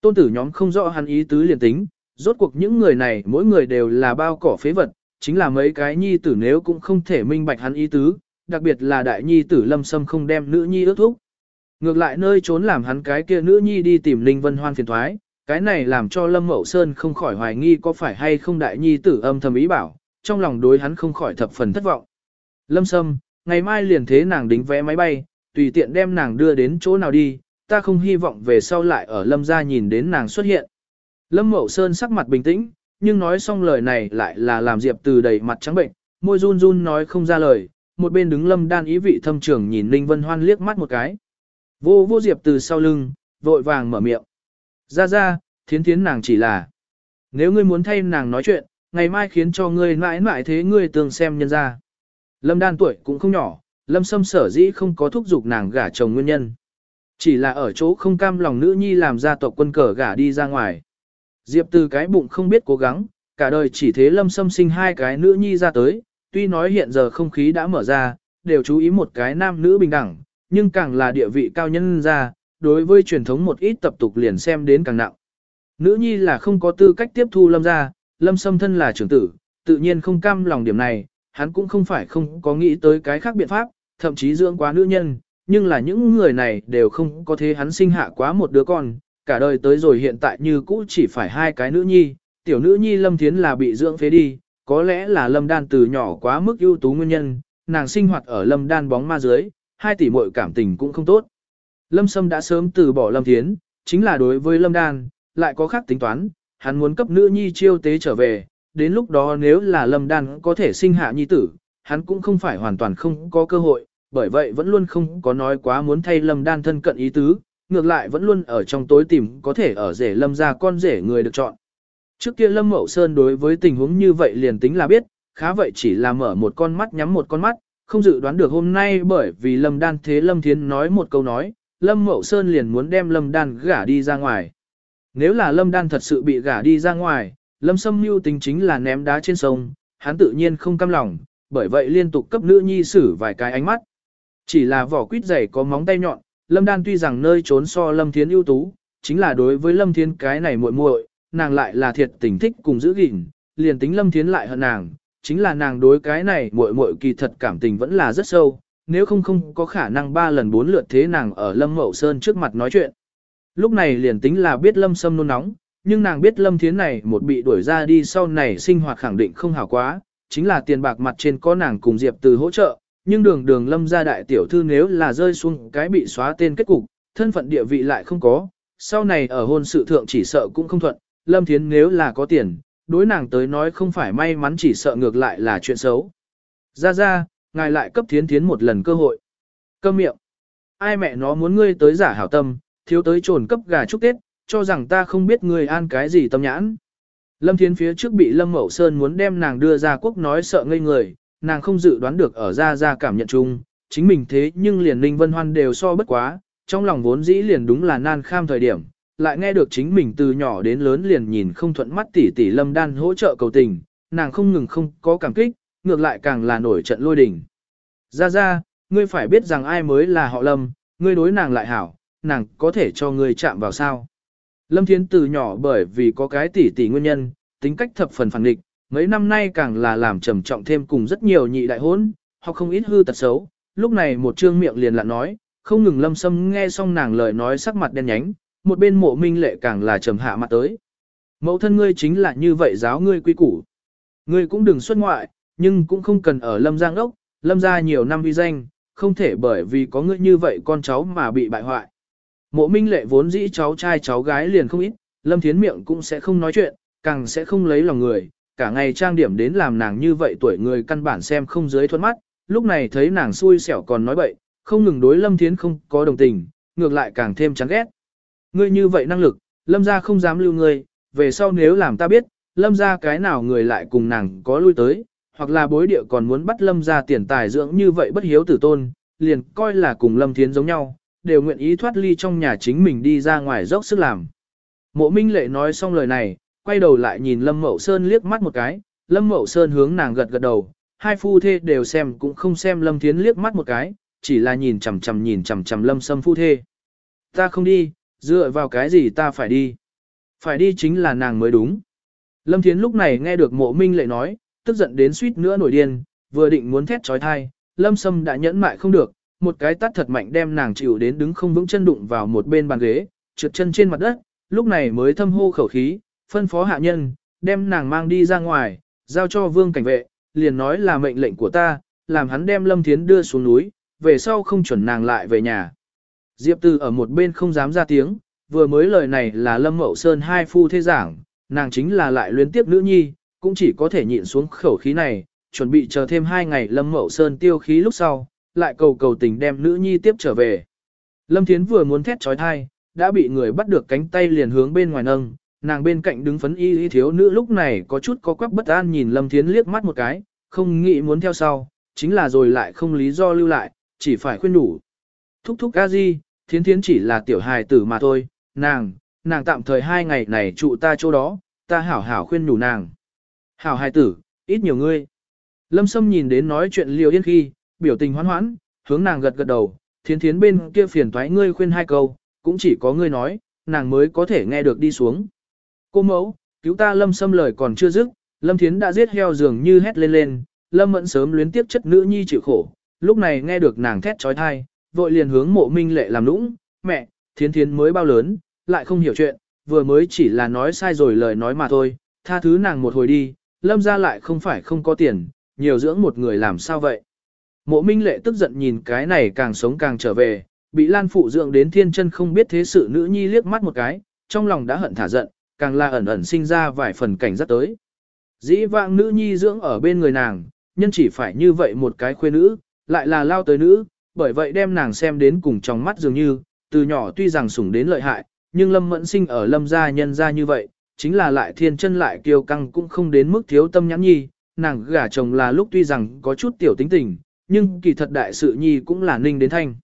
Tôn tử nhóm không rõ hắn ý tứ liền tính, rốt cuộc những người này mỗi người đều là bao cỏ phế vật, chính là mấy cái nhi tử nếu cũng không thể minh bạch hắn ý tứ, đặc biệt là đại nhi tử lâm sâm không đem nữ nhi ước thúc. Ngược lại nơi trốn làm hắn cái kia nữ nhi đi tìm Linh Vân Hoan phiền thoái, cái này làm cho Lâm Mậu Sơn không khỏi hoài nghi có phải hay không đại nhi tử âm thầm ý bảo, trong lòng đối hắn không khỏi thập phần thất vọng. Lâm Sâm, ngày mai liền thế nàng đính vé máy bay, tùy tiện đem nàng đưa đến chỗ nào đi, ta không hy vọng về sau lại ở Lâm gia nhìn đến nàng xuất hiện. Lâm Mậu Sơn sắc mặt bình tĩnh, nhưng nói xong lời này lại là làm Diệp Từ đầy mặt trắng bệnh, môi run run nói không ra lời, một bên đứng Lâm Đan ý vị thâm trưởng nhìn Ninh Vân Hoan liếc mắt một cái. Vô vô Diệp Từ sau lưng, vội vàng mở miệng. Ra ra, thiến thiến nàng chỉ là. Nếu ngươi muốn thay nàng nói chuyện, ngày mai khiến cho ngươi mãi mãi thế ngươi tường xem nhân ra. Lâm đan tuổi cũng không nhỏ, lâm sâm sở dĩ không có thúc giục nàng gả chồng nguyên nhân. Chỉ là ở chỗ không cam lòng nữ nhi làm ra tộc quân cờ gả đi ra ngoài. Diệp từ cái bụng không biết cố gắng, cả đời chỉ thế lâm sâm sinh hai cái nữ nhi ra tới, tuy nói hiện giờ không khí đã mở ra, đều chú ý một cái nam nữ bình đẳng, nhưng càng là địa vị cao nhân ra, đối với truyền thống một ít tập tục liền xem đến càng nặng. Nữ nhi là không có tư cách tiếp thu lâm ra, lâm sâm thân là trưởng tử, tự nhiên không cam lòng điểm này, hắn cũng không phải không có nghĩ tới cái khác biện pháp, thậm chí dưỡng quá nữ nhân, nhưng là những người này đều không có thế hắn sinh hạ quá một đứa con, cả đời tới rồi hiện tại như cũ chỉ phải hai cái nữ nhi, tiểu nữ nhi Lâm Thiến là bị dưỡng phế đi, có lẽ là Lâm Đan từ nhỏ quá mức ưu tú nguyên nhân, nàng sinh hoạt ở Lâm Đan bóng ma dưới, hai tỷ muội cảm tình cũng không tốt. Lâm Sâm đã sớm từ bỏ Lâm Thiến, chính là đối với Lâm Đan, lại có khác tính toán, hắn muốn cấp nữ nhi chiêu tế trở về, đến lúc đó nếu là Lâm Đan có thể sinh hạ nhi tử, hắn cũng không phải hoàn toàn không có cơ hội, bởi vậy vẫn luôn không có nói quá muốn thay Lâm Đan thân cận ý tứ, ngược lại vẫn luôn ở trong tối tìm có thể ở rể Lâm ra con rể người được chọn. Trước kia Lâm Mậu Sơn đối với tình huống như vậy liền tính là biết, khá vậy chỉ là mở một con mắt nhắm một con mắt, không dự đoán được hôm nay bởi vì Lâm Đan thế Lâm Thiến nói một câu nói, Lâm Mậu Sơn liền muốn đem Lâm Đan gả đi ra ngoài. Nếu là Lâm Đan thật sự bị gả đi ra ngoài, Lâm Sâm mưu tính chính là ném đá trên sông, hắn tự nhiên không cam lòng, bởi vậy liên tục cấp nữ nhi sử vài cái ánh mắt. Chỉ là vỏ quýt dày có móng tay nhọn, Lâm Đan tuy rằng nơi trốn so Lâm Thiến ưu tú, chính là đối với Lâm Thiến cái này muội muội, nàng lại là thiệt tình thích cùng giữ gìn, liền tính Lâm Thiến lại hận nàng, chính là nàng đối cái này muội muội kỳ thật cảm tình vẫn là rất sâu, nếu không không có khả năng ba lần bốn lượt thế nàng ở Lâm Mậu Sơn trước mặt nói chuyện. Lúc này liền tính là biết Lâm Sâm nôn nóng, nhưng nàng biết Lâm Thiến này một bị đuổi ra đi sau này sinh hoạt khẳng định không hảo quá, chính là tiền bạc mặt trên có nàng cùng Diệp Từ hỗ trợ, nhưng đường đường Lâm gia đại tiểu thư nếu là rơi xuống cái bị xóa tên kết cục, thân phận địa vị lại không có, sau này ở hôn sự thượng chỉ sợ cũng không thuận, Lâm Thiến nếu là có tiền, đối nàng tới nói không phải may mắn chỉ sợ ngược lại là chuyện xấu. Ra ra, ngài lại cấp thiến thiến một lần cơ hội. Câm miệng. Ai mẹ nó muốn ngươi tới giả hảo tâm, thiếu tới trồn cấp gà chúc Tết, cho rằng ta không biết ngươi an cái gì tâm nhãn. Lâm Thiến phía trước bị Lâm Mậu Sơn muốn đem nàng đưa ra quốc nói sợ ngây người, nàng không dự đoán được ở ra ra cảm nhận chung, chính mình thế nhưng liền Ninh Vân Hoan đều so bất quá, trong lòng vốn dĩ liền đúng là nan kham thời điểm, lại nghe được chính mình từ nhỏ đến lớn liền nhìn không thuận mắt tỷ tỷ Lâm Đan hỗ trợ cầu tình, nàng không ngừng không có cảm kích, ngược lại càng là nổi trận lôi đình. Ra ra, ngươi phải biết rằng ai mới là họ Lâm, ngươi đối nàng lại hảo, nàng có thể cho ngươi chạm vào sao. Lâm Thiến từ nhỏ bởi vì có cái tỷ tỷ nguyên nhân, tính cách thập phần phản nghịch mấy năm nay càng là làm trầm trọng thêm cùng rất nhiều nhị đại hôn, hoặc không ít hư tật xấu, lúc này một trương miệng liền lạ nói, không ngừng lâm sâm nghe xong nàng lời nói sắc mặt đen nhánh, một bên mộ minh lệ càng là trầm hạ mặt tới. Mẫu thân ngươi chính là như vậy giáo ngươi quy củ. Ngươi cũng đừng xuất ngoại, nhưng cũng không cần ở lâm giang ốc, lâm gia nhiều năm vi danh, không thể bởi vì có ngươi như vậy con cháu mà bị bại hoại. Mộ minh lệ vốn dĩ cháu trai cháu gái liền không ít, lâm thiến miệng cũng sẽ không nói chuyện, càng sẽ không lấy lòng người, cả ngày trang điểm đến làm nàng như vậy tuổi người căn bản xem không dưới thuẫn mắt, lúc này thấy nàng xui xẻo còn nói bậy, không ngừng đối lâm thiến không có đồng tình, ngược lại càng thêm chán ghét. Ngươi như vậy năng lực, lâm gia không dám lưu ngươi, về sau nếu làm ta biết, lâm gia cái nào người lại cùng nàng có lui tới, hoặc là bối địa còn muốn bắt lâm gia tiền tài dưỡng như vậy bất hiếu tử tôn, liền coi là cùng lâm thiến giống nhau, đều nguyện ý thoát ly trong nhà chính mình đi ra ngoài dốc sức làm. Mộ Minh Lệ nói xong lời này, quay đầu lại nhìn Lâm Mậu Sơn liếc mắt một cái, Lâm Mậu Sơn hướng nàng gật gật đầu, hai phu thê đều xem cũng không xem Lâm Thiến liếc mắt một cái, chỉ là nhìn chằm chằm nhìn chằm chằm Lâm Sâm phu thê. Ta không đi, dựa vào cái gì ta phải đi? Phải đi chính là nàng mới đúng. Lâm Thiến lúc này nghe được mộ minh lệ nói, tức giận đến suýt nữa nổi điên, vừa định muốn thét trói thai, Lâm Sâm đã nhẫn mại không được, một cái tát thật mạnh đem nàng chịu đến đứng không vững chân đụng vào một bên bàn ghế, trượt chân trên mặt đất, lúc này mới thâm hô khẩu khí, phân phó hạ nhân, đem nàng mang đi ra ngoài, giao cho vương cảnh vệ, liền nói là mệnh lệnh của ta, làm hắn đem Lâm Thiến đưa xuống núi, về sau không chuẩn nàng lại về nhà. Diệp Từ ở một bên không dám ra tiếng, vừa mới lời này là Lâm Mậu Sơn hai phu thế giảng, nàng chính là lại luyến tiếp nữ nhi, cũng chỉ có thể nhịn xuống khẩu khí này, chuẩn bị chờ thêm hai ngày Lâm Mậu Sơn tiêu khí lúc sau, lại cầu cầu tình đem nữ nhi tiếp trở về. Lâm Thiến vừa muốn thét trói thai, đã bị người bắt được cánh tay liền hướng bên ngoài nâng, nàng bên cạnh đứng phấn y y thiếu nữ lúc này có chút có quắc bất an nhìn Lâm Thiến liếc mắt một cái, không nghĩ muốn theo sau, chính là rồi lại không lý do lưu lại, chỉ phải khuyên đủ. Thúc thúc a di, thiến thiến chỉ là tiểu hài tử mà thôi, nàng, nàng tạm thời hai ngày này trụ ta chỗ đó, ta hảo hảo khuyên nhủ nàng. Hảo hài tử, ít nhiều ngươi. Lâm Sâm nhìn đến nói chuyện liều yên khi, biểu tình hoán hoãn, hướng nàng gật gật đầu, thiến thiến bên kia phiền thoái ngươi khuyên hai câu, cũng chỉ có ngươi nói, nàng mới có thể nghe được đi xuống. Cô mẫu, cứu ta lâm Sâm lời còn chưa dứt, lâm thiến đã giết heo dường như hét lên lên, lâm mẫn sớm luyến tiếp chất nữ nhi chịu khổ, lúc này nghe được nàng thét trói thai, vội liền hướng mộ minh lệ làm nũng, mẹ, thiến thiến mới bao lớn, lại không hiểu chuyện, vừa mới chỉ là nói sai rồi lời nói mà thôi, tha thứ nàng một hồi đi, lâm ra lại không phải không có tiền, nhiều dưỡng một người làm sao vậy. Mộ minh lệ tức giận nhìn cái này càng sống càng trở về, bị Lan Phụ dưỡng đến thiên chân không biết thế sự nữ nhi liếc mắt một cái, trong lòng đã hận thả giận, càng là ẩn ẩn sinh ra vài phần cảnh giác tới. Dĩ vãng nữ nhi dưỡng ở bên người nàng, nhân chỉ phải như vậy một cái khuê nữ, lại là lao tới nữ, bởi vậy đem nàng xem đến cùng trong mắt dường như, từ nhỏ tuy rằng sủng đến lợi hại, nhưng lâm mẫn sinh ở lâm gia nhân gia như vậy, chính là lại thiên chân lại kiêu căng cũng không đến mức thiếu tâm nhãn nhi, nàng gả chồng là lúc tuy rằng có chút tiểu tính tình, nhưng kỳ thật đại sự nhi cũng là ninh đến thanh.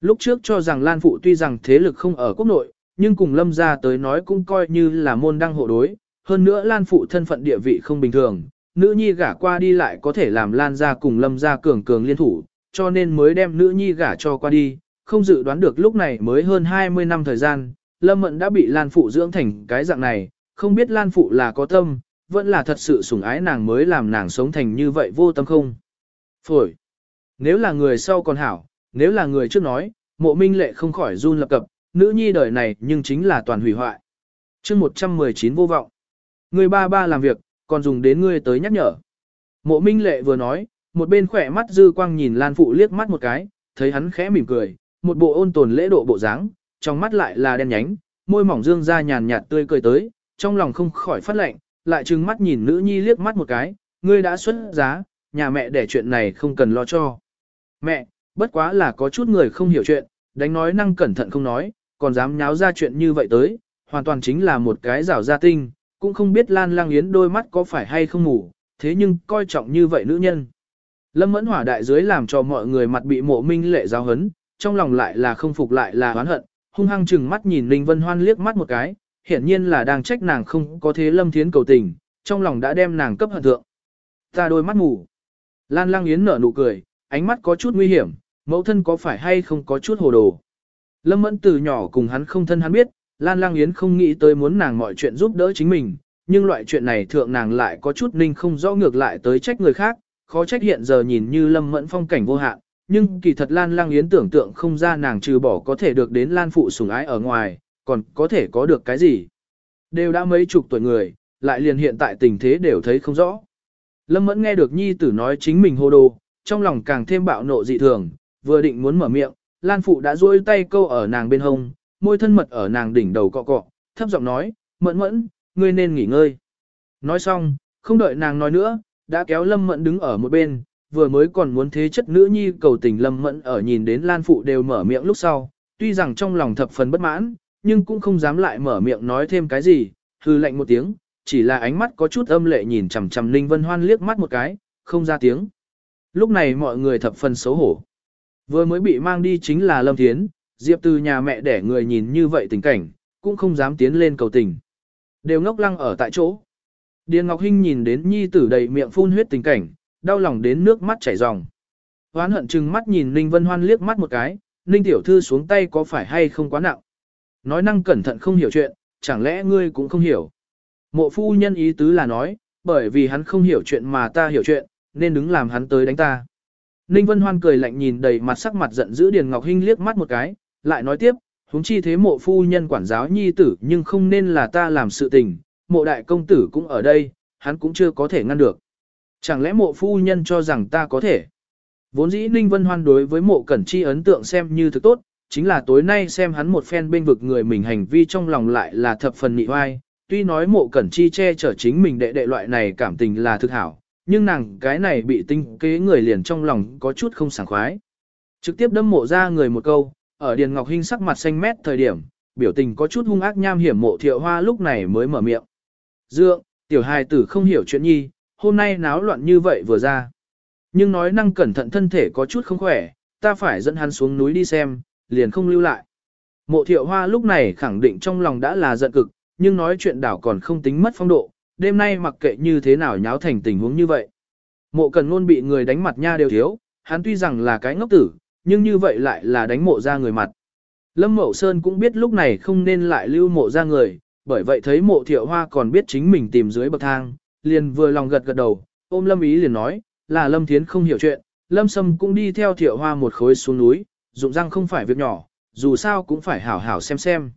Lúc trước cho rằng Lan Phụ tuy rằng thế lực không ở quốc nội, nhưng cùng lâm gia tới nói cũng coi như là môn đăng hộ đối, hơn nữa Lan Phụ thân phận địa vị không bình thường, nữ nhi gả qua đi lại có thể làm Lan gia cùng lâm gia cường cường liên thủ, cho nên mới đem nữ nhi gả cho qua đi, không dự đoán được lúc này mới hơn 20 năm thời gian, Lâm Mận đã bị Lan Phụ dưỡng thành cái dạng này, không biết Lan Phụ là có tâm, vẫn là thật sự sủng ái nàng mới làm nàng sống thành như vậy vô tâm không. Phổi. Nếu là người sau còn hảo, nếu là người trước nói, mộ minh lệ không khỏi run lập cập, nữ nhi đời này nhưng chính là toàn hủy hoại. chương 119 vô vọng. Người ba ba làm việc, còn dùng đến ngươi tới nhắc nhở. Mộ minh lệ vừa nói, một bên khỏe mắt dư quang nhìn Lan Phụ liếc mắt một cái, thấy hắn khẽ mỉm cười, một bộ ôn tồn lễ độ bộ dáng, trong mắt lại là đen nhánh, môi mỏng dương ra nhàn nhạt tươi cười tới, trong lòng không khỏi phát lệnh, lại trừng mắt nhìn nữ nhi liếc mắt một cái, ngươi đã xuất giá, nhà mẹ để chuyện này không cần lo cho. Mẹ, bất quá là có chút người không hiểu chuyện, đánh nói năng cẩn thận không nói, còn dám nháo ra chuyện như vậy tới, hoàn toàn chính là một cái rào gia tinh, cũng không biết Lan Lang Yến đôi mắt có phải hay không ngủ, thế nhưng coi trọng như vậy nữ nhân. Lâm Mẫn Hỏa đại dưới làm cho mọi người mặt bị mộ minh lệ giáo hấn, trong lòng lại là không phục lại là oán hận, hung hăng chừng mắt nhìn Ninh Vân Hoan liếc mắt một cái, hiển nhiên là đang trách nàng không có thế Lâm Thiến cầu tình, trong lòng đã đem nàng cấp hận thượng. Ta đôi mắt ngủ. Lan Lang Yến nở nụ cười, ánh mắt có chút nguy hiểm, mẫu thân có phải hay không có chút hồ đồ. Lâm Mẫn từ nhỏ cùng hắn không thân hắn biết, Lan Lang Yến không nghĩ tới muốn nàng mọi chuyện giúp đỡ chính mình, nhưng loại chuyện này thượng nàng lại có chút ninh không rõ ngược lại tới trách người khác, khó trách hiện giờ nhìn như Lâm Mẫn phong cảnh vô hạn, nhưng kỳ thật Lan Lang Yến tưởng tượng không ra nàng trừ bỏ có thể được đến Lan Phụ sủng ái ở ngoài, còn có thể có được cái gì. Đều đã mấy chục tuổi người, lại liền hiện tại tình thế đều thấy không rõ. Lâm Mẫn nghe được Nhi tử nói chính mình hô đồ, trong lòng càng thêm bạo nộ dị thường, vừa định muốn mở miệng, Lan Phụ đã duỗi tay câu ở nàng bên hông, môi thân mật ở nàng đỉnh đầu cọ cọ, thấp giọng nói, Mẫn Mẫn, ngươi nên nghỉ ngơi. Nói xong, không đợi nàng nói nữa, đã kéo Lâm Mẫn đứng ở một bên, vừa mới còn muốn thế chất nữ nhi cầu tình Lâm Mẫn ở nhìn đến Lan Phụ đều mở miệng lúc sau, tuy rằng trong lòng thập phần bất mãn, nhưng cũng không dám lại mở miệng nói thêm cái gì, hư lạnh một tiếng, chỉ là ánh mắt có chút âm lệ nhìn chằm chằm Ninh Vân Hoan liếc mắt một cái, không ra tiếng. Lúc này mọi người thập phần xấu hổ. Vừa mới bị mang đi chính là Lâm Thiến, Diệp từ nhà mẹ để người nhìn như vậy tình cảnh, cũng không dám tiến lên cầu tình. Đều ngốc lăng ở tại chỗ. Điền Ngọc Hinh nhìn đến nhi tử đầy miệng phun huyết tình cảnh, đau lòng đến nước mắt chảy ròng. Hoán hận chừng mắt nhìn Ninh Vân Hoan liếc mắt một cái, Ninh tiểu thư xuống tay có phải hay không quá nặng. Nói năng cẩn thận không hiểu chuyện, chẳng lẽ ngươi cũng không hiểu. Mộ phu nhân ý tứ là nói, bởi vì hắn không hiểu chuyện mà ta hiểu chuyện, nên đứng làm hắn tới đánh ta. Ninh Vân Hoan cười lạnh nhìn đầy mặt sắc mặt giận dữ Điền Ngọc Hinh liếc mắt một cái, lại nói tiếp, huống chi thế mộ phu nhân quản giáo nhi tử nhưng không nên là ta làm sự tình, mộ đại công tử cũng ở đây, hắn cũng chưa có thể ngăn được. Chẳng lẽ mộ phu nhân cho rằng ta có thể? Vốn dĩ Ninh Vân Hoan đối với mộ cẩn chi ấn tượng xem như thực tốt, chính là tối nay xem hắn một phen bên vực người mình hành vi trong lòng lại là thập phần nị hoai. Tuy nói mộ cẩn chi che chở chính mình đệ đệ loại này cảm tình là thực hảo, nhưng nàng cái này bị tinh kế người liền trong lòng có chút không sảng khoái. Trực tiếp đâm mộ ra người một câu, ở Điền Ngọc Hinh sắc mặt xanh mét thời điểm, biểu tình có chút hung ác nham hiểm mộ thiệu hoa lúc này mới mở miệng. Dượng, tiểu hài tử không hiểu chuyện nhi, hôm nay náo loạn như vậy vừa ra. Nhưng nói năng cẩn thận thân thể có chút không khỏe, ta phải dẫn hắn xuống núi đi xem, liền không lưu lại. Mộ thiệu hoa lúc này khẳng định trong lòng đã là giận cực, nhưng nói chuyện đảo còn không tính mất phong độ, đêm nay mặc kệ như thế nào nháo thành tình huống như vậy. Mộ cần luôn bị người đánh mặt nha đều thiếu, hắn tuy rằng là cái ngốc tử, nhưng như vậy lại là đánh mộ ra người mặt. Lâm Mậu Sơn cũng biết lúc này không nên lại lưu mộ ra người, bởi vậy thấy mộ thiệu hoa còn biết chính mình tìm dưới bậc thang, liền vừa lòng gật gật đầu, ôm Lâm Ý liền nói, là Lâm Thiến không hiểu chuyện, Lâm Sâm cũng đi theo thiệu hoa một khối xuống núi, dụng răng không phải việc nhỏ, dù sao cũng phải hảo hảo xem xem.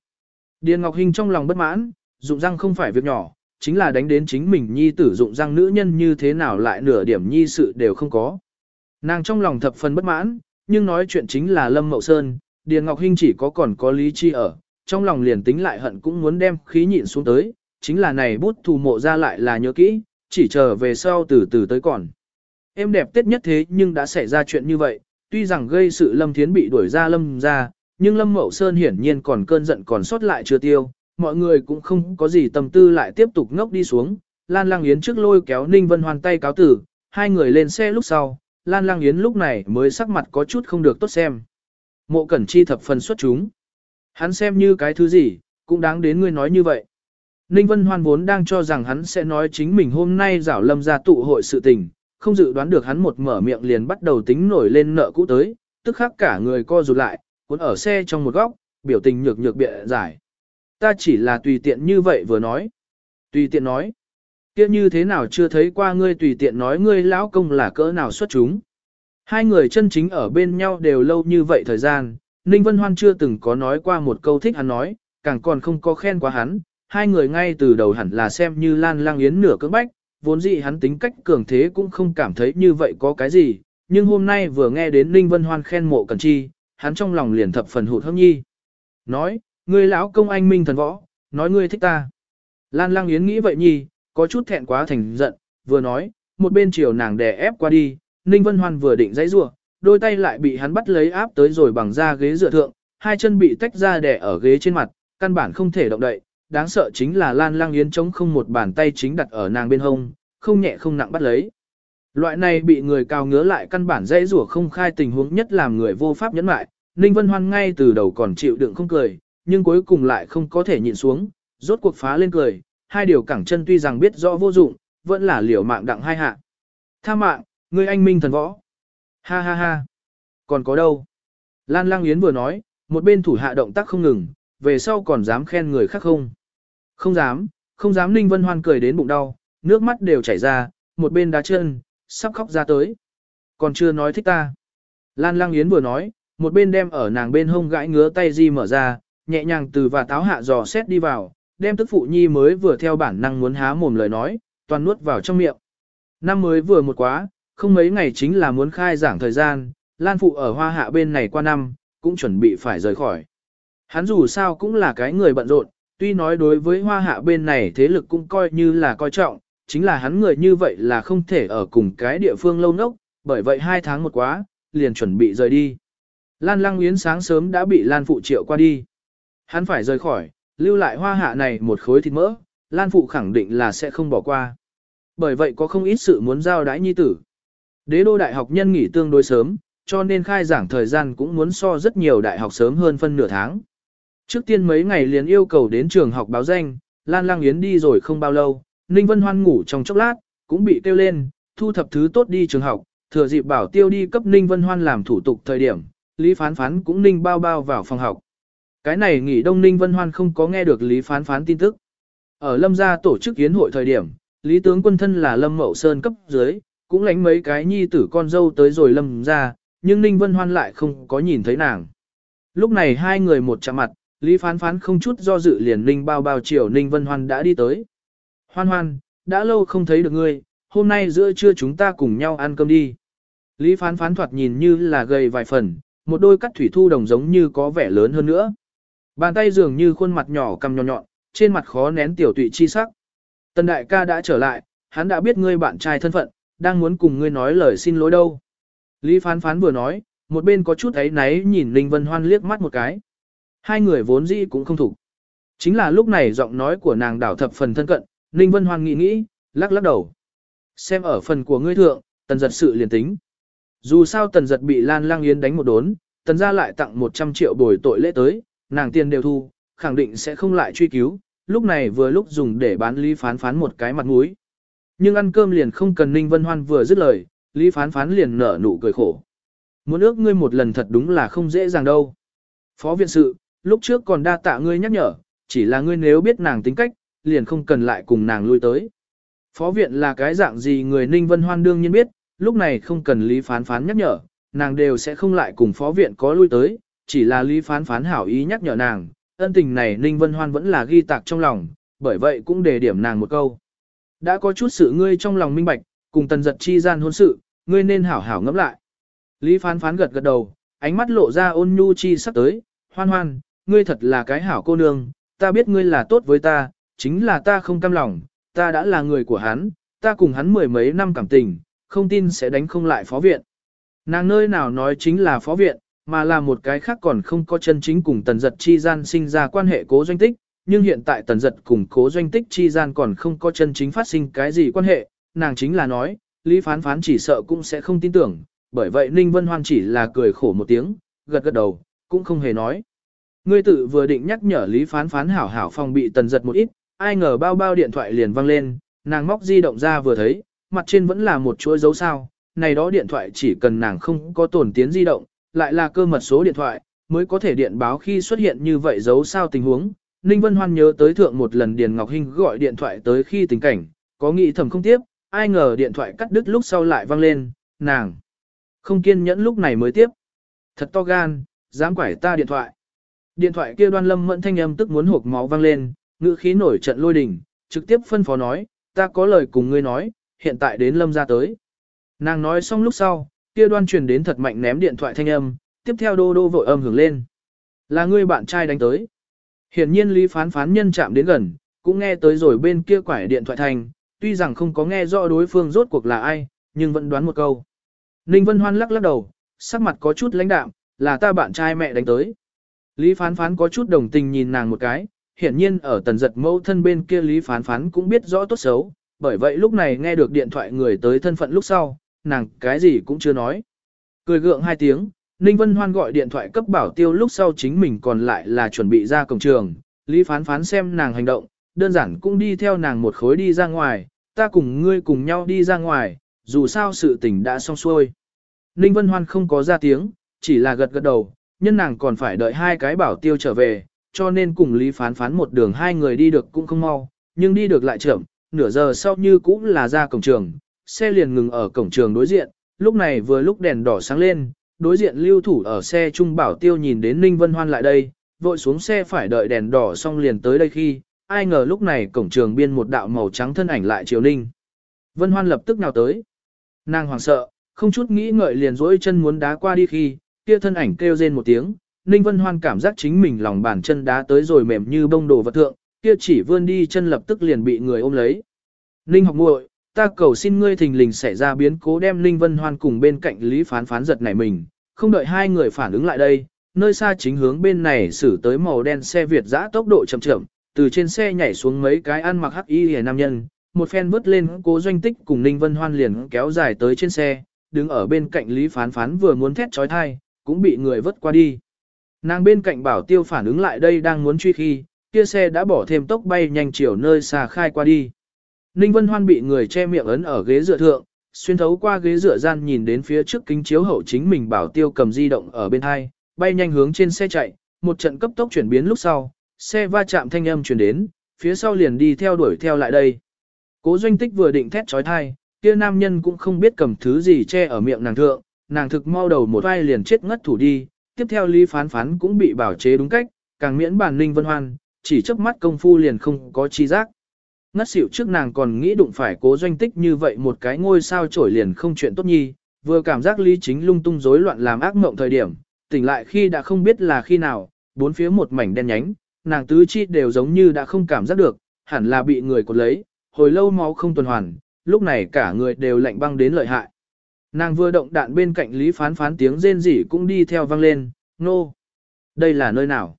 Điền Ngọc Hinh trong lòng bất mãn, dụng răng không phải việc nhỏ, chính là đánh đến chính mình nhi tử dụng răng nữ nhân như thế nào lại nửa điểm nhi sự đều không có. Nàng trong lòng thập phần bất mãn, nhưng nói chuyện chính là Lâm Mậu Sơn, Điền Ngọc Hinh chỉ có còn có lý chi ở, trong lòng liền tính lại hận cũng muốn đem khí nhịn xuống tới, chính là này bút thù mộ ra lại là nhớ kỹ, chỉ chờ về sau từ từ tới còn. Em đẹp tết nhất thế nhưng đã xảy ra chuyện như vậy, tuy rằng gây sự Lâm Thiến bị đuổi ra Lâm ra, nhưng Lâm Mậu Sơn hiển nhiên còn cơn giận còn sót lại chưa tiêu, mọi người cũng không có gì tâm tư lại tiếp tục ngốc đi xuống. Lan Lang Yến trước lôi kéo Ninh Vân Hoàn tay cáo tử, hai người lên xe lúc sau, Lan Lang Yến lúc này mới sắc mặt có chút không được tốt xem. Mộ Cẩn Chi thập phần xuất chúng. Hắn xem như cái thứ gì, cũng đáng đến ngươi nói như vậy. Ninh Vân Hoan vốn đang cho rằng hắn sẽ nói chính mình hôm nay rảo lâm ra tụ hội sự tình, không dự đoán được hắn một mở miệng liền bắt đầu tính nổi lên nợ cũ tới, tức khắc cả người co rụt lại, cuốn ở xe trong một góc, biểu tình nhược nhược bịa giải. Ta chỉ là tùy tiện như vậy vừa nói. Tùy tiện nói. kia như thế nào chưa thấy qua ngươi tùy tiện nói ngươi lão công là cỡ nào xuất chúng. Hai người chân chính ở bên nhau đều lâu như vậy thời gian, Ninh Vân Hoan chưa từng có nói qua một câu thích hắn nói, càng còn không có khen qua hắn, hai người ngay từ đầu hẳn là xem như Lan Lang Yến nửa cưỡng bách, vốn dĩ hắn tính cách cường thế cũng không cảm thấy như vậy có cái gì, nhưng hôm nay vừa nghe đến Ninh Vân Hoan khen mộ cần chi, hắn trong lòng liền thập phần hụt hâm nhi. Nói, ngươi lão công anh minh thần võ, nói ngươi thích ta. Lan Lang Yến nghĩ vậy nhi, có chút thẹn quá thành giận, vừa nói, một bên chiều nàng đè ép qua đi, Ninh Vân Hoan vừa định dãy rủa, đôi tay lại bị hắn bắt lấy áp tới rồi bằng ra ghế dựa thượng, hai chân bị tách ra đè ở ghế trên mặt, căn bản không thể động đậy. Đáng sợ chính là Lan Lang Yến chống không một bàn tay chính đặt ở nàng bên hông, không nhẹ không nặng bắt lấy. Loại này bị người cao ngứa lại căn bản dễ rủa không khai tình huống nhất làm người vô pháp nhẫn lại. Ninh Vân Hoan ngay từ đầu còn chịu đựng không cười, nhưng cuối cùng lại không có thể nhịn xuống, rốt cuộc phá lên cười, hai điều cẳng chân tuy rằng biết rõ vô dụng, vẫn là liều mạng đặng hai hạ. Tha mạng, ngươi anh minh thần võ. Ha ha ha. Còn có đâu? Lan Lang Yến vừa nói, một bên thủ hạ động tác không ngừng, về sau còn dám khen người khác không? Không dám, không dám Ninh Vân Hoan cười đến bụng đau, nước mắt đều chảy ra, một bên đá chân, sắp khóc ra tới. Còn chưa nói thích ta. Lan Lang Yến vừa nói, một bên đem ở nàng bên hông gãi ngứa tay di mở ra, nhẹ nhàng từ và táo hạ dò xét đi vào, đem tức phụ nhi mới vừa theo bản năng muốn há mồm lời nói, toàn nuốt vào trong miệng. Năm mới vừa một quá, không mấy ngày chính là muốn khai giảng thời gian, Lan Phụ ở hoa hạ bên này qua năm, cũng chuẩn bị phải rời khỏi. Hắn dù sao cũng là cái người bận rộn, tuy nói đối với hoa hạ bên này thế lực cũng coi như là coi trọng, chính là hắn người như vậy là không thể ở cùng cái địa phương lâu nốc, bởi vậy hai tháng một quá, liền chuẩn bị rời đi. Lan Lăng Yến sáng sớm đã bị Lan Phụ triệu qua đi. Hắn phải rời khỏi, lưu lại hoa hạ này một khối thịt mỡ, Lan Phụ khẳng định là sẽ không bỏ qua. Bởi vậy có không ít sự muốn giao đãi nhi tử. Đế đô đại học nhân nghỉ tương đối sớm, cho nên khai giảng thời gian cũng muốn so rất nhiều đại học sớm hơn phân nửa tháng. Trước tiên mấy ngày liền yêu cầu đến trường học báo danh, Lan Lang Yến đi rồi không bao lâu, Ninh Vân Hoan ngủ trong chốc lát, cũng bị kêu lên, thu thập thứ tốt đi trường học, thừa dịp bảo tiêu đi cấp Ninh Vân Hoan làm thủ tục thời điểm, Lý Phán Phán cũng Ninh bao bao vào phòng học. Cái này nghỉ đông Ninh Vân Hoan không có nghe được Lý Phán Phán tin tức. Ở Lâm gia tổ chức yến hội thời điểm, Lý tướng quân thân là Lâm Mậu Sơn cấp dưới, cũng lánh mấy cái nhi tử con dâu tới rồi Lâm ra nhưng Ninh Vân Hoan lại không có nhìn thấy nàng. Lúc này hai người một chạm mặt, Lý Phán Phán không chút do dự liền Ninh bao bao chiều Ninh Vân Hoan đã đi tới. Hoan hoan, đã lâu không thấy được ngươi, hôm nay giữa trưa chúng ta cùng nhau ăn cơm đi. Lý Phán Phán thoạt nhìn như là gầy vài phần, một đôi cắt thủy thu đồng giống như có vẻ lớn hơn nữa. Bàn tay dường như khuôn mặt nhỏ cầm nhọn nhọn, trên mặt khó nén tiểu tụy chi sắc. Tần đại ca đã trở lại, hắn đã biết ngươi bạn trai thân phận, đang muốn cùng ngươi nói lời xin lỗi đâu. Lý phán phán vừa nói, một bên có chút ấy náy nhìn Linh Vân Hoan liếc mắt một cái. Hai người vốn dĩ cũng không thủ. Chính là lúc này giọng nói của nàng đảo thập phần thân cận, Ninh Vân Hoan nghĩ nghĩ, lắc lắc đầu. Xem ở phần của ngươi thượng, tần giật sự liền tính. Dù sao tần giật bị Lan Lang Yến đánh một đốn, tần gia lại tặng 100 triệu bồi tội lễ tới, nàng tiền đều thu, khẳng định sẽ không lại truy cứu, lúc này vừa lúc dùng để bán Lý Phán Phán một cái mặt mũi. Nhưng ăn cơm liền không cần Ninh Vân Hoan vừa dứt lời, Lý Phán Phán liền nở nụ cười khổ. Muốn ước ngươi một lần thật đúng là không dễ dàng đâu. Phó viện sự, lúc trước còn đa tạ ngươi nhắc nhở, chỉ là ngươi nếu biết nàng tính cách, liền không cần lại cùng nàng lui tới. Phó viện là cái dạng gì người Ninh Vân Hoan đương nhiên biết, lúc này không cần Lý Phán Phán nhắc nhở, nàng đều sẽ không lại cùng phó viện có lui tới, chỉ là Lý Phán Phán hảo ý nhắc nhở nàng, ân tình này Ninh Vân Hoan vẫn là ghi tạc trong lòng, bởi vậy cũng đề điểm nàng một câu. Đã có chút sự ngươi trong lòng minh bạch, cùng tần giật chi gian hôn sự, ngươi nên hảo hảo ngẫm lại. Lý phán phán gật gật đầu, ánh mắt lộ ra ôn nhu chi sắp tới, hoan hoan, ngươi thật là cái hảo cô nương, ta biết ngươi là tốt với ta, chính là ta không cam lòng, ta đã là người của hắn, ta cùng hắn mười mấy năm cảm tình, không tin sẽ đánh không lại phó viện. Nàng nơi nào nói chính là phó viện, mà là một cái khác còn không có chân chính cùng tần giật chi gian sinh ra quan hệ cố doanh tích, nhưng hiện tại tần giật cùng cố doanh tích chi gian còn không có chân chính phát sinh cái gì quan hệ, nàng chính là nói, Lý Phán Phán chỉ sợ cũng sẽ không tin tưởng, bởi vậy Ninh Vân Hoan chỉ là cười khổ một tiếng, gật gật đầu, cũng không hề nói. Ngươi tự vừa định nhắc nhở Lý Phán Phán hảo hảo phòng bị tần giật một ít, ai ngờ bao bao điện thoại liền vang lên, nàng móc di động ra vừa thấy, mặt trên vẫn là một chuỗi dấu sao, này đó điện thoại chỉ cần nàng không có tổn tiến di động, lại là cơ mật số điện thoại, mới có thể điện báo khi xuất hiện như vậy dấu sao tình huống. Ninh Vân Hoan nhớ tới thượng một lần Điền Ngọc Hinh gọi điện thoại tới khi tình cảnh, có nghĩ thầm không tiếp, ai ngờ điện thoại cắt đứt lúc sau lại vang lên, nàng. Không kiên nhẫn lúc này mới tiếp. Thật to gan, dám quải ta điện thoại. Điện thoại kia đoan lâm mẫn thanh âm tức muốn hộp máu vang lên, ngữ khí nổi trận lôi đình, trực tiếp phân phó nói, ta có lời cùng ngươi nói, hiện tại đến lâm ra tới. Nàng nói xong lúc sau, kia đoan truyền đến thật mạnh ném điện thoại thanh âm, tiếp theo đô đô vội âm hưởng lên. Là ngươi bạn trai đánh tới. Hiển nhiên Lý Phán Phán nhân chạm đến gần, cũng nghe tới rồi bên kia quải điện thoại thành, tuy rằng không có nghe rõ đối phương rốt cuộc là ai, nhưng vẫn đoán một câu. Ninh Vân Hoan lắc lắc đầu, sắc mặt có chút lãnh đạm, là ta bạn trai mẹ đánh tới. Lý Phán Phán có chút đồng tình nhìn nàng một cái, hiển nhiên ở tần giật mẫu thân bên kia Lý Phán Phán cũng biết rõ tốt xấu, bởi vậy lúc này nghe được điện thoại người tới thân phận lúc sau, nàng cái gì cũng chưa nói. Cười gượng hai tiếng, Ninh Vân Hoan gọi điện thoại cấp bảo tiêu lúc sau chính mình còn lại là chuẩn bị ra cổng trường, Lý Phán Phán xem nàng hành động, đơn giản cũng đi theo nàng một khối đi ra ngoài, ta cùng ngươi cùng nhau đi ra ngoài, dù sao sự tình đã xong xuôi. Ninh Vân Hoan không có ra tiếng, chỉ là gật gật đầu, nhân nàng còn phải đợi hai cái bảo tiêu trở về, cho nên cùng Lý Phán Phán một đường hai người đi được cũng không mau, nhưng đi được lại chậm, nửa giờ sau như cũng là ra cổng trường, xe liền ngừng ở cổng trường đối diện, lúc này vừa lúc đèn đỏ sáng lên, đối diện lưu thủ ở xe trung bảo tiêu nhìn đến Ninh Vân Hoan lại đây, vội xuống xe phải đợi đèn đỏ xong liền tới đây khi, ai ngờ lúc này cổng trường biên một đạo màu trắng thân ảnh lại chiều Ninh. Vân Hoan lập tức nào tới. Nàng hoảng sợ, không chút nghĩ ngợi liền dỗi chân muốn đá qua đi khi, kia thân ảnh kêu rên một tiếng, Ninh Vân Hoan cảm giác chính mình lòng bàn chân đá tới rồi mềm như bông đồ vật thượng, kia chỉ vươn đi chân lập tức liền bị người ôm lấy. Ninh học muội, ta cầu xin ngươi thình lình xảy ra biến cố đem Ninh Vân Hoan cùng bên cạnh Lý Phán Phán giật nảy mình, không đợi hai người phản ứng lại đây, nơi xa chính hướng bên này xử tới màu đen xe Việt dã tốc độ chậm chậm, từ trên xe nhảy xuống mấy cái ăn mặc hắc y hề nam nhân, một phen vứt lên cố doanh tích cùng Ninh Vân Hoan liền kéo dài tới trên xe, đứng ở bên cạnh Lý Phán Phán vừa muốn thét trói thai, cũng bị người vứt qua đi. Nàng bên cạnh bảo tiêu phản ứng lại đây đang muốn truy khi, kia xe đã bỏ thêm tốc bay nhanh chiều nơi xa khai qua đi. Ninh Vân Hoan bị người che miệng ấn ở ghế dựa thượng, xuyên thấu qua ghế dựa gian nhìn đến phía trước kính chiếu hậu chính mình bảo tiêu cầm di động ở bên hai, bay nhanh hướng trên xe chạy, một trận cấp tốc chuyển biến lúc sau, xe va chạm thanh âm chuyển đến, phía sau liền đi theo đuổi theo lại đây. Cố doanh tích vừa định thét trói thai, kia nam nhân cũng không biết cầm thứ gì che ở miệng nàng thượng, nàng thực mau đầu một vai liền chết ngất thủ đi, tiếp theo Lý Phán Phán cũng bị bảo chế đúng cách, càng miễn bản Ninh Vân Hoan, chỉ chớp mắt công phu liền không có chi giác. Ngất xỉu trước nàng còn nghĩ đụng phải cố doanh tích như vậy một cái ngôi sao trổi liền không chuyện tốt nhi, vừa cảm giác lý chính lung tung rối loạn làm ác mộng thời điểm, tỉnh lại khi đã không biết là khi nào, bốn phía một mảnh đen nhánh, nàng tứ chi đều giống như đã không cảm giác được, hẳn là bị người cột lấy, hồi lâu máu không tuần hoàn, lúc này cả người đều lạnh băng đến lợi hại. Nàng vừa động đạn bên cạnh Lý Phán Phán tiếng rên rỉ cũng đi theo vang lên, nô. Đây là nơi nào?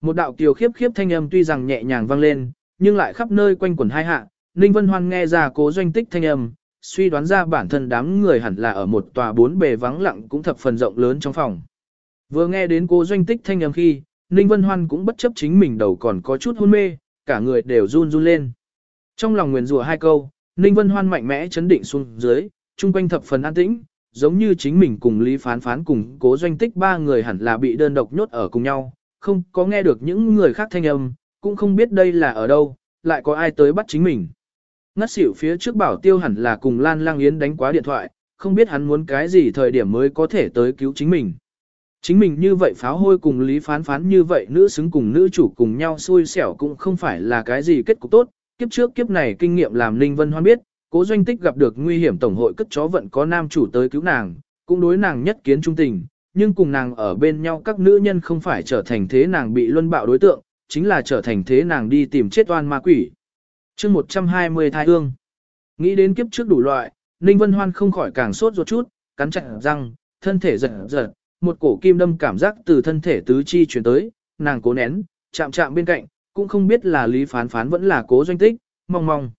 Một đạo kiều khiếp khiếp thanh âm tuy rằng nhẹ nhàng vang lên, nhưng lại khắp nơi quanh quẩn hai hạ. Ninh Vân Hoan nghe ra cố doanh tích thanh âm, suy đoán ra bản thân đám người hẳn là ở một tòa bốn bề vắng lặng cũng thập phần rộng lớn trong phòng. Vừa nghe đến cố doanh tích thanh âm khi, Ninh Vân Hoan cũng bất chấp chính mình đầu còn có chút hôn mê, cả người đều run run lên. Trong lòng nguyền rủa hai câu, Ninh Vân Hoan mạnh mẽ chấn định xuống dưới, trung quanh thập phần an tĩnh, giống như chính mình cùng Lý Phán Phán cùng cố doanh tích ba người hẳn là bị đơn độc nhốt ở cùng nhau, không có nghe được những người khác thanh âm, cũng không biết đây là ở đâu, lại có ai tới bắt chính mình. Ngất xỉu phía trước bảo tiêu hẳn là cùng Lan Lang Yến đánh quá điện thoại, không biết hắn muốn cái gì thời điểm mới có thể tới cứu chính mình. Chính mình như vậy pháo hôi cùng Lý Phán Phán như vậy nữ xứng cùng nữ chủ cùng nhau xui xẻo cũng không phải là cái gì kết cục tốt, kiếp trước kiếp này kinh nghiệm làm Ninh Vân Hoan biết, cố doanh tích gặp được nguy hiểm tổng hội cất chó vận có nam chủ tới cứu nàng, cũng đối nàng nhất kiến trung tình, nhưng cùng nàng ở bên nhau các nữ nhân không phải trở thành thế nàng bị luân bạo đối tượng, chính là trở thành thế nàng đi tìm chết oan ma quỷ. chương 120 thai hương. Nghĩ đến kiếp trước đủ loại, Ninh Vân Hoan không khỏi càng sốt ruột chút, cắn chặt răng, thân thể giật giật, một cổ kim đâm cảm giác từ thân thể tứ chi chuyển tới, nàng cố nén, chạm chạm bên cạnh, cũng không biết là lý phán phán vẫn là cố doanh tích, mong mong.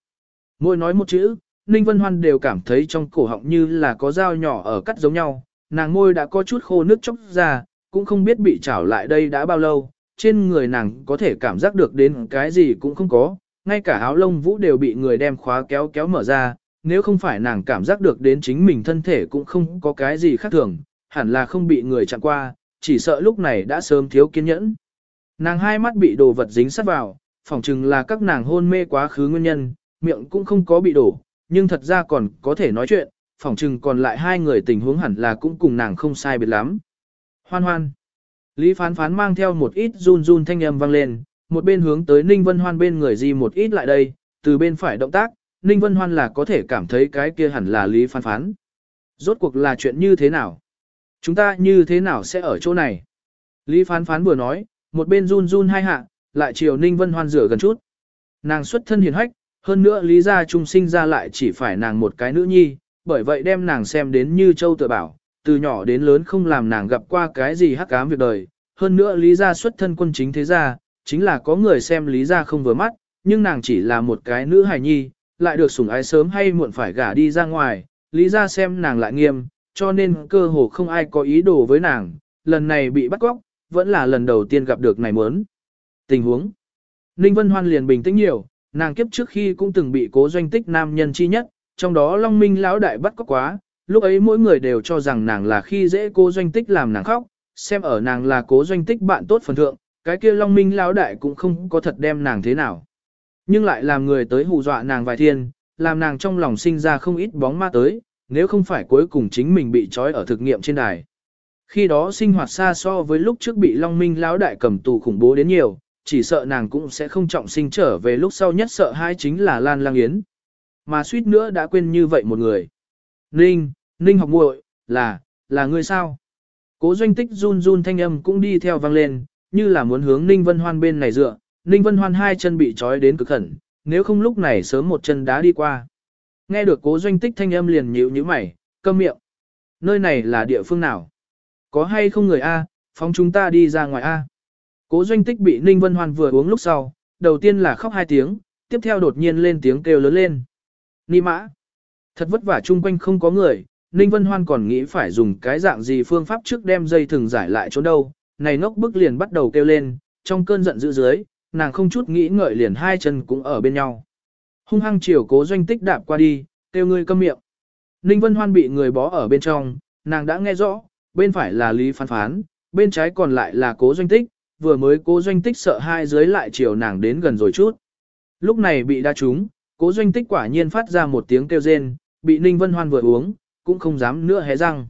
Mỗi nói một chữ, Ninh Vân Hoan đều cảm thấy trong cổ họng như là có dao nhỏ ở cắt giống nhau, nàng môi đã có chút khô nước chốc ra, cũng không biết bị trảo lại đây đã bao lâu, trên người nàng có thể cảm giác được đến cái gì cũng không có, ngay cả áo lông vũ đều bị người đem khóa kéo kéo mở ra, nếu không phải nàng cảm giác được đến chính mình thân thể cũng không có cái gì khác thường, hẳn là không bị người chặn qua, chỉ sợ lúc này đã sớm thiếu kiên nhẫn. Nàng hai mắt bị đồ vật dính sát vào, phỏng chừng là các nàng hôn mê quá khứ nguyên nhân, miệng cũng không có bị đổ, nhưng thật ra còn có thể nói chuyện, phỏng chừng còn lại hai người tình huống hẳn là cũng cùng nàng không sai biệt lắm. Hoan hoan. Lý phán phán mang theo một ít run run thanh âm vang lên, một bên hướng tới Ninh Vân Hoan bên người gì một ít lại đây, từ bên phải động tác, Ninh Vân Hoan là có thể cảm thấy cái kia hẳn là Lý phán phán. Rốt cuộc là chuyện như thế nào? Chúng ta như thế nào sẽ ở chỗ này? Lý phán phán vừa nói, một bên run run hai hạ, lại chiều Ninh Vân Hoan rửa gần chút. Nàng xuất thân hiền hách, hơn nữa lý gia trung sinh ra lại chỉ phải nàng một cái nữ nhi, bởi vậy đem nàng xem đến như châu tự bảo, từ nhỏ đến lớn không làm nàng gặp qua cái gì hắc ám việc đời. Hơn nữa lý gia xuất thân quân chính thế gia, chính là có người xem lý gia không vừa mắt, nhưng nàng chỉ là một cái nữ hài nhi, lại được sủng ái sớm hay muộn phải gả đi ra ngoài, lý gia xem nàng lại nghiêm, cho nên cơ hồ không ai có ý đồ với nàng, lần này bị bắt cóc, vẫn là lần đầu tiên gặp được này muốn. Tình huống. Ninh Vân Hoan liền bình tĩnh nhiều, nàng kiếp trước khi cũng từng bị cố doanh tích nam nhân chi nhất, trong đó Long Minh lão đại bắt cóc quá, lúc ấy mỗi người đều cho rằng nàng là khi dễ cố doanh tích làm nàng khóc, xem ở nàng là cố doanh tích bạn tốt phần thượng, cái kia Long Minh lão đại cũng không có thật đem nàng thế nào. Nhưng lại làm người tới hù dọa nàng vài thiên, làm nàng trong lòng sinh ra không ít bóng ma tới, nếu không phải cuối cùng chính mình bị trói ở thực nghiệm trên đài. Khi đó sinh hoạt xa so với lúc trước bị Long Minh lão đại cầm tù khủng bố đến nhiều, chỉ sợ nàng cũng sẽ không trọng sinh trở về lúc sau nhất sợ hai chính là Lan Lang Yến. Mà suýt nữa đã quên như vậy một người. Ninh, Ninh học muội, là, là người sao? Cố doanh tích run run thanh âm cũng đi theo vang lên, như là muốn hướng Ninh Vân Hoan bên này dựa. Ninh Vân Hoan hai chân bị trói đến cực khẩn, nếu không lúc này sớm một chân đá đi qua. Nghe được cố doanh tích thanh âm liền nhíu nhíu mày, câm miệng. Nơi này là địa phương nào? Có hay không người A, phóng chúng ta đi ra ngoài A. Cố doanh tích bị Ninh Vân Hoan vừa uống lúc sau, đầu tiên là khóc hai tiếng, tiếp theo đột nhiên lên tiếng kêu lớn lên. Ni mã. Thật vất vả chung quanh không có người, Ninh Vân Hoan còn nghĩ phải dùng cái dạng gì phương pháp trước đem dây thừng giải lại chỗ đâu. Này ngốc bức liền bắt đầu kêu lên, trong cơn giận dữ dưới, nàng không chút nghĩ ngợi liền hai chân cũng ở bên nhau. Hung hăng chiều cố doanh tích đạp qua đi, kêu ngươi câm miệng. Ninh Vân Hoan bị người bó ở bên trong, nàng đã nghe rõ, bên phải là Lý Phán Phán, bên trái còn lại là cố doanh tích, vừa mới cố doanh tích sợ hai dưới lại chiều nàng đến gần rồi chút. Lúc này bị đa trúng, cố doanh tích quả nhiên phát ra một tiếng kêu rên, bị Ninh Vân Hoan vừa uống, cũng không dám nữa hé răng.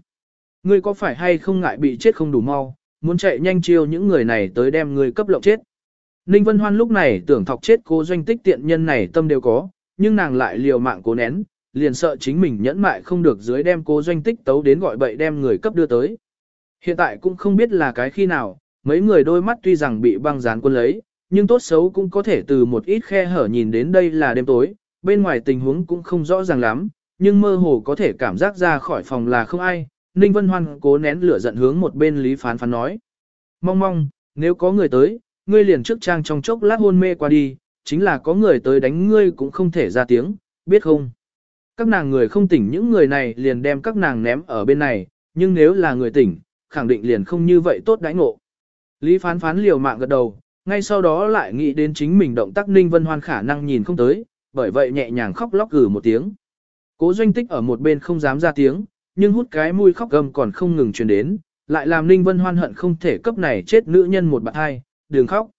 Ngươi có phải hay không ngại bị chết không đủ mau, muốn chạy nhanh chiêu những người này tới đem ngươi cấp lộng chết. Ninh Vân Hoan lúc này tưởng thọc chết cố doanh tích tiện nhân này tâm đều có, nhưng nàng lại liều mạng cố nén, liền sợ chính mình nhẫn mại không được dưới đem cố doanh tích tấu đến gọi bậy đem người cấp đưa tới. Hiện tại cũng không biết là cái khi nào, mấy người đôi mắt tuy rằng bị băng dán quân lấy, nhưng tốt xấu cũng có thể từ một ít khe hở nhìn đến đây là đêm tối, bên ngoài tình huống cũng không rõ ràng lắm, nhưng mơ hồ có thể cảm giác ra khỏi phòng là không ai. Ninh Vân Hoan cố nén lửa giận hướng một bên Lý Phán Phán nói. Mong mong, nếu có người tới, ngươi liền trước trang trong chốc lát hôn mê qua đi, chính là có người tới đánh ngươi cũng không thể ra tiếng, biết không? Các nàng người không tỉnh những người này liền đem các nàng ném ở bên này, nhưng nếu là người tỉnh, khẳng định liền không như vậy tốt đãi ngộ. Lý phán phán liều mạng gật đầu, ngay sau đó lại nghĩ đến chính mình động tác Ninh Vân Hoan khả năng nhìn không tới, bởi vậy nhẹ nhàng khóc lóc gừ một tiếng. Cố doanh tích ở một bên không dám ra tiếng, nhưng hút cái mũi khóc gầm còn không ngừng truyền đến, lại làm Ninh Vân Hoan hận không thể cấp này chết nữ nhân một bạn hai, đừng khóc.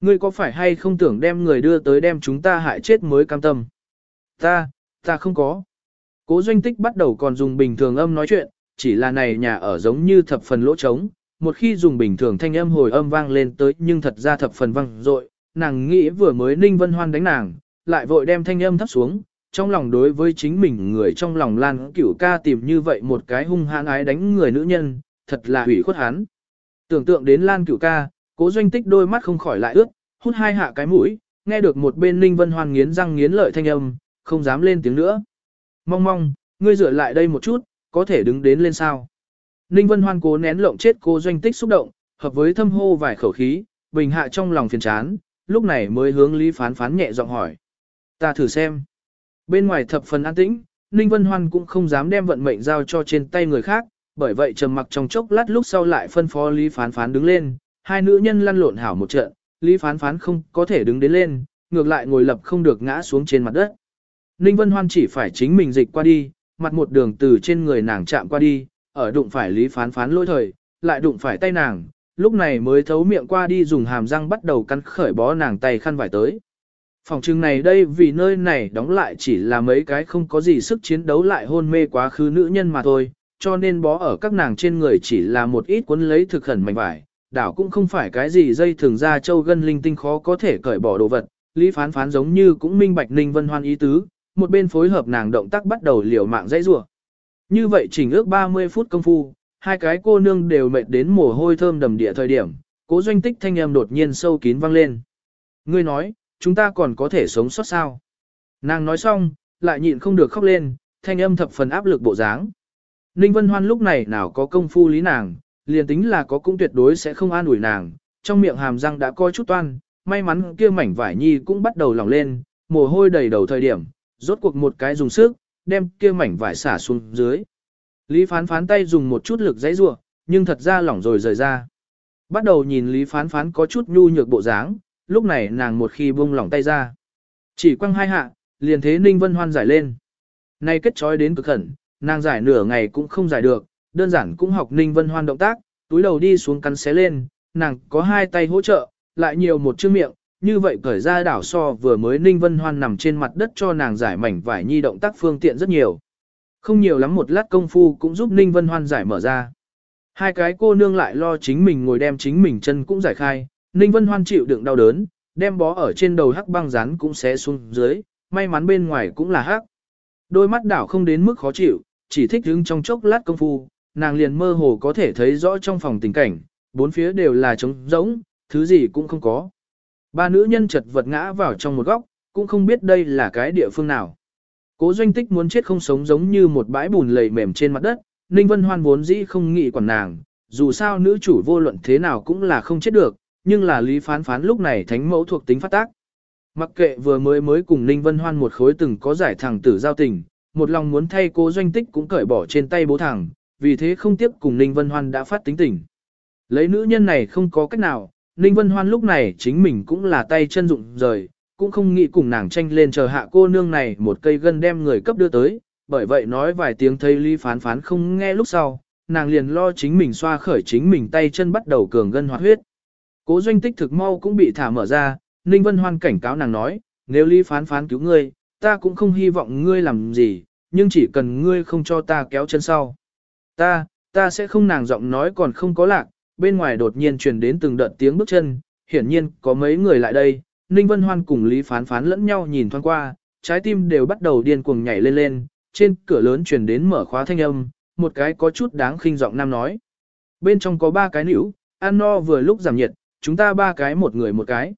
Ngươi có phải hay không tưởng đem người đưa tới đem chúng ta hại chết mới cam tâm? Ta, ta không có. Cố doanh tích bắt đầu còn dùng bình thường âm nói chuyện, chỉ là này nhà ở giống như thập phần lỗ trống, một khi dùng bình thường thanh âm hồi âm vang lên tới nhưng thật ra thập phần vang dội, nàng nghĩ vừa mới Ninh Vân Hoan đánh nàng, lại vội đem thanh âm thấp xuống, trong lòng đối với chính mình người trong lòng Lan Cửu ca tìm như vậy một cái hung hãn ái đánh người nữ nhân, thật là hủy khuất hắn. Tưởng tượng đến Lan Cửu ca, cố doanh tích đôi mắt không khỏi lại ướt, hút hai hạ cái mũi, nghe được một bên Ninh Vân Hoan nghiến răng nghiến lợi thanh âm, không dám lên tiếng nữa. Mong mong, ngươi dựa lại đây một chút, có thể đứng đến lên sao. Ninh Vân Hoan cố nén lộng chết cô doanh tích xúc động, hợp với thâm hô vài khẩu khí, bình hạ trong lòng phiền chán, lúc này mới hướng Lý Phán Phán nhẹ giọng hỏi. Ta thử xem. Bên ngoài thập phần an tĩnh, Ninh Vân Hoan cũng không dám đem vận mệnh giao cho trên tay người khác, bởi vậy trầm mặc trong chốc lát lúc sau lại phân phó Lý Phán Phán đứng lên, hai nữ nhân lăn lộn hảo một trận, Lý Phán Phán không có thể đứng đến lên, ngược lại ngồi lập không được ngã xuống trên mặt đất. Ninh Vân Hoan chỉ phải chính mình dịch qua đi, mặt một đường từ trên người nàng chạm qua đi, ở đụng phải Lý Phán Phán lôi thời, lại đụng phải tay nàng, lúc này mới thấu miệng qua đi dùng hàm răng bắt đầu cắn khởi bó nàng tay khăn vải tới. Phòng trưng này đây vì nơi này đóng lại chỉ là mấy cái không có gì sức chiến đấu lại hôn mê quá khứ nữ nhân mà thôi, cho nên bó ở các nàng trên người chỉ là một ít cuốn lấy thực khẩn mảnh vải, đảo cũng không phải cái gì dây thường ra châu gân linh tinh khó có thể cởi bỏ đồ vật. Lý phán phán giống như cũng minh bạch Ninh Vân Hoan ý tứ, một bên phối hợp nàng động tác bắt đầu liều mạng dãy rủa. Như vậy chỉnh ước 30 phút công phu, hai cái cô nương đều mệt đến mồ hôi thơm đầm địa thời điểm, cố doanh tích thanh em đột nhiên sâu kín vang lên. Ngươi nói, chúng ta còn có thể sống sót sao? Nàng nói xong, lại nhịn không được khóc lên, thanh âm thập phần áp lực bộ dáng. Ninh Vân Hoan lúc này nào có công phu lý nàng, liền tính là có cũng tuyệt đối sẽ không an ủi nàng, trong miệng hàm răng đã coi chút toan, may mắn kia mảnh vải nhi cũng bắt đầu lỏng lên, mồ hôi đầy đầu thời điểm, rốt cuộc một cái dùng sức, đem kia mảnh vải xả xuống dưới. Lý phán phán tay dùng một chút lực dãy rua, nhưng thật ra lỏng rồi rời ra. Bắt đầu nhìn Lý phán phán có chút nhu nhược bộ dáng, lúc này nàng một khi buông lỏng tay ra. Chỉ quăng hai hạ, liền thế Ninh Vân Hoan giải lên. Nay kết trói đến cực khẩn, nàng giải nửa ngày cũng không giải được, đơn giản cũng học Ninh Vân Hoan động tác, túi đầu đi xuống cắn xé lên, nàng có hai tay hỗ trợ, lại nhiều một chữ miệng, như vậy cởi ra đảo so vừa mới Ninh Vân Hoan nằm trên mặt đất cho nàng giải mảnh vải nhi động tác phương tiện rất nhiều. Không nhiều lắm một lát công phu cũng giúp Ninh Vân Hoan giải mở ra. Hai cái cô nương lại lo chính mình ngồi đem chính mình chân cũng giải khai, Ninh Vân Hoan chịu đựng đau đớn, đem bó ở trên đầu hắc băng rán cũng xé xuống dưới, may mắn bên ngoài cũng là hắc. Đôi mắt đảo không đến mức khó chịu, chỉ thích đứng trong chốc lát công phu, nàng liền mơ hồ có thể thấy rõ trong phòng tình cảnh, bốn phía đều là trống rỗng, thứ gì cũng không có. Ba nữ nhân chật vật ngã vào trong một góc, cũng không biết đây là cái địa phương nào. Cố doanh tích muốn chết không sống giống như một bãi bùn lầy mềm trên mặt đất, Ninh Vân Hoan vốn dĩ không nghĩ quản nàng, dù sao nữ chủ vô luận thế nào cũng là không chết được, nhưng là lý phán phán lúc này thánh mẫu thuộc tính phát tác. Mặc kệ vừa mới mới cùng Ninh Vân Hoan một khối từng có giải thẳng tử giao tình, một lòng muốn thay cô doanh tích cũng cởi bỏ trên tay bố thẳng, vì thế không tiếp cùng Ninh Vân Hoan đã phát tính tình. Lấy nữ nhân này không có cách nào, Ninh Vân Hoan lúc này chính mình cũng là tay chân dụng rời, cũng không nghĩ cùng nàng tranh lên chờ hạ cô nương này một cây gân đem người cấp đưa tới, bởi vậy nói vài tiếng thấy Lý phán phán không nghe lúc sau, nàng liền lo chính mình xoa khởi chính mình tay chân bắt đầu cường gân hoạt huyết. Cố doanh tích thực mau cũng bị thả mở ra, Ninh Vân Hoan cảnh cáo nàng nói, nếu Lý phán phán cứu ngươi, ta cũng không hy vọng ngươi làm gì, nhưng chỉ cần ngươi không cho ta kéo chân sau. Ta, ta sẽ không nàng giọng nói còn không có lạc, bên ngoài đột nhiên truyền đến từng đợt tiếng bước chân, hiển nhiên có mấy người lại đây, Ninh Vân Hoan cùng Lý Phán Phán lẫn nhau nhìn thoáng qua, trái tim đều bắt đầu điên cuồng nhảy lên lên, trên cửa lớn truyền đến mở khóa thanh âm, một cái có chút đáng khinh giọng nam nói. Bên trong có ba cái nữ, ăn no vừa lúc giảm nhiệt, chúng ta ba cái một người một cái.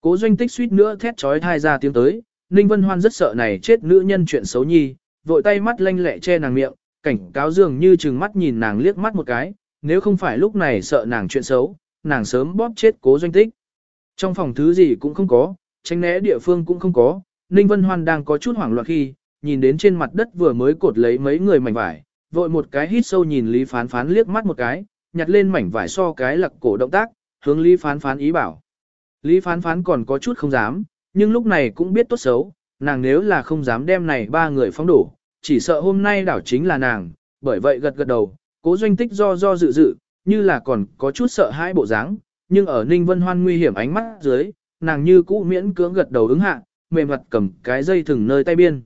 Cố doanh tích suýt nữa thét trói thai ra tiếng tới, Ninh Vân Hoan rất sợ này chết nữ nhân chuyện xấu nhi, vội tay mắt lanh lẹ che nàng miệng, cảnh cáo dường như chừng mắt nhìn nàng liếc mắt một cái, nếu không phải lúc này sợ nàng chuyện xấu, nàng sớm bóp chết cố doanh tích. Trong phòng thứ gì cũng không có, tránh né địa phương cũng không có, Ninh Vân Hoan đang có chút hoảng loạn khi, nhìn đến trên mặt đất vừa mới cột lấy mấy người mảnh vải, vội một cái hít sâu nhìn Lý Phán Phán liếc mắt một cái, nhặt lên mảnh vải so cái lặc cổ động tác, hướng Lý Phán Phán ý bảo. Lý Phán Phán còn có chút không dám, nhưng lúc này cũng biết tốt xấu, nàng nếu là không dám đem này ba người phóng đổ, chỉ sợ hôm nay đảo chính là nàng, bởi vậy gật gật đầu, cố doanh tích do do dự dự, như là còn có chút sợ hãi bộ dáng, nhưng ở Ninh Vân Hoan nguy hiểm ánh mắt dưới, nàng như cũ miễn cưỡng gật đầu ứng hạ, mềm mặt cầm cái dây thừng nơi tay biên.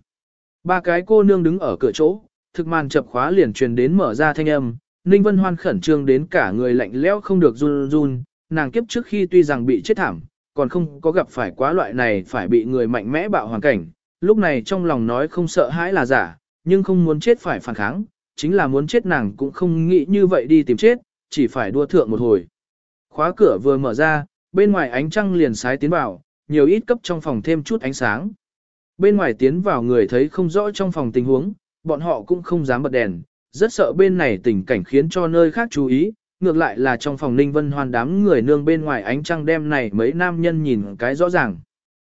Ba cái cô nương đứng ở cửa chỗ, thực màn chập khóa liền truyền đến mở ra thanh âm, Ninh Vân Hoan khẩn trương đến cả người lạnh lẽo không được run run, nàng kiếp trước khi tuy rằng bị chết thảm, còn không có gặp phải quá loại này phải bị người mạnh mẽ bạo hoàn cảnh, lúc này trong lòng nói không sợ hãi là giả, nhưng không muốn chết phải phản kháng, chính là muốn chết nàng cũng không nghĩ như vậy đi tìm chết, chỉ phải đua thượng một hồi. Khóa cửa vừa mở ra, bên ngoài ánh trăng liền sái tiến vào, nhiều ít cấp trong phòng thêm chút ánh sáng. Bên ngoài tiến vào người thấy không rõ trong phòng tình huống, bọn họ cũng không dám bật đèn, rất sợ bên này tình cảnh khiến cho nơi khác chú ý, ngược lại là trong phòng Ninh Vân Hoan đám người nương bên ngoài ánh trăng đêm này mấy nam nhân nhìn cái rõ ràng.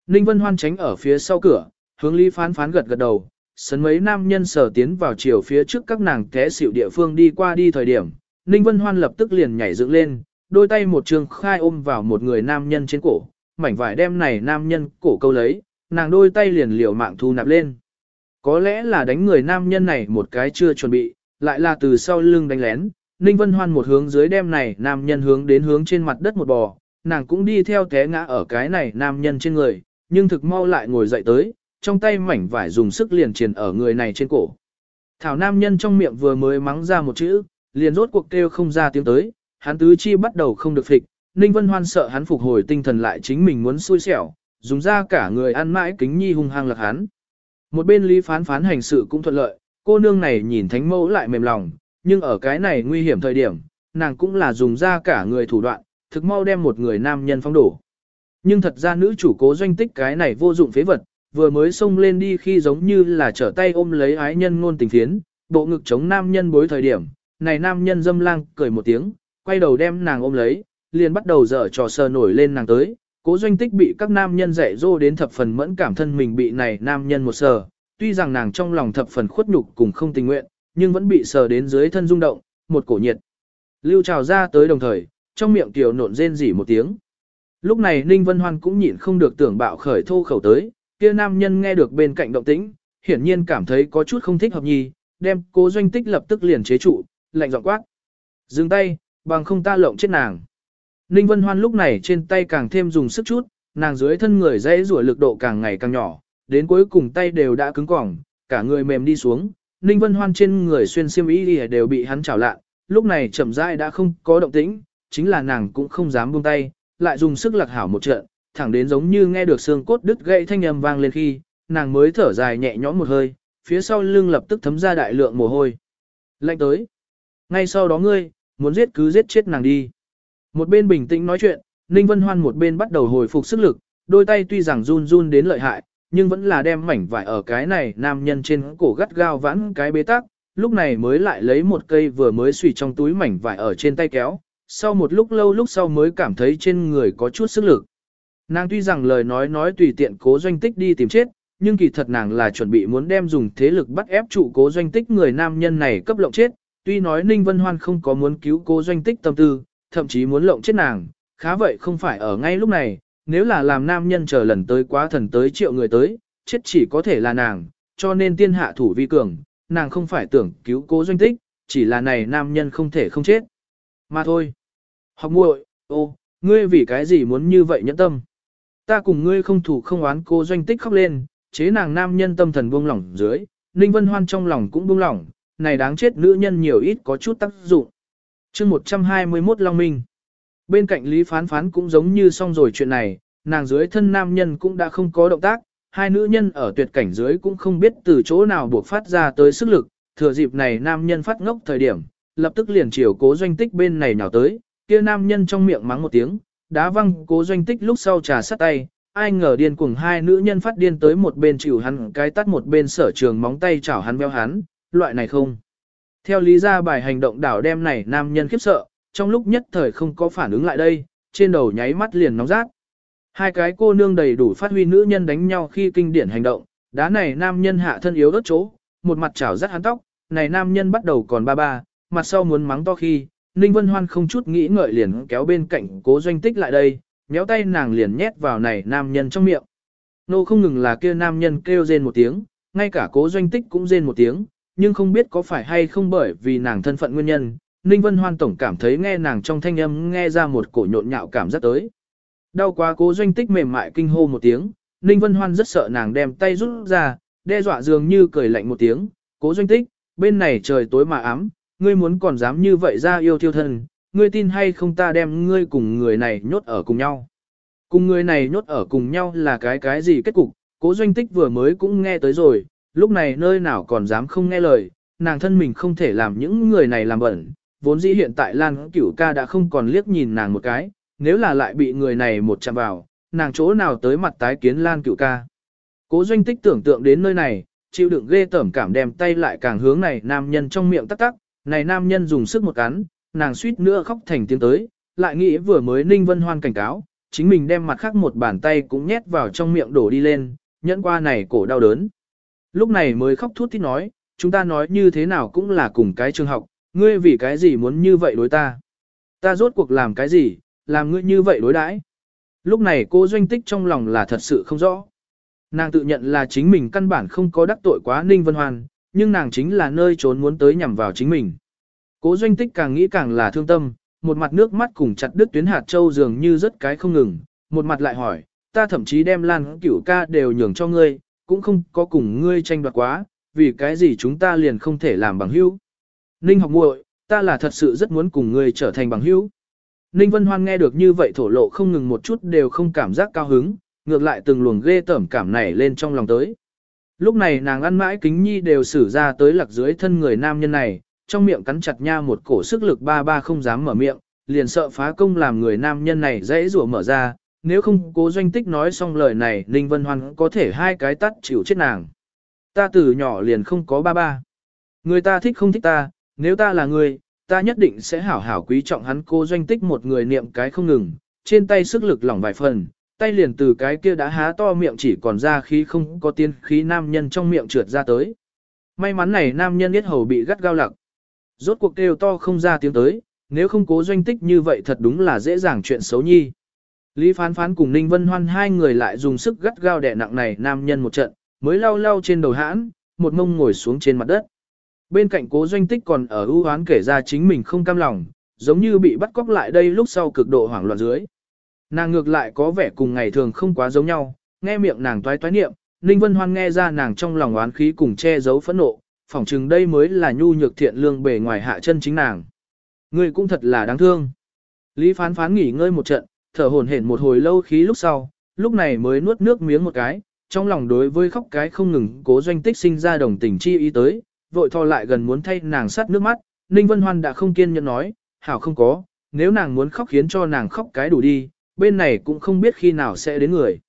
Ninh Vân Hoan tránh ở phía sau cửa, hướng Lý Phán Phán gật gật đầu, sấn mấy nam nhân sở tiến vào chiều phía trước các nàng té xỉu địa phương đi qua đi thời điểm, Ninh Vân Hoan lập tức liền nhảy dựng lên, đôi tay một trường khai ôm vào một người nam nhân trên cổ, mảnh vải đem này nam nhân cổ câu lấy, nàng đôi tay liền liều mạng thu nạp lên. Có lẽ là đánh người nam nhân này một cái chưa chuẩn bị, lại là từ sau lưng đánh lén, Ninh Vân Hoan một hướng dưới đem này nam nhân hướng đến hướng trên mặt đất một bò, nàng cũng đi theo té ngã ở cái này nam nhân trên người, nhưng thực mau lại ngồi dậy tới, trong tay mảnh vải dùng sức liền triền ở người này trên cổ. Thảo nam nhân trong miệng vừa mới mắng ra một chữ, liền rốt cuộc kêu không ra tiếng tới, hắn tứ chi bắt đầu không được phịch, Ninh Vân Hoan sợ hắn phục hồi tinh thần lại chính mình muốn xui xẻo, dùng ra cả người ăn mãi kính nhi hung hăng lật hắn. Một bên lý phán phán hành sự cũng thuận lợi, cô nương này nhìn thánh mẫu lại mềm lòng, nhưng ở cái này nguy hiểm thời điểm, nàng cũng là dùng ra cả người thủ đoạn, thực mau đem một người nam nhân phong đổ. Nhưng thật ra nữ chủ cố doanh tích cái này vô dụng phế vật, vừa mới xông lên đi khi giống như là trở tay ôm lấy ái nhân ngôn tình phiến, bộ ngực chống nam nhân bối thời điểm, này nam nhân dâm lang cười một tiếng, quay đầu đem nàng ôm lấy, liền bắt đầu dở trò sờ nổi lên nàng tới. Cố doanh tích bị các nam nhân dạy dỗ đến thập phần mẫn cảm thân mình bị này nam nhân một sờ, tuy rằng nàng trong lòng thập phần khuất nhục cùng không tình nguyện, nhưng vẫn bị sờ đến dưới thân rung động, một cổ nhiệt. Lưu trào ra tới đồng thời, trong miệng tiểu nộn rên rỉ một tiếng. Lúc này Ninh Vân Hoan cũng nhịn không được tưởng bạo khởi thô khẩu tới, kia nam nhân nghe được bên cạnh động tĩnh, hiển nhiên cảm thấy có chút không thích hợp nhì, đem cố doanh tích lập tức liền chế trụ, lạnh giọng quát. Dừng tay, bằng không ta lộng chết nàng. Ninh Vân Hoan lúc này trên tay càng thêm dùng sức chút, nàng dưới thân người dễ rủa lực độ càng ngày càng nhỏ, đến cuối cùng tay đều đã cứng cỏng, cả người mềm đi xuống. Ninh Vân Hoan trên người xuyên xiêm y đều bị hắn chảo lạ, lúc này chậm rãi đã không có động tĩnh, chính là nàng cũng không dám buông tay, lại dùng sức lạc hảo một trận, thẳng đến giống như nghe được xương cốt đứt gãy thanh âm vang lên khi, nàng mới thở dài nhẹ nhõm một hơi, phía sau lưng lập tức thấm ra đại lượng mồ hôi. Lạnh tới. Ngay sau đó ngươi, muốn giết cứ giết chết nàng đi. Một bên bình tĩnh nói chuyện, Ninh Vân Hoan một bên bắt đầu hồi phục sức lực, đôi tay tuy rằng run run đến lợi hại, nhưng vẫn là đem mảnh vải ở cái này nam nhân trên cổ gắt gao vãn cái bế tắc, lúc này mới lại lấy một cây vừa mới xùy trong túi mảnh vải ở trên tay kéo, sau một lúc lâu lúc sau mới cảm thấy trên người có chút sức lực. Nàng tuy rằng lời nói nói tùy tiện cố doanh tích đi tìm chết, nhưng kỳ thật nàng là chuẩn bị muốn đem dùng thế lực bắt ép trụ cố doanh tích người nam nhân này cấp lộng chết, tuy nói Ninh Vân Hoan không có muốn cứu cố doanh tích tâm tư, thậm chí muốn lộng chết nàng, khá vậy không phải ở ngay lúc này, nếu là làm nam nhân chờ lần tới quá thần tới triệu người tới, chết chỉ có thể là nàng, cho nên tiên hạ thủ vi cường, nàng không phải tưởng cứu cố doanh tích, chỉ là này nam nhân không thể không chết. Mà thôi. Học muội, ô, ngươi vì cái gì muốn như vậy nhẫn tâm? Ta cùng ngươi không thủ không oán cô doanh tích khóc lên, chế nàng nam nhân tâm thần buông lỏng dưới, Ninh Vân Hoan trong lòng cũng buông lỏng, này đáng chết nữ nhân nhiều ít có chút tác dụng. chương 121 Long Minh Bên cạnh Lý Phán Phán cũng giống như xong rồi chuyện này, nàng dưới thân nam nhân cũng đã không có động tác, hai nữ nhân ở tuyệt cảnh dưới cũng không biết từ chỗ nào buộc phát ra tới sức lực, thừa dịp này nam nhân phát ngốc thời điểm, lập tức liền chiều cố doanh tích bên này nhào tới, kia nam nhân trong miệng mắng một tiếng, đá văng cố doanh tích lúc sau trà sắt tay, ai ngờ điên cuồng hai nữ nhân phát điên tới một bên chịu hắn cái tắt một bên sở trường móng tay chảo hắn béo hắn, loại này không. Theo lý ra bài hành động đảo đem này nam nhân khiếp sợ, trong lúc nhất thời không có phản ứng lại đây, trên đầu nháy mắt liền nóng rát. Hai cái cô nương đầy đủ phát huy nữ nhân đánh nhau khi kinh điển hành động, đá này nam nhân hạ thân yếu đất chỗ, một mặt chảo rất hắn tóc, này nam nhân bắt đầu còn ba ba, mặt sau muốn mắng to khi, Ninh Vân Hoan không chút nghĩ ngợi liền kéo bên cạnh cố doanh tích lại đây, méo tay nàng liền nhét vào này nam nhân trong miệng. Nô không ngừng là kia nam nhân kêu rên một tiếng, ngay cả cố doanh tích cũng rên một tiếng, nhưng không biết có phải hay không bởi vì nàng thân phận nguyên nhân, Ninh Vân Hoan tổng cảm thấy nghe nàng trong thanh âm nghe ra một cổ nhộn nhạo cảm giác tới. Đau quá cố doanh tích mềm mại kinh hô một tiếng, Ninh Vân Hoan rất sợ nàng đem tay rút ra, đe dọa dường như cười lạnh một tiếng, cố doanh tích, bên này trời tối mà ám, ngươi muốn còn dám như vậy ra yêu thiêu thân, ngươi tin hay không ta đem ngươi cùng người này nhốt ở cùng nhau. Cùng người này nhốt ở cùng nhau là cái cái gì kết cục, Cố doanh tích vừa mới cũng nghe tới rồi, lúc này nơi nào còn dám không nghe lời, nàng thân mình không thể làm những người này làm bẩn, vốn dĩ hiện tại Lan Cửu ca đã không còn liếc nhìn nàng một cái, nếu là lại bị người này một chạm vào, nàng chỗ nào tới mặt tái kiến Lan Cửu ca. Cố doanh tích tưởng tượng đến nơi này, chịu đựng ghê tởm cảm đem tay lại càng hướng này nam nhân trong miệng tắc tắc, này nam nhân dùng sức một cắn, nàng suýt nữa khóc thành tiếng tới, lại nghĩ vừa mới Ninh Vân Hoan cảnh cáo, chính mình đem mặt khác một bàn tay cũng nhét vào trong miệng đổ đi lên, nhẫn qua này cổ đau đớn. Lúc này mới khóc thút thít nói, chúng ta nói như thế nào cũng là cùng cái trường học, ngươi vì cái gì muốn như vậy đối ta? Ta rốt cuộc làm cái gì, làm ngươi như vậy đối đãi? Lúc này cô doanh tích trong lòng là thật sự không rõ. Nàng tự nhận là chính mình căn bản không có đắc tội quá Ninh Vân Hoan, nhưng nàng chính là nơi trốn muốn tới nhằm vào chính mình. Cố doanh tích càng nghĩ càng là thương tâm, một mặt nước mắt cùng chặt đứt tuyến hạt châu dường như rất cái không ngừng, một mặt lại hỏi, ta thậm chí đem lan cửu ca đều nhường cho ngươi, cũng không có cùng ngươi tranh đoạt quá, vì cái gì chúng ta liền không thể làm bằng hữu. Ninh học muội, ta là thật sự rất muốn cùng ngươi trở thành bằng hữu. Ninh Vân Hoan nghe được như vậy thổ lộ không ngừng một chút đều không cảm giác cao hứng, ngược lại từng luồng ghê tởm cảm này lên trong lòng tới. Lúc này nàng ăn mãi kính nhi đều xử ra tới lạc dưới thân người nam nhân này, trong miệng cắn chặt nha một cổ sức lực ba ba không dám mở miệng, liền sợ phá công làm người nam nhân này dễ rủa mở ra, nếu không cố doanh tích nói xong lời này Ninh Vân Hoan có thể hai cái tắt chịu chết nàng. Ta từ nhỏ liền không có ba ba. Người ta thích không thích ta, nếu ta là người, ta nhất định sẽ hảo hảo quý trọng hắn cô doanh tích một người niệm cái không ngừng, trên tay sức lực lỏng vài phần, tay liền từ cái kia đã há to miệng chỉ còn ra khí không có tiên khí nam nhân trong miệng trượt ra tới. May mắn này nam nhân biết hầu bị gắt gao lặc. Rốt cuộc kêu to không ra tiếng tới, nếu không cố doanh tích như vậy thật đúng là dễ dàng chuyện xấu nhi. Lý phán phán cùng Ninh Vân Hoan hai người lại dùng sức gắt gao đè nặng này nam nhân một trận, mới lau lau trên đầu hãn, một mông ngồi xuống trên mặt đất. Bên cạnh cố doanh tích còn ở ưu hoán kể ra chính mình không cam lòng, giống như bị bắt cóc lại đây lúc sau cực độ hoảng loạn dưới. Nàng ngược lại có vẻ cùng ngày thường không quá giống nhau, nghe miệng nàng toái toái niệm, Ninh Vân Hoan nghe ra nàng trong lòng oán khí cùng che giấu phẫn nộ, phỏng chừng đây mới là nhu nhược thiện lương bề ngoài hạ chân chính nàng. Ngươi cũng thật là đáng thương. Lý phán phán nghỉ ngơi một trận, thở hổn hển một hồi lâu khí lúc sau, lúc này mới nuốt nước miếng một cái, trong lòng đối với khóc cái không ngừng cố doanh tích sinh ra đồng tình chi ý tới, vội thò lại gần muốn thay nàng sát nước mắt, Ninh Vân Hoan đã không kiên nhẫn nói, hảo không có, nếu nàng muốn khóc khiến cho nàng khóc cái đủ đi, bên này cũng không biết khi nào sẽ đến người.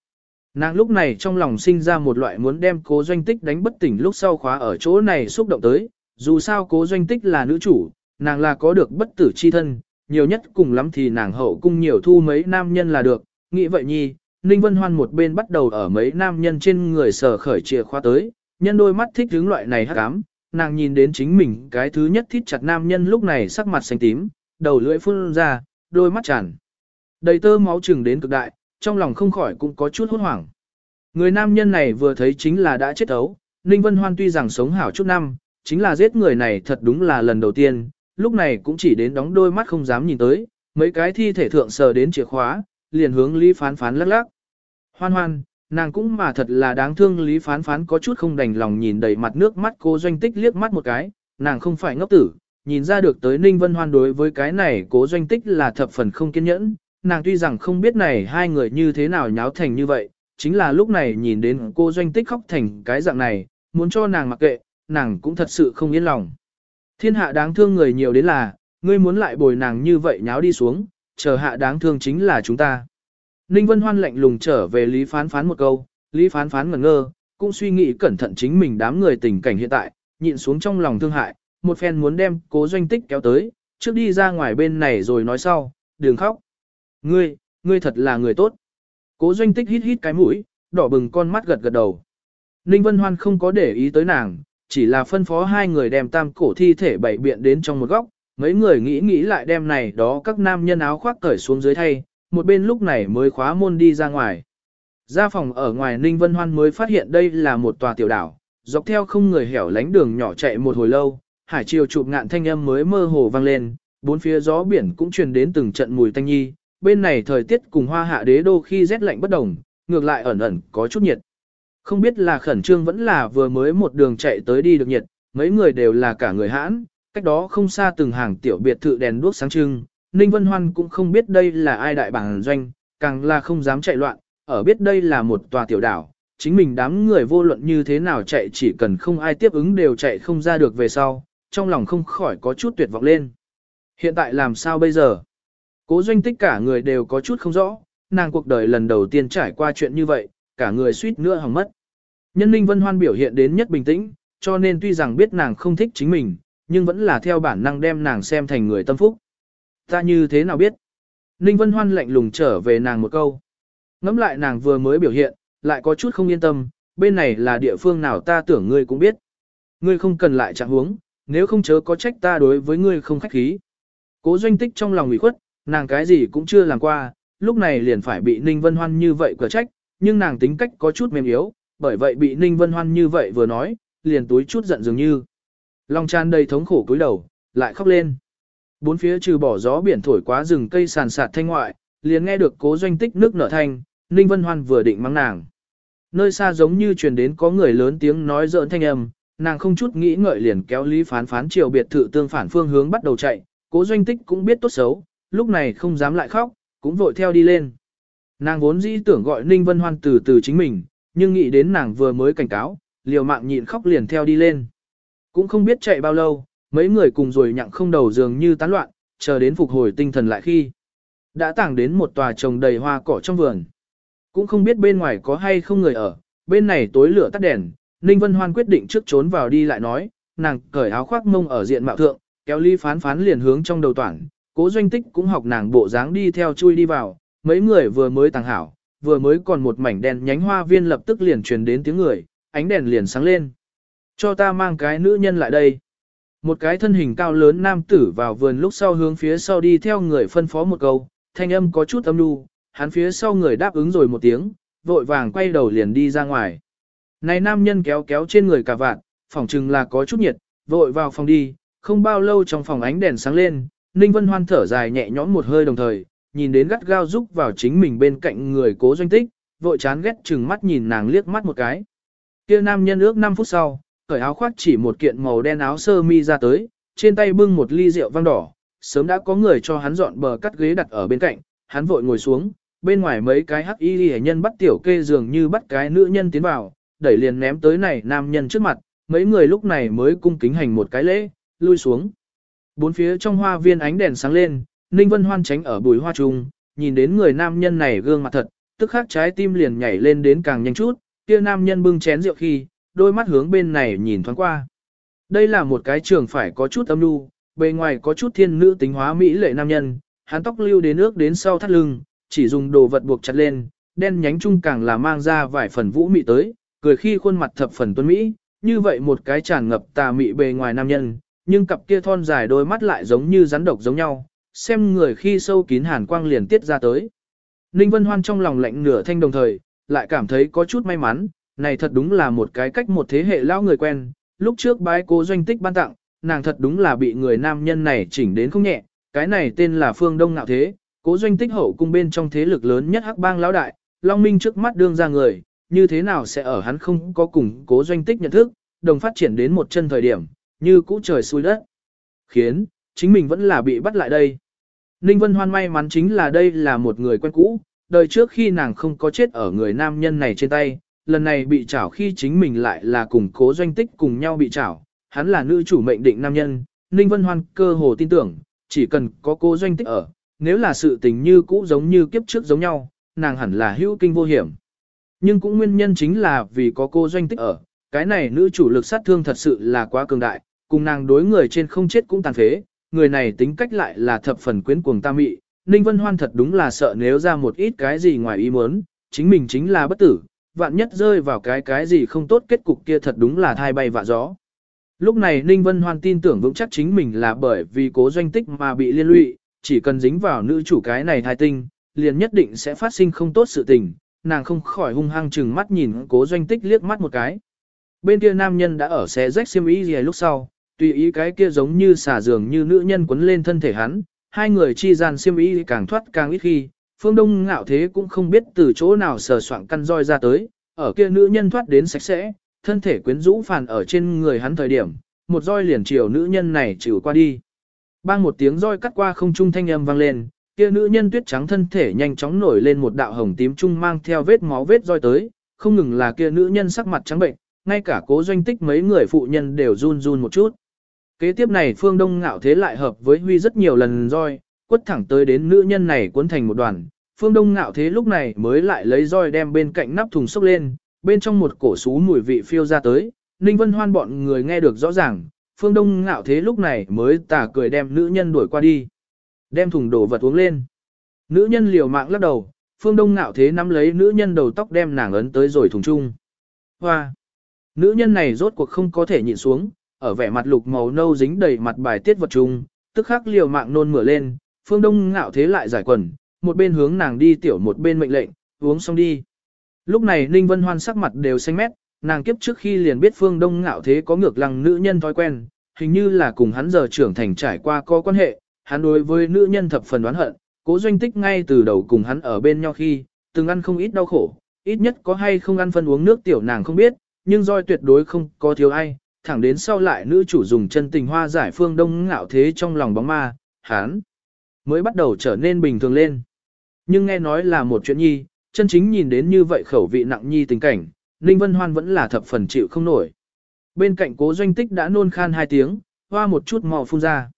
Nàng lúc này trong lòng sinh ra một loại muốn đem cố doanh tích đánh bất tỉnh lúc sau khóa ở chỗ này xúc động tới, dù sao cố doanh tích là nữ chủ, nàng là có được bất tử chi thân, nhiều nhất cùng lắm thì nàng hậu cung nhiều thu mấy nam nhân là được, nghĩ vậy nhi, Ninh Vân Hoan một bên bắt đầu ở mấy nam nhân trên người sở khởi chìa khóa tới, nhân đôi mắt thích hướng loại này hắc ám, nàng nhìn đến chính mình cái thứ nhất thít chặt nam nhân lúc này sắc mặt xanh tím, đầu lưỡi phun ra, đôi mắt tràn. Đầy tơ máu chừng đến cực đại, trong lòng không khỏi cũng có chút hốt hoảng. Người nam nhân này vừa thấy chính là đã chết ấu, Ninh Vân Hoan tuy rằng sống hảo chút năm, chính là giết người này thật đúng là lần đầu tiên, lúc này cũng chỉ đến đóng đôi mắt không dám nhìn tới, mấy cái thi thể thượng sờ đến chìa khóa, liền hướng Lý Phán Phán lắc lắc. Hoan hoan, nàng cũng mà thật là đáng thương Lý Phán Phán có chút không đành lòng nhìn đầy mặt nước mắt cô doanh tích liếc mắt một cái, nàng không phải ngốc tử, nhìn ra được tới Ninh Vân Hoan đối với cái này cố doanh tích là thập phần không kiên nhẫn, nàng tuy rằng không biết này hai người như thế nào nháo thành như vậy, chính là lúc này nhìn đến cô doanh tích khóc thành cái dạng này, muốn cho nàng mặc kệ, nàng cũng thật sự không yên lòng. Thiên hạ đáng thương người nhiều đến là, ngươi muốn lại bồi nàng như vậy nháo đi xuống, chờ hạ đáng thương chính là chúng ta. Ninh Vân Hoan lạnh lùng trở về Lý Phán Phán một câu, Lý Phán Phán ngẩn ngơ, cũng suy nghĩ cẩn thận chính mình đám người tình cảnh hiện tại, nhịn xuống trong lòng thương hại, một phen muốn đem cố doanh tích kéo tới, trước đi ra ngoài bên này rồi nói sau, đừng khóc. Ngươi, ngươi thật là người tốt. Cố doanh tích hít hít cái mũi, đỏ bừng con mắt gật gật đầu. Ninh Vân Hoan không có để ý tới nàng, chỉ là phân phó hai người đem tam cổ thi thể bảy biện đến trong một góc, mấy người nghĩ nghĩ lại đem này đó các nam nhân áo khoác cởi xuống dưới thay, một bên lúc này mới khóa môn đi ra ngoài. Ra phòng ở ngoài Ninh Vân Hoan mới phát hiện đây là một tòa tiểu đảo, dọc theo không người hẻo lánh đường nhỏ chạy một hồi lâu, hải chiều chụp ngạn thanh âm mới mơ hồ vang lên, bốn phía gió biển cũng truyền đến từng trận mùi tanh nhi, bên này thời tiết cùng hoa hạ đế đô khi rét lạnh bất đồng, ngược lại ẩn ẩn có chút nhiệt. Không biết là khẩn trương vẫn là vừa mới một đường chạy tới đi được nhiệt, mấy người đều là cả người hãn, cách đó không xa từng hàng tiểu biệt thự đèn đuốc sáng trưng, Ninh Vân Hoan cũng không biết đây là ai đại bản doanh, càng là không dám chạy loạn, ở biết đây là một tòa tiểu đảo, chính mình đám người vô luận như thế nào chạy chỉ cần không ai tiếp ứng đều chạy không ra được về sau, trong lòng không khỏi có chút tuyệt vọng lên. Hiện tại làm sao bây giờ? Cố doanh tích cả người đều có chút không rõ, nàng cuộc đời lần đầu tiên trải qua chuyện như vậy, cả người suýt nữa hỏng mất. Nhân Ninh Vân Hoan biểu hiện đến nhất bình tĩnh, cho nên tuy rằng biết nàng không thích chính mình, nhưng vẫn là theo bản năng đem nàng xem thành người tâm phúc. Ta như thế nào biết? Ninh Vân Hoan lạnh lùng trở về nàng một câu. Ngắm lại nàng vừa mới biểu hiện, lại có chút không yên tâm, bên này là địa phương nào ta tưởng ngươi cũng biết. Ngươi không cần lại trạng huống, nếu không chớ có trách ta đối với ngươi không khách khí. Cố doanh tích trong lòng ủy khuất, nàng cái gì cũng chưa làm qua, lúc này liền phải bị Ninh Vân Hoan như vậy cửa trách, nhưng nàng tính cách có chút mềm yếu, bởi vậy bị Ninh Vân Hoan như vậy vừa nói, liền túi chút giận dường như. Lòng tràn đầy thống khổ cúi đầu, lại khóc lên. Bốn phía trừ bỏ gió biển thổi quá rừng cây sàn sạt thanh ngoại, liền nghe được cố doanh tích nước nở thanh, Ninh Vân Hoan vừa định mắng nàng. Nơi xa giống như truyền đến có người lớn tiếng nói giỡn thanh âm, nàng không chút nghĩ ngợi liền kéo Lý Phán Phán chiều biệt thự tương phản phương hướng bắt đầu chạy, cố doanh tích cũng biết tốt xấu, lúc này không dám lại khóc, cũng vội theo đi lên. Nàng vốn dĩ tưởng gọi Ninh Vân Hoan từ từ chính mình, nhưng nghĩ đến nàng vừa mới cảnh cáo, liều mạng nhịn khóc liền theo đi lên. Cũng không biết chạy bao lâu, mấy người cùng rồi nhặng không đầu dường như tán loạn, chờ đến phục hồi tinh thần lại khi. Đã tảng đến một tòa trồng đầy hoa cỏ trong vườn. Cũng không biết bên ngoài có hay không người ở, bên này tối lửa tắt đèn, Ninh Vân Hoan quyết định trước trốn vào đi lại nói, nàng cởi áo khoác mông ở diện mạo thượng, kéo ly phán phán liền hướng trong đầu toàn, cố doanh tích cũng học nàng bộ dáng đi theo chui đi vào, mấy người vừa mới tàng hảo, vừa mới còn một mảnh đèn nhánh hoa viên lập tức liền truyền đến tiếng người, ánh đèn liền sáng lên. Cho ta mang cái nữ nhân lại đây. Một cái thân hình cao lớn nam tử vào vườn lúc sau hướng phía sau đi theo người phân phó một câu, thanh âm có chút âm lưu, hắn phía sau người đáp ứng rồi một tiếng, vội vàng quay đầu liền đi ra ngoài. Này nam nhân kéo kéo trên người cả vạn, phòng chừng là có chút nhiệt, vội vào phòng đi, không bao lâu trong phòng ánh đèn sáng lên, Ninh Vân Hoan thở dài nhẹ nhõm một hơi đồng thời, nhìn đến gắt gao rúc vào chính mình bên cạnh người cố doanh tích, vội chán ghét chừng mắt nhìn nàng liếc mắt một cái. Kia nam nhân ước 5 phút sau, cởi áo khoác chỉ một kiện màu đen áo sơ mi ra tới, trên tay bưng một ly rượu vang đỏ, sớm đã có người cho hắn dọn bờ cắt ghế đặt ở bên cạnh, hắn vội ngồi xuống, bên ngoài mấy cái hắc y hệ nhân bắt tiểu kê dường như bắt cái nữ nhân tiến vào, đẩy liền ném tới này nam nhân trước mặt, mấy người lúc này mới cung kính hành một cái lễ, lui xuống. Bốn phía trong hoa viên ánh đèn sáng lên, Ninh Vân Hoan tránh ở bùi hoa trùng, nhìn đến người nam nhân này gương mặt thật, tức khắc trái tim liền nhảy lên đến càng nhanh chút, kia nam nhân bưng chén rượu khi, đôi mắt hướng bên này nhìn thoáng qua. Đây là một cái trường phải có chút âm nhu, bề ngoài có chút thiên nữ tính hóa mỹ lệ nam nhân, hắn tóc lưu đến nước đến sau thắt lưng, chỉ dùng đồ vật buộc chặt lên, đen nhánh trung càng là mang ra vài phần vũ mị tới, cười khi khuôn mặt thập phần tuấn mỹ, như vậy một cái tràn ngập tà mị bề ngoài nam nhân, nhưng cặp kia thon dài đôi mắt lại giống như rắn độc giống nhau, xem người khi sâu kín hàn quang liền tiết ra tới. Ninh Vân Hoan trong lòng lạnh nửa thanh đồng thời, lại cảm thấy có chút may mắn, này thật đúng là một cái cách một thế hệ lão người quen, lúc trước bái cố doanh tích ban tặng, nàng thật đúng là bị người nam nhân này chỉnh đến không nhẹ, cái này tên là Phương Đông Nạo Thế, cố doanh tích hậu cung bên trong thế lực lớn nhất hắc bang lão đại, Long Minh trước mắt đương ra người, như thế nào sẽ ở hắn không có cùng cố doanh tích nhận thức, đồng phát triển đến một chân thời điểm, như cũ trời xui đất. Khiến, chính mình vẫn là bị bắt lại đây. Ninh Vân Hoan may mắn chính là đây là một người quen cũ, đời trước khi nàng không có chết ở người nam nhân này trên tay, lần này bị trảo khi chính mình lại là cùng cố doanh tích cùng nhau bị trảo, hắn là nữ chủ mệnh định nam nhân, Ninh Vân Hoan cơ hồ tin tưởng, chỉ cần có cố doanh tích ở, nếu là sự tình như cũ giống như kiếp trước giống nhau, nàng hẳn là hữu kinh vô hiểm. Nhưng cũng nguyên nhân chính là vì có cô doanh tích ở, cái này nữ chủ lực sát thương thật sự là quá cường đại, cùng nàng đối người trên không chết cũng tàn phế, người này tính cách lại là thập phần quyến cuồng tam mị. Ninh Vân Hoan thật đúng là sợ nếu ra một ít cái gì ngoài ý muốn, chính mình chính là bất tử, vạn nhất rơi vào cái cái gì không tốt kết cục kia thật đúng là thai bay vạ gió. Lúc này Ninh Vân Hoan tin tưởng vững chắc chính mình là bởi vì cố doanh tích mà bị liên lụy, chỉ cần dính vào nữ chủ cái này thai tinh, liền nhất định sẽ phát sinh không tốt sự tình, nàng không khỏi hung hăng chừng mắt nhìn cố doanh tích liếc mắt một cái. Bên kia nam nhân đã ở xe rách xiêm y gì lúc sau, tùy ý cái kia giống như xả giường như nữ nhân quấn lên thân thể hắn, hai người chi gian xiêm y càng thoát càng ít khi, phương đông ngạo thế cũng không biết từ chỗ nào sờ soạn căn roi ra tới, ở kia nữ nhân thoát đến sạch sẽ, thân thể quyến rũ phàn ở trên người hắn thời điểm, một roi liền chiều nữ nhân này chịu qua đi. Bang một tiếng roi cắt qua không trung thanh âm vang lên, kia nữ nhân tuyết trắng thân thể nhanh chóng nổi lên một đạo hồng tím trung mang theo vết máu vết roi tới, không ngừng là kia nữ nhân sắc mặt trắng bệnh, ngay cả cố doanh tích mấy người phụ nhân đều run run một chút. Kế tiếp này phương đông ngạo thế lại hợp với huy rất nhiều lần roi, quất thẳng tới đến nữ nhân này cuốn thành một đoàn. Phương đông ngạo thế lúc này mới lại lấy roi đem bên cạnh nắp thùng xốc lên, bên trong một cổ sú mùi vị phiêu ra tới. Ninh Vân Hoan bọn người nghe được rõ ràng, phương đông ngạo thế lúc này mới tà cười đem nữ nhân đuổi qua đi. Đem thùng đổ vật uống lên. Nữ nhân liều mạng lắc đầu, phương đông ngạo thế nắm lấy nữ nhân đầu tóc đem nàng ấn tới rồi thùng chung. Hoa! Nữ nhân này rốt cuộc không có thể nhịn xuống, ở vẻ mặt lục màu nâu dính đầy mặt bài tiết vật chung, tức khắc liều mạng nôn mửa lên, phương đông ngạo thế lại giải quần, một bên hướng nàng đi tiểu một bên mệnh lệnh, uống xong đi. Lúc này Ninh Vân Hoan sắc mặt đều xanh mét, nàng kiếp trước khi liền biết phương đông ngạo thế có ngược lăng nữ nhân thói quen, hình như là cùng hắn giờ trưởng thành trải qua có quan hệ, hắn đối với nữ nhân thập phần đoán hận, cố doanh tích ngay từ đầu cùng hắn ở bên nhau khi, từng ăn không ít đau khổ, ít nhất có hay không ăn phân uống nước tiểu nàng không biết, nhưng roi tuyệt đối không có thiếu ai, thẳng đến sau lại nữ chủ dùng chân tình hoa giải phương đông ngạo thế trong lòng bóng ma, hắn mới bắt đầu trở nên bình thường lên. Nhưng nghe nói là một chuyện nhi, chân chính nhìn đến như vậy khẩu vị nặng nhi tình cảnh, Ninh Vân Hoan vẫn là thập phần chịu không nổi. Bên cạnh cố doanh tích đã nôn khan hai tiếng, hoa một chút mò phun ra.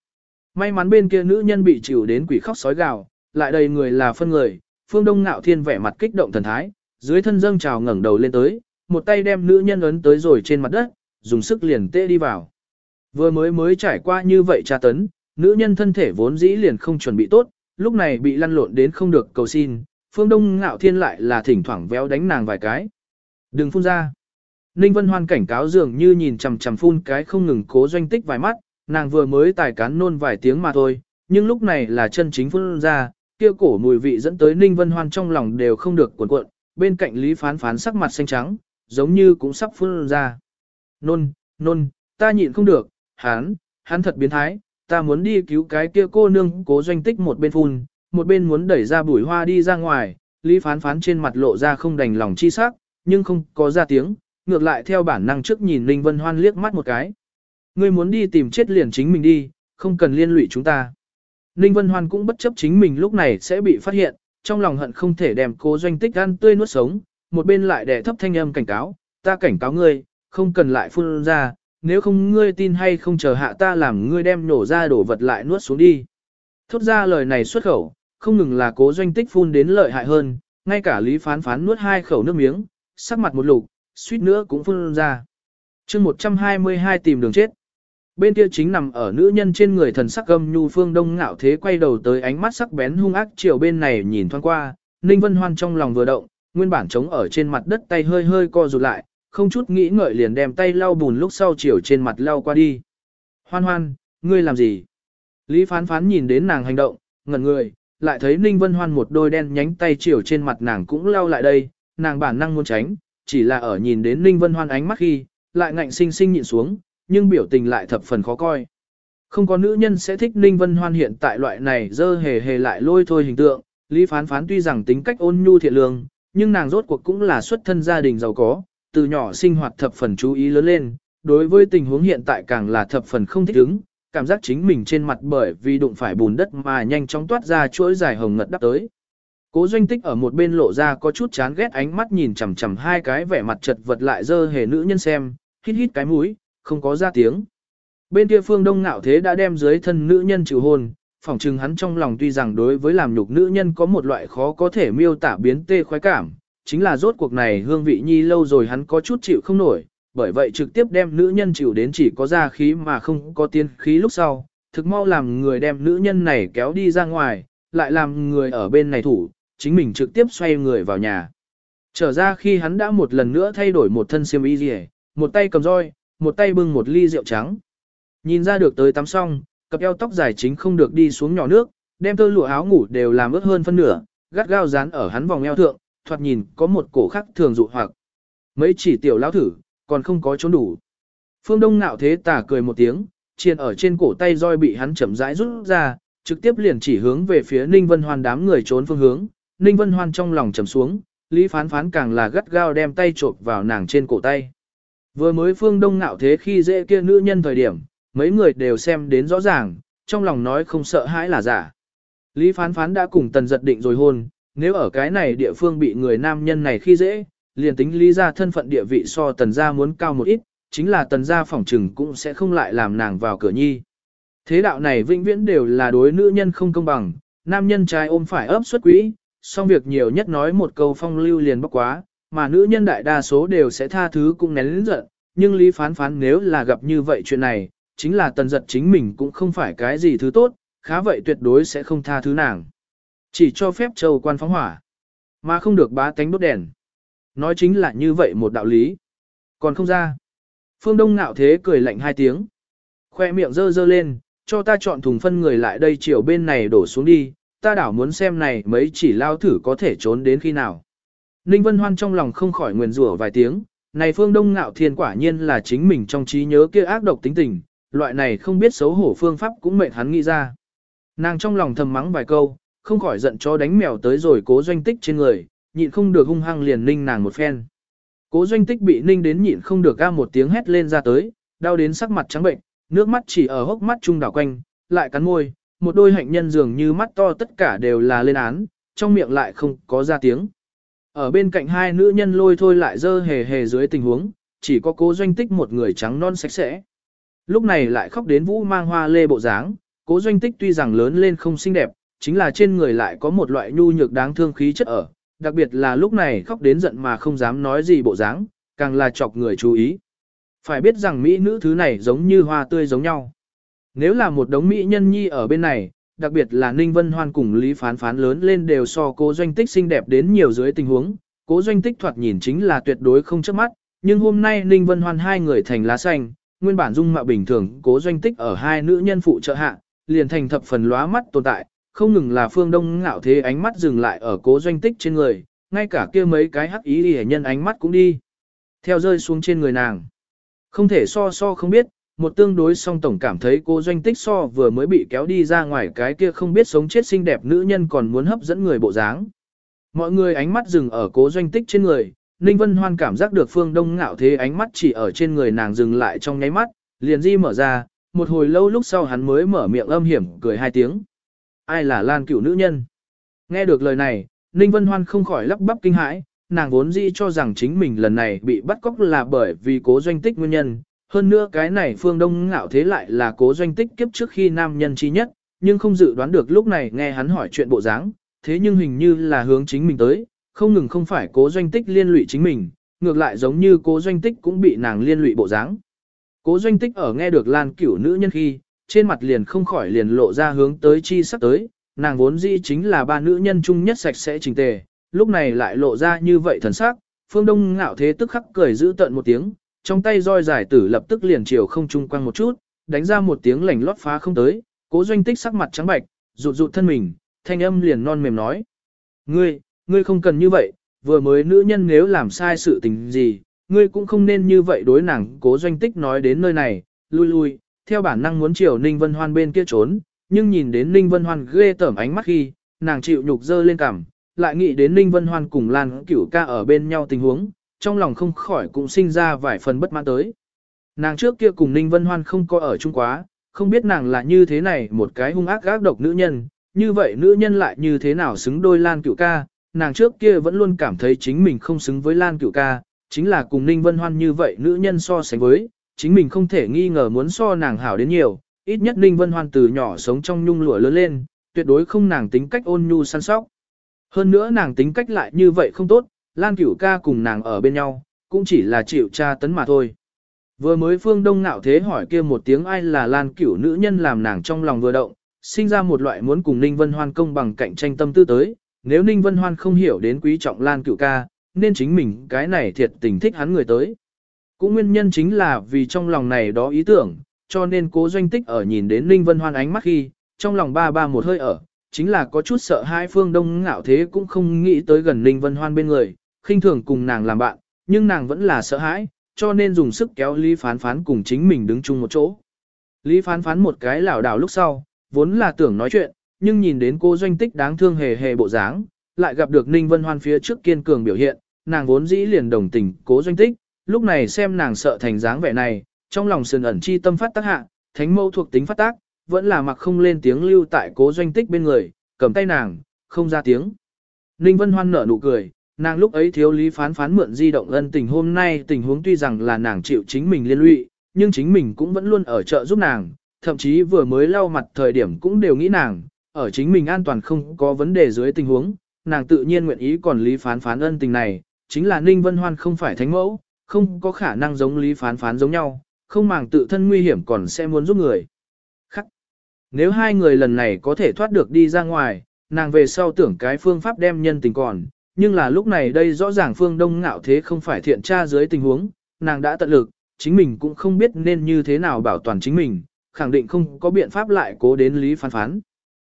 May mắn bên kia nữ nhân bị chịu đến quỷ khóc sói gào, lại đầy người là phân người, phương đông ngạo thiên vẻ mặt kích động thần thái, dưới thân dâng trào ngẩng đầu lên tới, một tay đem nữ nhân ấn tới rồi trên mặt đất, dùng sức liền tê đi vào. Vừa mới mới trải qua như vậy tra tấn, nữ nhân thân thể vốn dĩ liền không chuẩn bị tốt, lúc này bị lăn lộn đến không được cầu xin, phương đông ngạo thiên lại là thỉnh thoảng véo đánh nàng vài cái. Đừng phun ra. Ninh Vân Hoan cảnh cáo dường như nhìn chằm chằm phun cái không ngừng cố doanh tích vài mắt, nàng vừa mới tài cán nôn vài tiếng mà thôi, nhưng lúc này là chân chính phun ra, kia cổ mùi vị dẫn tới Ninh Vân Hoan trong lòng đều không được cuộn cuộn, bên cạnh Lý Phán Phán sắc mặt xanh trắng, giống như cũng sắp phun ra. Nôn, nôn, ta nhịn không được, hắn, hắn thật biến thái, ta muốn đi cứu cái kia cô nương cố doanh tích một bên phun, một bên muốn đẩy ra bùi hoa đi ra ngoài, Lý Phán Phán trên mặt lộ ra không đành lòng chi sắc, nhưng không có ra tiếng, ngược lại theo bản năng trước nhìn Ninh Vân Hoan liếc mắt một cái. Ngươi muốn đi tìm chết liền chính mình đi, không cần liên lụy chúng ta. Ninh Vân Hoan cũng bất chấp chính mình lúc này sẽ bị phát hiện, trong lòng hận không thể đem cố doanh tích ăn tươi nuốt sống, một bên lại đè thấp thanh âm cảnh cáo, ta cảnh cáo ngươi, không cần lại phun ra, nếu không ngươi tin hay không chờ hạ ta làm ngươi đem nổ ra đổ vật lại nuốt xuống đi. Thốt ra lời này xuất khẩu, không ngừng là cố doanh tích phun đến lợi hại hơn, ngay cả lý phán phán nuốt hai khẩu nước miếng, sắc mặt một lục, suýt nữa cũng phun ra. chương 122 tìm đường chết. Bên kia chính nằm ở nữ nhân trên người thần sắc gâm nhu phương đông ngạo thế quay đầu tới ánh mắt sắc bén hung ác chiều bên này nhìn thoáng qua, Ninh Vân Hoan trong lòng vừa động, nguyên bản trống ở trên mặt đất tay hơi hơi co rụt lại, không chút nghĩ ngợi liền đem tay lau bùn lúc sau chiều trên mặt lau qua đi. Hoan hoan, ngươi làm gì? Lý phán phán nhìn đến nàng hành động, ngẩn người, lại thấy Ninh Vân Hoan một đôi đen nhánh tay chiều trên mặt nàng cũng lau lại đây, nàng bản năng muốn tránh, chỉ là ở nhìn đến Ninh Vân Hoan ánh mắt khi, lại ngạnh sinh sinh nhịn xuống, nhưng biểu tình lại thập phần khó coi. Không có nữ nhân sẽ thích Ninh Vân Hoan hiện tại loại này dơ hề hề lại lôi thôi hình tượng, Lý Phán Phán tuy rằng tính cách ôn nhu thiện lương, nhưng nàng rốt cuộc cũng là xuất thân gia đình giàu có, từ nhỏ sinh hoạt thập phần chú ý lớn lên, đối với tình huống hiện tại càng là thập phần không thích ứng, cảm giác chính mình trên mặt bởi vì đụng phải bùn đất mà nhanh chóng toát ra chuỗi dài hồng ngật đắp tới. Cố doanh tích ở một bên lộ ra có chút chán ghét ánh mắt nhìn chằm chằm hai cái vẻ mặt chật vật lại dơ hề nữ nhân xem, hít hít cái mũi, không có ra tiếng. Bên kia phương đông ngạo thế đã đem dưới thân nữ nhân chịu hôn, phỏng chừng hắn trong lòng tuy rằng đối với làm nhục nữ nhân có một loại khó có thể miêu tả biến tê khoái cảm, chính là rốt cuộc này hương vị nhi lâu rồi hắn có chút chịu không nổi, bởi vậy trực tiếp đem nữ nhân chịu đến chỉ có ra khí mà không có tiên khí lúc sau, thực mau làm người đem nữ nhân này kéo đi ra ngoài, lại làm người ở bên này thủ, chính mình trực tiếp xoay người vào nhà. Trở ra khi hắn đã một lần nữa thay đổi một thân xiêm y rìa, một tay cầm roi, một tay bưng một ly rượu trắng. Nhìn ra được tới tắm xong, cặp eo tóc dài chính không được đi xuống nhỏ nước, đem tơ lụa áo ngủ đều làm ướt hơn phân nửa, gắt gao dán ở hắn vòng eo thượng, thoạt nhìn có một cổ khắc thường dụ hoặc. Mấy chỉ tiểu lão thử, còn không có trốn đủ. Phương Đông nạo thế tà cười một tiếng, chiền ở trên cổ tay roi bị hắn chậm rãi rút ra, trực tiếp liền chỉ hướng về phía Ninh Vân Hoan đám người trốn phương hướng. Ninh Vân Hoan trong lòng trầm xuống, Lý Phán Phán càng là gắt gao đem tay trộn vào nàng trên cổ tay. Vừa mới Phương Đông nạo thế khi dễ kia nữ nhân thời điểm, mấy người đều xem đến rõ ràng, trong lòng nói không sợ hãi là giả. Lý Phán Phán đã cùng Tần giật định rồi hôn, nếu ở cái này địa phương bị người nam nhân này khi dễ, liền tính lý ra thân phận địa vị so tần gia muốn cao một ít, chính là tần gia phỏng trừng cũng sẽ không lại làm nàng vào cửa nhi. Thế đạo này vĩnh viễn đều là đối nữ nhân không công bằng, nam nhân trai ôm phải ấp xuất quỹ, song việc nhiều nhất nói một câu phong lưu liền bóc quá, mà nữ nhân đại đa số đều sẽ tha thứ cũng nén lĩnh giận, nhưng lý phán phán nếu là gặp như vậy chuyện này, chính là tần giật chính mình cũng không phải cái gì thứ tốt, khá vậy tuyệt đối sẽ không tha thứ nàng. Chỉ cho phép châu quan phóng hỏa, mà không được bá tánh đốt đèn. Nói chính là như vậy một đạo lý. Còn không ra. Phương Đông ngạo thế cười lạnh hai tiếng. Khoe miệng dơ dơ lên, cho ta chọn thùng phân người lại đây chiều bên này đổ xuống đi, ta đảo muốn xem này mấy chỉ lao thử có thể trốn đến khi nào. Ninh Vân Hoan trong lòng không khỏi nguyền rủa vài tiếng, này phương đông ngạo thiên quả nhiên là chính mình trong trí nhớ kia ác độc tính tình, loại này không biết xấu hổ phương pháp cũng mệnh hắn nghĩ ra. Nàng trong lòng thầm mắng vài câu, không khỏi giận cho đánh mèo tới rồi cố doanh tích trên người, nhịn không được hung hăng liền ninh nàng một phen. Cố doanh tích bị ninh đến nhịn không được ga một tiếng hét lên ra tới, đau đến sắc mặt trắng bệnh, nước mắt chỉ ở hốc mắt trung đảo quanh, lại cắn môi, một đôi hạnh nhân dường như mắt to tất cả đều là lên án, trong miệng lại không có ra tiếng. Ở bên cạnh hai nữ nhân lôi thôi lại dơ hề hề dưới tình huống, chỉ có cố doanh tích một người trắng non sạch sẽ. Lúc này lại khóc đến vũ mang hoa lê bộ dáng, cố doanh tích tuy rằng lớn lên không xinh đẹp, chính là trên người lại có một loại nhu nhược đáng thương khí chất ở, đặc biệt là lúc này khóc đến giận mà không dám nói gì bộ dáng, càng là chọc người chú ý. Phải biết rằng mỹ nữ thứ này giống như hoa tươi giống nhau. Nếu là một đống mỹ nhân nhi ở bên này, đặc biệt là Ninh Vân Hoan cùng Lý Phán Phán lớn lên đều so cố doanh tích xinh đẹp đến nhiều dưới tình huống, cố doanh tích thoạt nhìn chính là tuyệt đối không chớp mắt, nhưng hôm nay Ninh Vân Hoan hai người thành lá xanh, nguyên bản dung mạo bình thường, cố doanh tích ở hai nữ nhân phụ trợ hạ, liền thành thập phần lóa mắt tồn tại, không ngừng là phương đông ngạo thế ánh mắt dừng lại ở cố doanh tích trên người, ngay cả kia mấy cái hắc ý hề nhân ánh mắt cũng đi. Theo rơi xuống trên người nàng. Không thể so so không biết, một tương đối song tổng cảm thấy cô doanh tích so vừa mới bị kéo đi ra ngoài cái kia không biết sống chết xinh đẹp nữ nhân còn muốn hấp dẫn người bộ dáng. Mọi người ánh mắt dừng ở cố doanh tích trên người, Ninh Vân Hoan cảm giác được phương đông ngạo thế ánh mắt chỉ ở trên người nàng dừng lại trong nháy mắt, liền di mở ra, một hồi lâu lúc sau hắn mới mở miệng âm hiểm cười hai tiếng. Ai là Lan cửu nữ nhân? Nghe được lời này, Ninh Vân Hoan không khỏi lắp bắp kinh hãi, nàng vốn dĩ cho rằng chính mình lần này bị bắt cóc là bởi vì cố doanh tích nguyên nhân, hơn nữa cái này phương đông ngạo thế lại là cố doanh tích kiếp trước khi nam nhân chi nhất, nhưng không dự đoán được lúc này nghe hắn hỏi chuyện bộ dáng, thế nhưng hình như là hướng chính mình tới, không ngừng không phải cố doanh tích liên lụy chính mình, ngược lại giống như cố doanh tích cũng bị nàng liên lụy bộ dáng. Cố doanh tích ở nghe được lan cửu nữ nhân khi, trên mặt liền không khỏi liền lộ ra hướng tới chi sắp tới, nàng vốn dĩ chính là ba nữ nhân chung nhất sạch sẽ trình tề, lúc này lại lộ ra như vậy thần sắc, phương đông ngạo thế tức khắc cười giữ tận một tiếng, trong tay roi giải tử lập tức liền chiều không trung quăng một chút, đánh ra một tiếng lảnh lót phá không tới, cố doanh tích sắc mặt trắng bạch, rụt rụt thân mình, thanh âm liền non mềm nói. Ngươi, ngươi không cần như vậy, vừa mới nữ nhân nếu làm sai sự tình gì, ngươi cũng không nên như vậy đối nàng cố doanh tích nói đến nơi này, lui lui, theo bản năng muốn chiều Ninh Vân Hoan bên kia trốn, nhưng nhìn đến Ninh Vân Hoan ghê tởm ánh mắt khi, nàng chịu nhục dơ lên cằm, lại nghĩ đến Ninh Vân Hoan cùng Lan Cửu ca ở bên nhau tình huống, trong lòng không khỏi cũng sinh ra vài phần bất mãn tới. Nàng trước kia cùng Ninh Vân Hoan không có ở chung quá, không biết nàng là như thế này một cái hung ác gác độc nữ nhân, như vậy nữ nhân lại như thế nào xứng đôi Lan Cửu ca, nàng trước kia vẫn luôn cảm thấy chính mình không xứng với Lan Cửu ca, chính là cùng Ninh Vân Hoan như vậy nữ nhân so sánh với, chính mình không thể nghi ngờ muốn so nàng hảo đến nhiều, ít nhất Ninh Vân Hoan từ nhỏ sống trong nhung lụa lớn lên, tuyệt đối không nàng tính cách ôn nhu săn sóc. Hơn nữa nàng tính cách lại như vậy không tốt, Lan Cửu ca cùng nàng ở bên nhau, cũng chỉ là chịu tra tấn mà thôi. Vừa mới phương đông nạo thế hỏi kia một tiếng ai là Lan Cửu nữ nhân làm nàng trong lòng vừa động, sinh ra một loại muốn cùng Ninh Vân Hoan công bằng cạnh tranh tâm tư tới, nếu Ninh Vân Hoan không hiểu đến quý trọng Lan Cửu ca, nên chính mình cái này thiệt tình thích hắn người tới. Cũng nguyên nhân chính là vì trong lòng này đó ý tưởng, cho nên cố doanh tích ở nhìn đến Ninh Vân Hoan ánh mắt khi, trong lòng ba ba một hơi ở, chính là có chút sợ hai phương đông ngạo thế cũng không nghĩ tới gần Ninh Vân Hoan bên người, khinh thường cùng nàng làm bạn, nhưng nàng vẫn là sợ hãi, cho nên dùng sức kéo Lý Phán Phán cùng chính mình đứng chung một chỗ. Lý Phán Phán một cái lảo đảo lúc sau, vốn là tưởng nói chuyện, nhưng nhìn đến cô doanh tích đáng thương hề hề bộ dáng, lại gặp được Ninh Vân Hoan phía trước kiên cường biểu hiện, nàng vốn dĩ liền đồng tình cố doanh tích, lúc này xem nàng sợ thành dáng vẻ này, trong lòng sườn ẩn chi tâm phát tác hạ, thánh mâu thuộc tính phát tác, vẫn là mặc không lên tiếng lưu tại cố doanh tích bên người, cầm tay nàng, không ra tiếng. Ninh Vân Hoan nở nụ cười, Nàng lúc ấy thiếu lý phán phán mượn di động ân tình hôm nay tình huống tuy rằng là nàng chịu chính mình liên lụy, nhưng chính mình cũng vẫn luôn ở chợ giúp nàng, thậm chí vừa mới lau mặt thời điểm cũng đều nghĩ nàng, ở chính mình an toàn không có vấn đề dưới tình huống, nàng tự nhiên nguyện ý còn lý phán phán ân tình này, chính là Ninh Vân Hoan không phải thánh mẫu, không có khả năng giống lý phán phán giống nhau, không màng tự thân nguy hiểm còn sẽ muốn giúp người. Khắc. Nếu hai người lần này có thể thoát được đi ra ngoài, nàng về sau tưởng cái phương pháp đem nhân tình còn, nhưng là lúc này đây rõ ràng phương đông ngạo thế không phải thiện tra dưới tình huống, nàng đã tận lực, chính mình cũng không biết nên như thế nào bảo toàn chính mình, khẳng định không có biện pháp lại cố đến lý phán phán.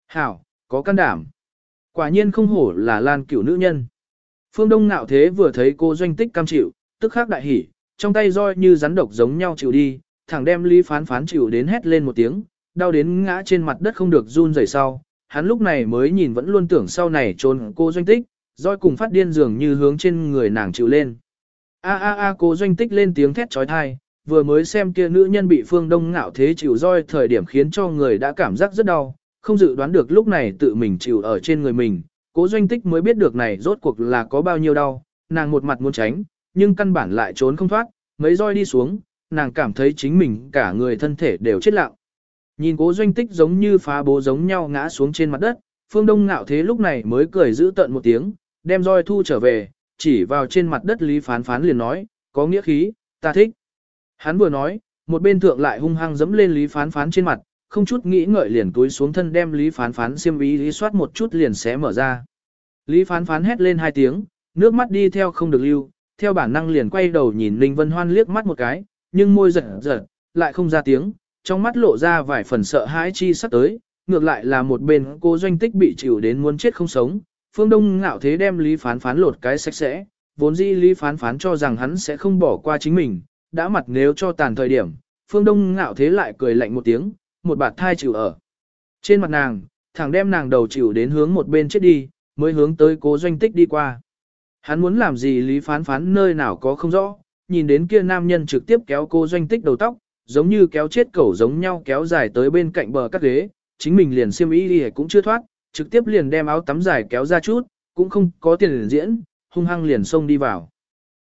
Hảo, có can đảm. Quả nhiên không hổ là lan cửu nữ nhân. Phương Đông ngạo thế vừa thấy cô doanh tích cam chịu, tức khắc đại hỉ, trong tay roi như rắn độc giống nhau chịu đi, thẳng đem lý phán phán chịu đến hét lên một tiếng, đau đến ngã trên mặt đất không được run rẩy sau. Hắn lúc này mới nhìn vẫn luôn tưởng sau này trốn cô doanh tích, roi cùng phát điên dường như hướng trên người nàng chịu lên. A a a cô doanh tích lên tiếng thét chói tai vừa mới xem kia nữ nhân bị phương đông ngạo thế chịu roi thời điểm khiến cho người đã cảm giác rất đau, không dự đoán được lúc này tự mình chịu ở trên người mình, cố doanh tích mới biết được này rốt cuộc là có bao nhiêu đau, nàng một mặt muốn tránh, nhưng căn bản lại trốn không thoát, mấy roi đi xuống, nàng cảm thấy chính mình cả người thân thể đều chết lặng. Nhìn cố doanh tích giống như phá bố giống nhau ngã xuống trên mặt đất, phương đông ngạo thế lúc này mới cười giữ tận một tiếng, đem roi thu trở về, chỉ vào trên mặt đất lý phán phán liền nói, có nghĩa khí, ta thích. Hắn vừa nói, một bên thượng lại hung hăng dẫm lên lý phán phán trên mặt, không chút nghĩ ngợi liền túi xuống thân đem lý phán phán xiêm ý lý soát một chút liền xé mở ra. Lý phán phán hét lên hai tiếng, nước mắt đi theo không được lưu, theo bản năng liền quay đầu nhìn Linh Vân Hoan liếc mắt một cái, nhưng môi giật giật, lại không ra tiếng, trong mắt lộ ra vài phần sợ hãi chi sắp tới, ngược lại là một bên cô doanh tích bị chịu đến muốn chết không sống, phương đông ngạo thế đem lý phán phán lột cái sạch sẽ, vốn dĩ lý phán phán cho rằng hắn sẽ không bỏ qua chính mình, đã mặt nếu cho tàn thời điểm, phương đông ngạo thế lại cười lạnh một tiếng, một bạt thai chịu ở. Trên mặt nàng, thằng đem nàng đầu chịu đến hướng một bên chết đi, mới hướng tới cố doanh tích đi qua. Hắn muốn làm gì lý phán phán nơi nào có không rõ, nhìn đến kia nam nhân trực tiếp kéo cô doanh tích đầu tóc, giống như kéo chết cẩu giống nhau kéo dài tới bên cạnh bờ cắt ghế, chính mình liền xiêm y đi cũng chưa thoát, trực tiếp liền đem áo tắm dài kéo ra chút, cũng không có tiền liền diễn, hung hăng liền xông đi vào.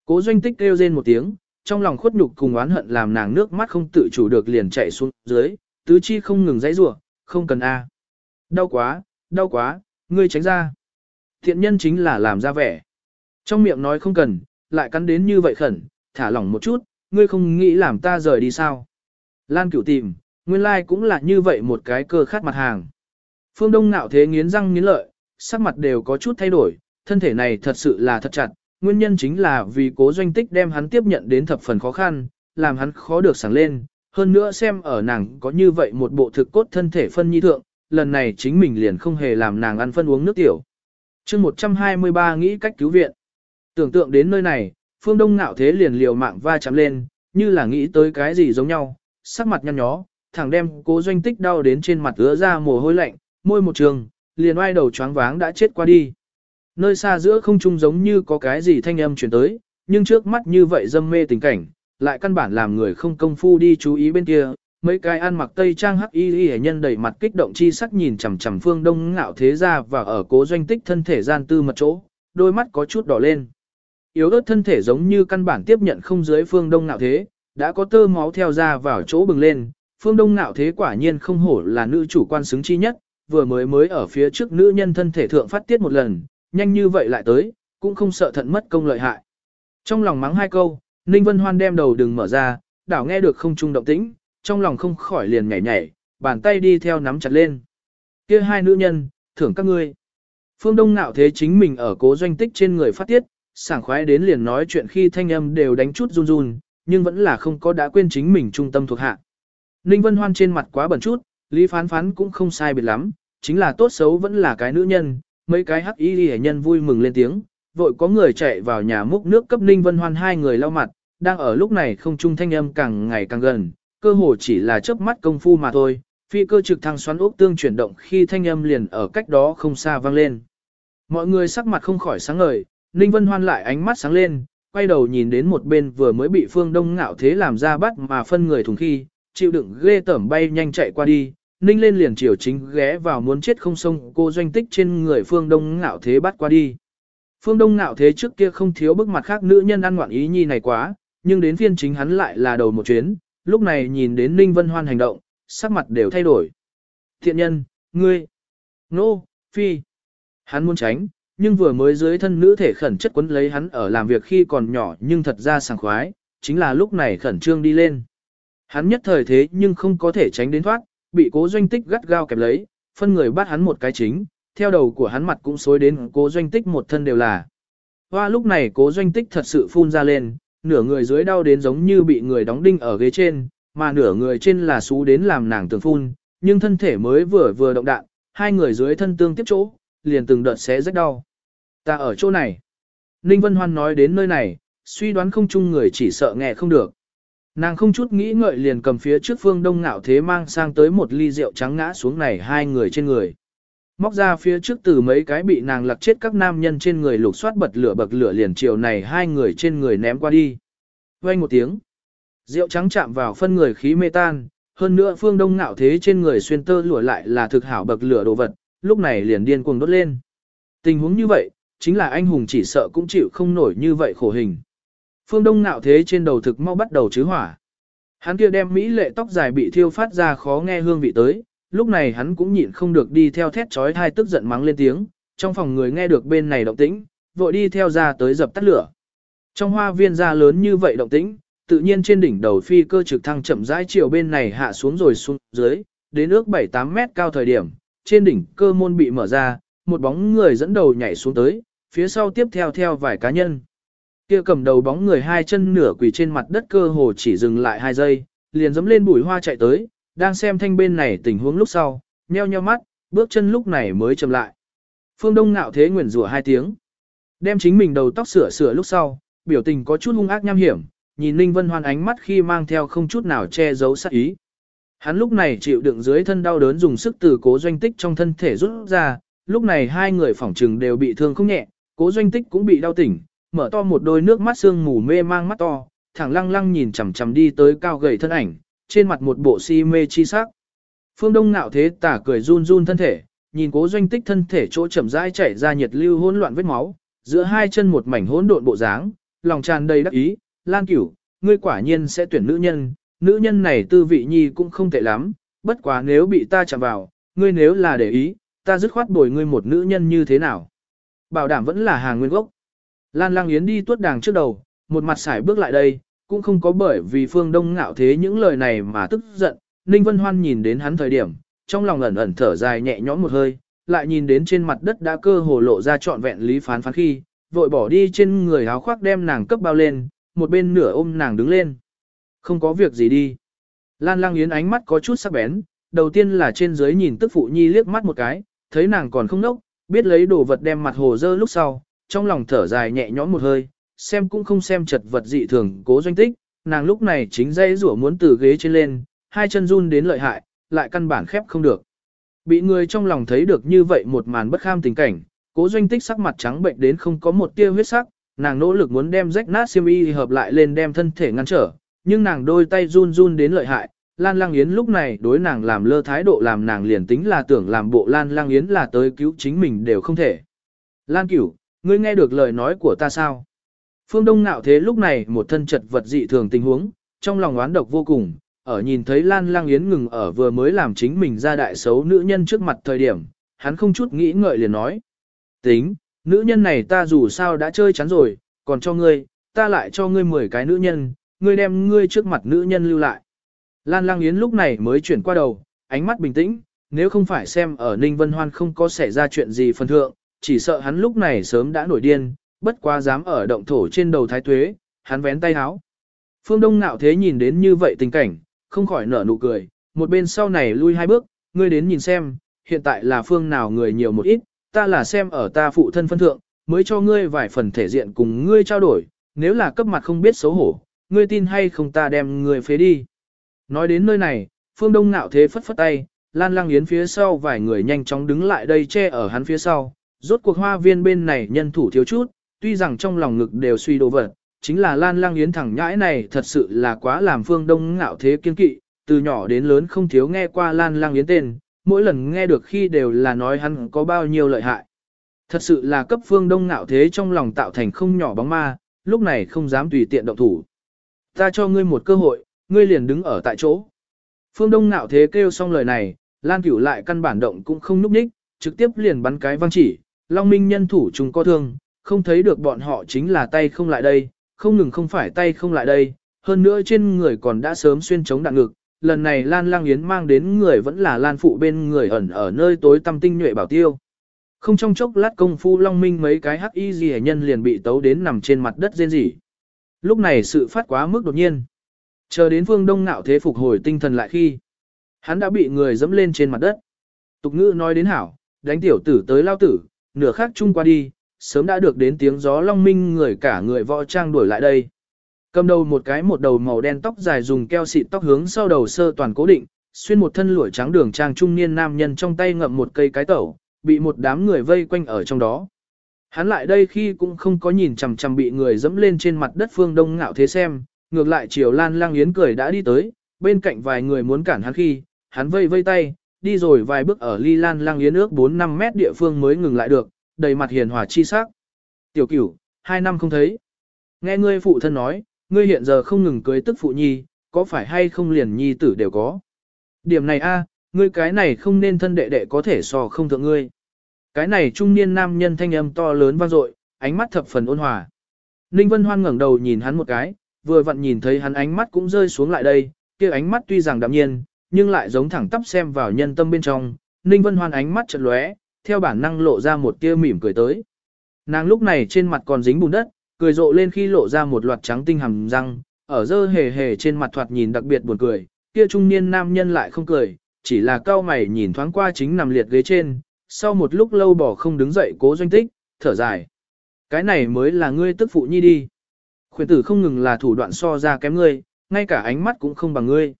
Cố doanh tích kêu rên một tiếng, trong lòng khuất nhục cùng oán hận làm nàng nước mắt không tự chủ được liền chạy xuống dưới, tứ chi không ngừng dãy rủa, không cần a. Đau quá, đau quá, ngươi tránh ra. Thiện nhân chính là làm ra vẻ. Trong miệng nói không cần, lại cắn đến như vậy khẩn, thả lỏng một chút, ngươi không nghĩ làm ta rời đi sao. Lan cửu tìm, nguyên lai like cũng là như vậy một cái cơ khát mặt hàng. Phương Đông ngạo thế nghiến răng nghiến lợi, sắc mặt đều có chút thay đổi, thân thể này thật sự là thật chặt, nguyên nhân chính là vì cố doanh tích đem hắn tiếp nhận đến thập phần khó khăn, làm hắn khó được sáng lên, hơn nữa xem ở nàng có như vậy một bộ thực cốt thân thể phân nhi thượng, lần này chính mình liền không hề làm nàng ăn phân uống nước tiểu. chương 123 nghĩ cách cứu viện. Tưởng tượng đến nơi này, phương đông ngạo thế liền liều mạng va chạm lên, như là nghĩ tới cái gì giống nhau, sắc mặt nhăn nhó, thẳng đem cố doanh tích đau đến trên mặt ứa ra mồ hôi lạnh, môi một trường, liền oai đầu choáng váng đã chết qua đi. Nơi xa giữa không trung giống như có cái gì thanh âm chuyển tới, nhưng trước mắt như vậy dâm mê tình cảnh, lại căn bản làm người không công phu đi chú ý bên kia. Mấy cái ăn mặc tây trang hắc y y nhân đầy mặt kích động chi sắc nhìn chằm chằm phương đông ngạo thế ra và ở cố doanh tích thân thể gian tư mật chỗ, đôi mắt có chút đỏ lên. Yếu ớt thân thể giống như căn bản tiếp nhận không dưới phương đông ngạo thế, đã có tơ máu theo ra vào chỗ bừng lên. Phương đông ngạo thế quả nhiên không hổ là nữ chủ quan xứng chi nhất, vừa mới mới ở phía trước nữ nhân thân thể thượng phát tiết một lần, nhanh như vậy lại tới, cũng không sợ thận mất công lợi hại. Trong lòng mắng hai câu, Ninh Vân Hoan đem đầu đừng mở ra, đảo nghe được không trung động tĩnh, trong lòng không khỏi liền nhảy nhảy, bàn tay đi theo nắm chặt lên. kia hai nữ nhân, thưởng các ngươi. Phương Đông ngạo thế chính mình ở cố doanh tích trên người phát tiết, sảng khoái đến liền nói chuyện khi thanh âm đều đánh chút run run, nhưng vẫn là không có đã quên chính mình trung tâm thuộc hạ. Ninh Vân Hoan trên mặt quá bẩn chút, Lý Phán Phán cũng không sai biệt lắm, chính là tốt xấu vẫn là cái nữ nhân, mấy cái hắc y hệ nhân vui mừng lên tiếng, vội có người chạy vào nhà múc nước cấp Ninh Vân Hoan hai người lau mặt, đang ở lúc này không trung thanh âm càng ngày càng gần, cơ hồ chỉ là chớp mắt công phu mà thôi, phi cơ trực thăng xoắn ốc tương chuyển động khi thanh âm liền ở cách đó không xa vang lên. Mọi người sắc mặt không khỏi sáng ngời, Ninh Vân Hoan lại ánh mắt sáng lên, quay đầu nhìn đến một bên vừa mới bị phương đông ngạo thế làm ra bắt mà phân người thùng khi, chịu đựng ghê tởm bay nhanh chạy qua đi, Ninh lên liền chiều chính ghé vào muốn chết không sông cô doanh tích trên người phương đông ngạo thế bắt qua đi. Phương Đông Nạo thế trước kia không thiếu bức mặt khác nữ nhân ăn ngoạn ý nhi này quá, nhưng đến phiên chính hắn lại là đầu một chuyến, lúc này nhìn đến Ninh Vân Hoan hành động, sắc mặt đều thay đổi. Thiện nhân, ngươi, nô, phi, hắn muốn tránh, nhưng vừa mới dưới thân nữ thể khẩn chất quấn lấy hắn ở làm việc khi còn nhỏ nhưng thật ra sảng khoái, chính là lúc này khẩn trương đi lên. Hắn nhất thời thế nhưng không có thể tránh đến thoát, bị cố doanh tích gắt gao kẹp lấy, phân người bắt hắn một cái chính, theo đầu của hắn mặt cũng xối đến cố doanh tích một thân đều là. Hoa lúc này cố doanh tích thật sự phun ra lên, nửa người dưới đau đến giống như bị người đóng đinh ở ghế trên, mà nửa người trên là xú đến làm nàng tường phun, nhưng thân thể mới vừa vừa động đạn, hai người dưới thân tương tiếp chỗ, liền từng đợt xé rách đau. Ta ở chỗ này. Ninh Vân Hoan nói đến nơi này, suy đoán không chung người chỉ sợ nghe không được. Nàng không chút nghĩ ngợi liền cầm phía trước phương đông ngạo thế mang sang tới một ly rượu trắng ngã xuống này hai người trên người. Móc ra phía trước từ mấy cái bị nàng lặc chết các nam nhân trên người lục soát bật lửa bậc lửa liền chiều này hai người trên người ném qua đi. Vang một tiếng. Rượu trắng chạm vào phân người khí mê tan, hơn nữa phương đông ngạo thế trên người xuyên tơ lụa lại là thực hảo bậc lửa đồ vật, lúc này liền điên cuồng đốt lên. Tình huống như vậy, chính là anh hùng chỉ sợ cũng chịu không nổi như vậy khổ hình. Phương Đông nạo thế trên đầu thực mau bắt đầu chứ hỏa. Hắn kia đem mỹ lệ tóc dài bị thiêu phát ra khó nghe hương vị tới, lúc này hắn cũng nhịn không được đi theo thét chói tai tức giận mắng lên tiếng, trong phòng người nghe được bên này động tĩnh, vội đi theo ra tới dập tắt lửa. Trong hoa viên ra lớn như vậy động tĩnh, tự nhiên trên đỉnh đầu phi cơ trực thăng chậm rãi chiều bên này hạ xuống rồi xuống dưới, đến ước 7-8 mét cao thời điểm, trên đỉnh cơ môn bị mở ra, một bóng người dẫn đầu nhảy xuống tới, phía sau tiếp theo theo vài cá nhân. Kia cầm đầu bóng người hai chân nửa quỳ trên mặt đất cơ hồ chỉ dừng lại hai giây, liền dẫm lên bụi hoa chạy tới, đang xem thanh bên này tình huống lúc sau, nheo nheo mắt, bước chân lúc này mới chậm lại. Phương Đông ngạo thế nguyền rủa hai tiếng, đem chính mình đầu tóc sửa sửa lúc sau, biểu tình có chút hung ác nham hiểm, nhìn Ninh Vân Hoan ánh mắt khi mang theo không chút nào che giấu sát ý. Hắn lúc này chịu đựng dưới thân đau đớn dùng sức từ cố doanh tích trong thân thể rút ra, lúc này hai người phỏng trừng đều bị thương không nhẹ, cố doanh tích cũng bị đau tỉnh, mở to một đôi nước mắt sương mù mê mang mắt to, thẳng lăng lăng nhìn chằm chằm đi tới cao gầy thân ảnh, trên mặt một bộ si mê chi sắc. Phương Đông nạo thế tả cười run run thân thể, nhìn cố doanh tích thân thể chỗ chậm rãi chảy ra nhiệt lưu hỗn loạn vết máu, giữa hai chân một mảnh hỗn độn bộ dáng, lòng tràn đầy đắc ý, Lan Cửu, ngươi quả nhiên sẽ tuyển nữ nhân, nữ nhân này tư vị nhi cũng không tệ lắm, bất quá nếu bị ta chạm vào, ngươi nếu là để ý, ta dứt khoát bồi ngươi một nữ nhân như thế nào. Bảo đảm vẫn là hàng nguyên gốc. Lan Lang Yến đi tuốt đàng trước đầu, một mặt xài bước lại đây, cũng không có bởi vì phương đông ngạo thế những lời này mà tức giận. Ninh Vân Hoan nhìn đến hắn thời điểm, trong lòng ẩn ẩn thở dài nhẹ nhõm một hơi, lại nhìn đến trên mặt đất đã cơ hồ lộ ra trọn vẹn lý phán phán khi, vội bỏ đi trên người áo khoác đem nàng cấp bao lên, một bên nửa ôm nàng đứng lên. Không có việc gì đi. Lan Lang Yến ánh mắt có chút sắc bén, đầu tiên là trên dưới nhìn tức phụ nhi liếc mắt một cái, thấy nàng còn không nốc, biết lấy đồ vật đem mặt hồ dơ lúc sau, trong lòng thở dài nhẹ nhõm một hơi, xem cũng không xem chật vật dị thường cố doanh tích, nàng lúc này chính dây rủa muốn từ ghế trên lên, hai chân run đến lợi hại, lại căn bản khép không được. Bị người trong lòng thấy được như vậy một màn bất kham tình cảnh, cố doanh tích sắc mặt trắng bệnh đến không có một tia huyết sắc, nàng nỗ lực muốn đem rách nát xiêm y hợp lại lên đem thân thể ngăn trở, nhưng nàng đôi tay run run đến lợi hại. Lan Lang Yến lúc này đối nàng làm lơ thái độ làm nàng liền tính là tưởng làm bộ Lan Lang Yến là tới cứu chính mình đều không thể. Lan Cửu, ngươi nghe được lời nói của ta sao? Phương Đông nạo thế lúc này một thân chật vật dị thường tình huống, trong lòng oán độc vô cùng, ở nhìn thấy Lan Lang Yến ngừng ở vừa mới làm chính mình ra đại xấu nữ nhân trước mặt thời điểm, hắn không chút nghĩ ngợi liền nói. Tính, nữ nhân này ta dù sao đã chơi chắn rồi, còn cho ngươi, ta lại cho ngươi 10 cái nữ nhân, ngươi đem ngươi trước mặt nữ nhân lưu lại. Lan Lang Yến lúc này mới chuyển qua đầu, ánh mắt bình tĩnh, nếu không phải xem ở Ninh Vân Hoan không có xảy ra chuyện gì phần thượng, chỉ sợ hắn lúc này sớm đã nổi điên, bất quá dám ở động thổ trên đầu thái tuế, hắn vén tay áo. Phương Đông Nạo Thế nhìn đến như vậy tình cảnh, không khỏi nở nụ cười, một bên sau này lui hai bước, ngươi đến nhìn xem, hiện tại là phương nào người nhiều một ít, ta là xem ở ta phụ thân phân thượng, mới cho ngươi vài phần thể diện cùng ngươi trao đổi, nếu là cấp mặt không biết xấu hổ, ngươi tin hay không ta đem ngươi phế đi. Nói đến nơi này, Phương Đông Nạo Thế phất phất tay, Lan Lang Yến phía sau vài người nhanh chóng đứng lại đây che ở hắn phía sau, Rốt cuộc hoa viên bên này nhân thủ thiếu chút, tuy rằng trong lòng ngực đều suy đồ vật, chính là Lan Lang Yến thẳng nhãi này thật sự là quá làm phương đông ngạo thế kiên kỵ, từ nhỏ đến lớn không thiếu nghe qua Lan Lang Yến tên, mỗi lần nghe được khi đều là nói hắn có bao nhiêu lợi hại. Thật sự là cấp phương đông ngạo thế trong lòng tạo thành không nhỏ bóng ma, lúc này không dám tùy tiện động thủ. Ta cho ngươi một cơ hội, ngươi liền đứng ở tại chỗ. Phương đông nạo thế kêu xong lời này, Lan Cửu lại căn bản động cũng không núp ních, trực tiếp liền bắn cái văng chỉ, Long Minh nhân thủ trùng có thương, không thấy được bọn họ chính là tay không lại đây, không ngừng không phải tay không lại đây, hơn nữa trên người còn đã sớm xuyên chống đạn ngực, lần này Lan Lang Yến mang đến người vẫn là Lan Phụ bên người ẩn ở nơi tối tăm tinh nhuệ bảo tiêu. Không trong chốc lát công phu Long Minh mấy cái hắc y gì nhân liền bị tấu đến nằm trên mặt đất rên rỉ. Lúc này sự phát quá mức đột nhiên. Chờ đến phương đông nạo thế phục hồi tinh thần lại khi. Hắn đã bị người dẫm lên trên mặt đất. Tục ngữ nói đến hảo, đánh tiểu tử tới lao tử, nửa khác chung qua đi, sớm đã được đến tiếng gió long minh người cả người võ trang đuổi lại đây. Cầm đầu một cái một đầu màu đen tóc dài dùng keo xịt tóc hướng sau đầu sơ toàn cố định, xuyên một thân lụa trắng đường trang trung niên nam nhân trong tay ngậm một cây cái tẩu, bị một đám người vây quanh ở trong đó. Hắn lại đây khi cũng không có nhìn chằm chằm bị người dẫm lên trên mặt đất phương đông ngạo thế xem, ngược lại chiều lan lang yến cười đã đi tới, bên cạnh vài người muốn cản hắn khi, hắn vây vây tay, đi rồi vài bước ở ly lan lang yến ước 4-5 mét địa phương mới ngừng lại được, đầy mặt hiền hòa chi sắc. Tiểu cửu, hai năm không thấy. Nghe ngươi phụ thân nói, ngươi hiện giờ không ngừng cưới tức phụ nhi, có phải hay không liền nhi tử đều có. Điểm này a, ngươi cái này không nên thân đệ đệ có thể so không thượng ngươi. Cái này trung niên nam nhân thanh âm to lớn vang dội, ánh mắt thập phần ôn hòa. Ninh Vân Hoan ngẩng đầu nhìn hắn một cái, vừa vặn nhìn thấy hắn ánh mắt cũng rơi xuống lại đây, kia ánh mắt tuy rằng đạm nhiên, nhưng lại giống thẳng tắp xem vào nhân tâm bên trong. Ninh Vân Hoan ánh mắt chợt lóe, theo bản năng lộ ra một tia mỉm cười tới. Nàng lúc này trên mặt còn dính bùn đất, cười rộ lên khi lộ ra một loạt trắng tinh hàm răng, ở dơ hề hề trên mặt thoạt nhìn đặc biệt buồn cười, kia trung niên nam nhân lại không cười, chỉ là cao mày nhìn thoáng qua chính nằm liệt ghế trên, sau một lúc lâu bỏ không đứng dậy cố doanh tích, thở dài. Cái này mới là ngươi tức phụ nhi đi. Khuyển tử không ngừng là thủ đoạn so ra kém ngươi, ngay cả ánh mắt cũng không bằng ngươi.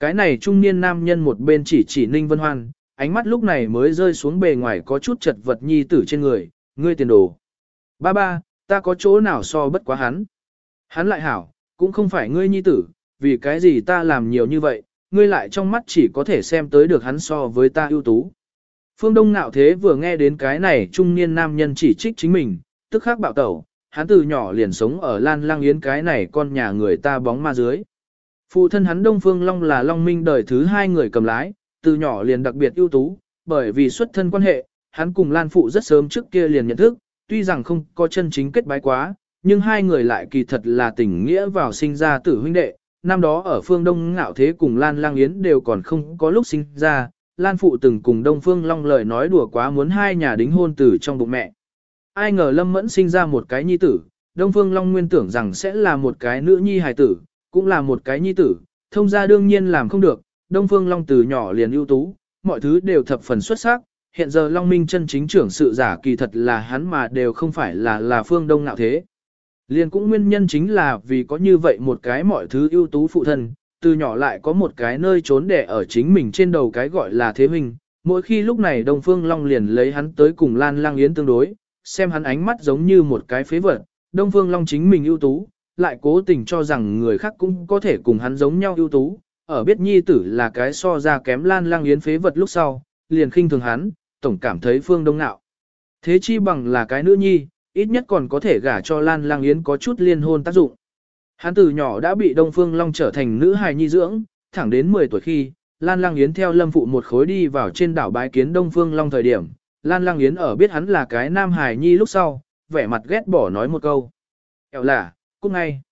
Cái này trung niên nam nhân một bên chỉ chỉ Ninh Vân Hoan, ánh mắt lúc này mới rơi xuống bề ngoài có chút chật vật nhi tử trên người, ngươi tiền đồ. Ba ba, ta có chỗ nào so bất quá hắn. Hắn lại hảo, cũng không phải ngươi nhi tử, vì cái gì ta làm nhiều như vậy, ngươi lại trong mắt chỉ có thể xem tới được hắn so với ta ưu tú. Phương Đông Nạo Thế vừa nghe đến cái này trung niên nam nhân chỉ trích chính mình, tức khắc bạo tẩu, hắn từ nhỏ liền sống ở Lan Lang Yến cái này con nhà người ta bóng ma dưới. Phụ thân hắn Đông Phương Long là Long Minh đời thứ hai người cầm lái, từ nhỏ liền đặc biệt ưu tú, bởi vì xuất thân quan hệ, hắn cùng Lan Phụ rất sớm trước kia liền nhận thức, tuy rằng không có chân chính kết bái quá, nhưng hai người lại kỳ thật là tình nghĩa vào sinh ra tử huynh đệ. Năm đó ở phương Đông Ngạo Thế cùng Lan Lang Yến đều còn không có lúc sinh ra, Lan Phụ từng cùng Đông Phương Long lời nói đùa quá muốn hai nhà đính hôn tử trong bụng mẹ. Ai ngờ Lâm Mẫn sinh ra một cái nhi tử, Đông Phương Long nguyên tưởng rằng sẽ là một cái nữ nhi hài tử, cũng là một cái nhi tử, thông gia đương nhiên làm không được, Đông Phương Long từ nhỏ liền ưu tú, mọi thứ đều thập phần xuất sắc, hiện giờ Long Minh chân chính trưởng sự giả kỳ thật là hắn mà đều không phải là là phương đông ngạo thế. Liên cũng nguyên nhân chính là vì có như vậy một cái mọi thứ ưu tú phụ thân, từ nhỏ lại có một cái nơi trốn để ở chính mình trên đầu cái gọi là thế huynh. Mỗi khi lúc này Đông Phương Long liền lấy hắn tới cùng Lan Lang Yến tương đối, xem hắn ánh mắt giống như một cái phế vật, Đông Phương Long chính mình ưu tú, lại cố tình cho rằng người khác cũng có thể cùng hắn giống nhau ưu tú, ở biết nhi tử là cái so ra kém Lan Lang Yến phế vật lúc sau, liền khinh thường hắn, tổng cảm thấy phương đông nạo. Thế chi bằng là cái nữ nhi, ít nhất còn có thể gả cho Lan Lang Yến có chút liên hôn tác dụng. Hắn từ nhỏ đã bị Đông Phương Long trở thành nữ hài nhi dưỡng, thẳng đến 10 tuổi khi, Lan Lang Yến theo Lâm Phụ một khối đi vào trên đảo bái kiến Đông Phương Long thời điểm, Lan Lang Yến ở biết hắn là cái nam hài nhi lúc sau, vẻ mặt ghét bỏ nói một câu. Kẹo là, cũng ngay.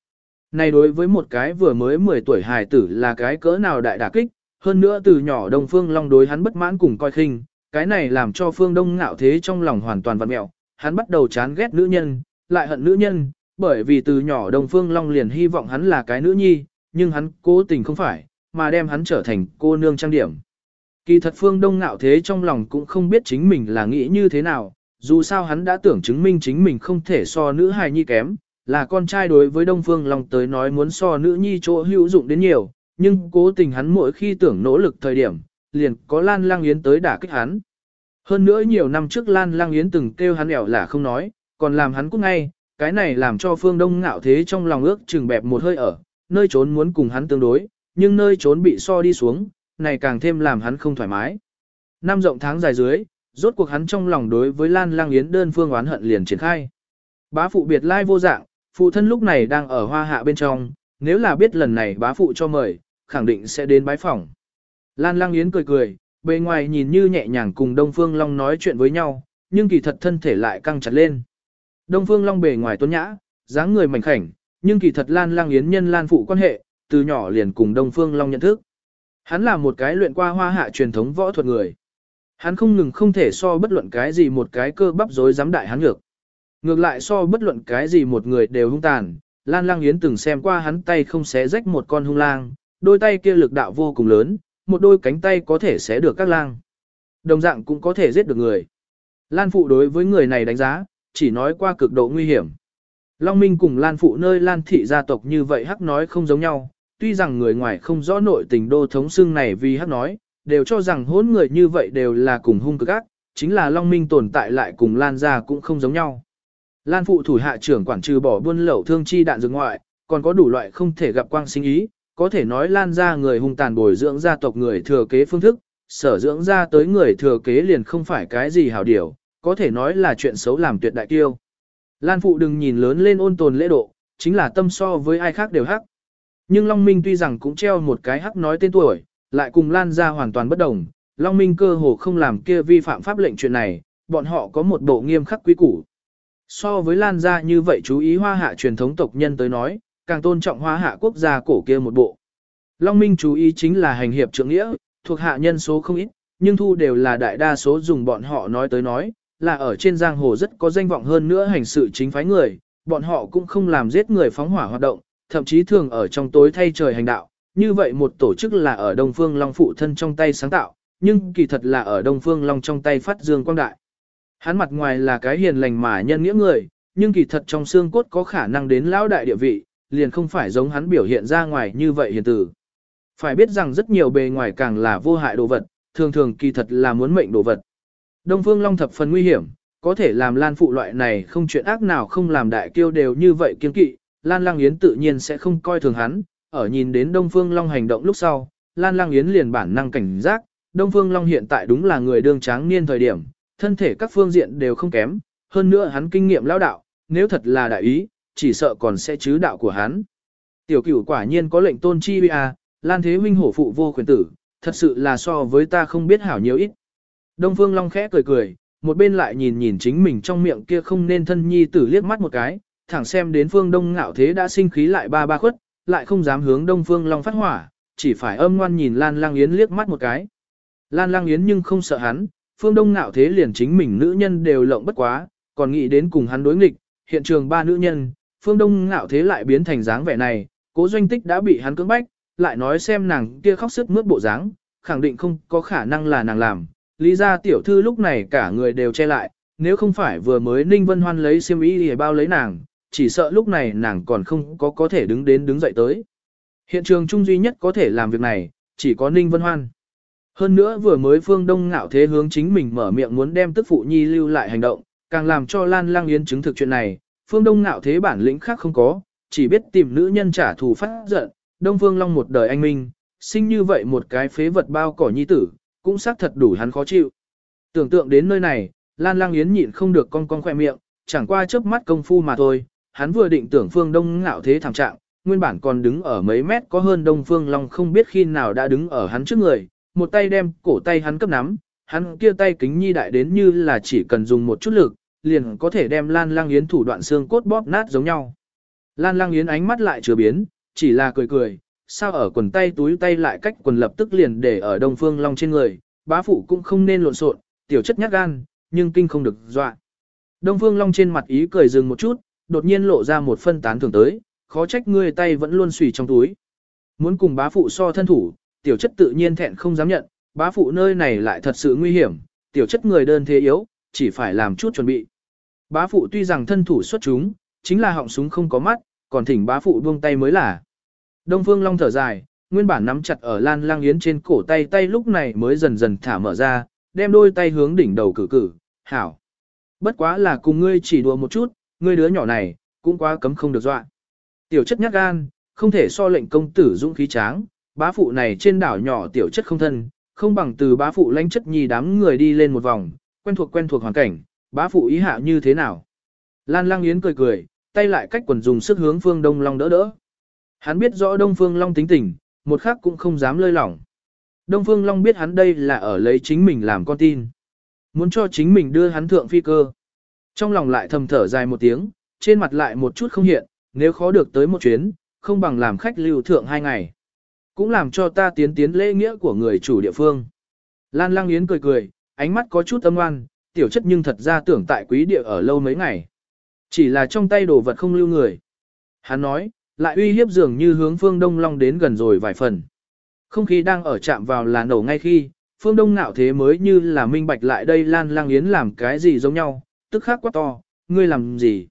Này đối với một cái vừa mới 10 tuổi hài tử là cái cỡ nào đại đả kích, hơn nữa từ nhỏ Đông Phương Long đối hắn bất mãn cùng coi khinh, cái này làm cho phương đông ngạo thế trong lòng hoàn toàn vặn mẹo, hắn bắt đầu chán ghét nữ nhân, lại hận nữ nhân, bởi vì từ nhỏ đông phương long liền hy vọng hắn là cái nữ nhi, nhưng hắn cố tình không phải, mà đem hắn trở thành cô nương trang điểm. Kỳ thật phương đông ngạo thế trong lòng cũng không biết chính mình là nghĩ như thế nào, dù sao hắn đã tưởng chứng minh chính mình không thể so nữ hài nhi kém, là con trai đối với đông phương long tới nói muốn so nữ nhi chỗ hữu dụng đến nhiều, nhưng cố tình hắn mỗi khi tưởng nỗ lực thời điểm, liền có Lan Lang Yến tới đả kích hắn. Hơn nữa nhiều năm trước Lan Lang Yến từng kêu hắn ẻo là không nói, còn làm hắn cũng ngay, cái này làm cho phương đông ngạo thế trong lòng ước chừng bẹp một hơi ở, nơi trốn muốn cùng hắn tương đối, nhưng nơi trốn bị so đi xuống, này càng thêm làm hắn không thoải mái. Năm rộng tháng dài dưới, rốt cuộc hắn trong lòng đối với Lan Lang Yến đơn phương oán hận liền triển khai. Bá phụ biệt lai vô dạng, phụ thân lúc này đang ở hoa hạ bên trong, nếu là biết lần này bá phụ cho mời, khẳng định sẽ đến bái phỏng. Lan Lang Yến cười cười, bề ngoài nhìn như nhẹ nhàng cùng Đông Phương Long nói chuyện với nhau, nhưng kỳ thật thân thể lại căng chặt lên. Đông Phương Long bề ngoài tuấn nhã, dáng người mảnh khảnh, nhưng kỳ thật Lan Lang Yến nhân Lan phụ quan hệ, từ nhỏ liền cùng Đông Phương Long nhận thức. Hắn là một cái luyện qua hoa hạ truyền thống võ thuật người. Hắn không ngừng không thể so bất luận cái gì một cái cơ bắp rối dám đại hắn ngược. Ngược lại so bất luận cái gì một người đều hung tàn, Lan Lang Yến từng xem qua hắn tay không xé rách một con hung lang, đôi tay kia lực đạo vô cùng lớn, một đôi cánh tay có thể xé được các lang. Đồng dạng cũng có thể giết được người. Lan Phụ đối với người này đánh giá, chỉ nói qua cực độ nguy hiểm. Long Minh cùng Lan Phụ nơi Lan Thị gia tộc như vậy hắc nói không giống nhau, tuy rằng người ngoài không rõ nội tình đô thống xưng này vì hắc nói, đều cho rằng hỗn người như vậy đều là cùng hung cực ác, chính là Long Minh tồn tại lại cùng Lan gia cũng không giống nhau. Lan Phụ thủ hạ trưởng quản trừ bỏ buôn lậu thương chi đạn dược ngoại, còn có đủ loại không thể gặp quang sinh ý, có thể nói Lan gia người hung tàn bồi dưỡng gia tộc người thừa kế phương thức, sở dưỡng ra tới người thừa kế liền không phải cái gì hảo điều, có thể nói là chuyện xấu làm tuyệt đại kiêu. Lan Phụ đừng nhìn lớn lên ôn tồn lễ độ, chính là tâm so với ai khác đều hắc. Nhưng Long Minh tuy rằng cũng treo một cái hắc nói tên tuổi, lại cùng Lan ra hoàn toàn bất đồng, Long Minh cơ hồ không làm kia vi phạm pháp lệnh chuyện này, bọn họ có một bộ nghiêm khắc quý củ. So với Lan gia như vậy chú ý hoa hạ truyền thống tộc nhân tới nói, càng tôn trọng hoa hạ quốc gia cổ kia một bộ. Long Minh chú ý chính là hành hiệp trưởng nghĩa, thuộc hạ nhân số không ít, nhưng thu đều là đại đa số dùng bọn họ nói tới nói, là ở trên giang hồ rất có danh vọng hơn nữa hành sự chính phái người, bọn họ cũng không làm giết người phóng hỏa hoạt động, thậm chí thường ở trong tối thay trời hành đạo. Như vậy một tổ chức là ở Đông Phương Long phụ thân trong tay sáng tạo, nhưng kỳ thật là ở Đông Phương Long trong tay phát dương quang đại. Hắn mặt ngoài là cái hiền lành mà nhân nghĩa người, nhưng kỳ thật trong xương cốt có khả năng đến lão đại địa vị, liền không phải giống hắn biểu hiện ra ngoài như vậy hiền tử. Phải biết rằng rất nhiều bề ngoài càng là vô hại đồ vật, thường thường kỳ thật là muốn mệnh đồ vật. Đông Phương Long thập phần nguy hiểm, có thể làm Lan phụ loại này không chuyện ác nào không làm đại kiêu đều như vậy kiên kỵ, Lan Lang Yến tự nhiên sẽ không coi thường hắn, ở nhìn đến Đông Phương Long hành động lúc sau, Lan Lang Yến liền bản năng cảnh giác, Đông Phương Long hiện tại đúng là người đương tráng niên thời điểm, thân thể các phương diện đều không kém, hơn nữa hắn kinh nghiệm lão đạo, nếu thật là đại ý, chỉ sợ còn sẽ chứ đạo của hắn. Tiểu cửu quả nhiên có lệnh tôn chi bia, Lan Thế Minh hổ phụ vô quyền tử, thật sự là so với ta không biết hảo nhiều ít. Đông Phương Long khẽ cười cười, một bên lại nhìn nhìn chính mình trong miệng kia không nên thân nhi tử liếc mắt một cái, thẳng xem đến Phương Đông Ngạo Thế đã sinh khí lại ba ba khuất, lại không dám hướng Đông Phương Long phát hỏa, chỉ phải âm ngoan nhìn Lan Lang Yến liếc mắt một cái. Lan Lang Yến nhưng không sợ hắn, Phương Đông Ngạo Thế liền chính mình nữ nhân đều lộng bất quá, còn nghĩ đến cùng hắn đối nghịch, hiện trường ba nữ nhân, Phương Đông Ngạo Thế lại biến thành dáng vẻ này, cố doanh tích đã bị hắn cưỡng bách, lại nói xem nàng kia khóc sức mướt bộ dáng, khẳng định không có khả năng là nàng làm. Lý gia tiểu thư lúc này cả người đều che lại, nếu không phải vừa mới Ninh Vân Hoan lấy xiêm y để bao lấy nàng, chỉ sợ lúc này nàng còn không có có thể đứng đến đứng dậy tới. Hiện trường trung duy nhất có thể làm việc này, chỉ có Ninh Vân Hoan. Hơn nữa vừa mới phương đông ngạo thế hướng chính mình mở miệng muốn đem tức phụ nhi lưu lại hành động, càng làm cho Lan Lang Yến chứng thực chuyện này, phương đông ngạo thế bản lĩnh khác không có, chỉ biết tìm nữ nhân trả thù phát giận, Đông Phương Long một đời anh minh, sinh như vậy một cái phế vật bao cỏ nhi tử, cũng xác thật đủ hắn khó chịu. Tưởng tượng đến nơi này, Lan Lang Yến nhịn không được con con khoe miệng, chẳng qua chớp mắt công phu mà thôi, hắn vừa định tưởng Phương Đông ngạo thế thảm trạng, nguyên bản còn đứng ở mấy mét có hơn Đông Phương Long không biết khi nào đã đứng ở hắn trước người, một tay đem cổ tay hắn cấp nắm, hắn kia tay kính nhi đại đến như là chỉ cần dùng một chút lực, liền có thể đem Lan Lang Yến thủ đoạn xương cốt bóp nát giống nhau. Lan Lang Yến ánh mắt lại chưa biến, chỉ là cười cười, sao ở quần tay túi tay lại cách quần lập tức liền để ở Đông Phương Long trên người, bá phụ cũng không nên lộn xộn, tiểu chất nhát gan, nhưng kinh không được dọa. Đông Phương Long trên mặt ý cười dừng một chút, đột nhiên lộ ra một phân tán thưởng tới, khó trách ngươi tay vẫn luôn xùy trong túi. Muốn cùng bá phụ so thân thủ, tiểu chất tự nhiên thẹn không dám nhận, bá phụ nơi này lại thật sự nguy hiểm, tiểu chất người đơn thế yếu, chỉ phải làm chút chuẩn bị. Bá phụ tuy rằng thân thủ xuất chúng, chính là họng súng không có mắt, còn thỉnh bá phụ buông tay mới là. Đông Phương Long thở dài, nguyên bản nắm chặt ở Lan Lang Yến trên cổ tay tay lúc này mới dần dần thả mở ra, đem đôi tay hướng đỉnh đầu cử cử, hảo. Bất quá là cùng ngươi chỉ đùa một chút, ngươi đứa nhỏ này, cũng quá cấm không được dọa. Tiểu chất nhát gan, không thể so lệnh công tử dũng khí tráng, bá phụ này trên đảo nhỏ tiểu chất không thân, không bằng từ bá phụ lãnh chất nhì đám người đi lên một vòng, quen thuộc quen thuộc hoàn cảnh, bá phụ ý hạ như thế nào. Lan Lang Yến cười cười, tay lại cách quần dùng sức hướng Phương Đông Long đỡ đỡ. Hắn biết rõ Đông Phương Long tính tình, một khắc cũng không dám lơi lỏng. Đông Phương Long biết hắn đây là ở lấy chính mình làm con tin. Muốn cho chính mình đưa hắn thượng phi cơ. Trong lòng lại thầm thở dài một tiếng, trên mặt lại một chút không hiện, nếu khó được tới một chuyến, không bằng làm khách lưu thượng hai ngày. Cũng làm cho ta tiến tiến lễ nghĩa của người chủ địa phương. Lan Lang Yến cười cười, ánh mắt có chút âm oan, tiểu chất nhưng thật ra tưởng tại quý địa ở lâu mấy ngày. Chỉ là trong tay đồ vật không lưu người. Hắn nói, lại uy hiếp dường như hướng phương Đông Long đến gần rồi vài phần. Không khí đang ở chạm vào là nổ ngay khi, phương Đông nạo thế mới như là minh bạch lại đây Lan Lang Yến làm cái gì giống nhau, tức khắc quá to, ngươi làm gì?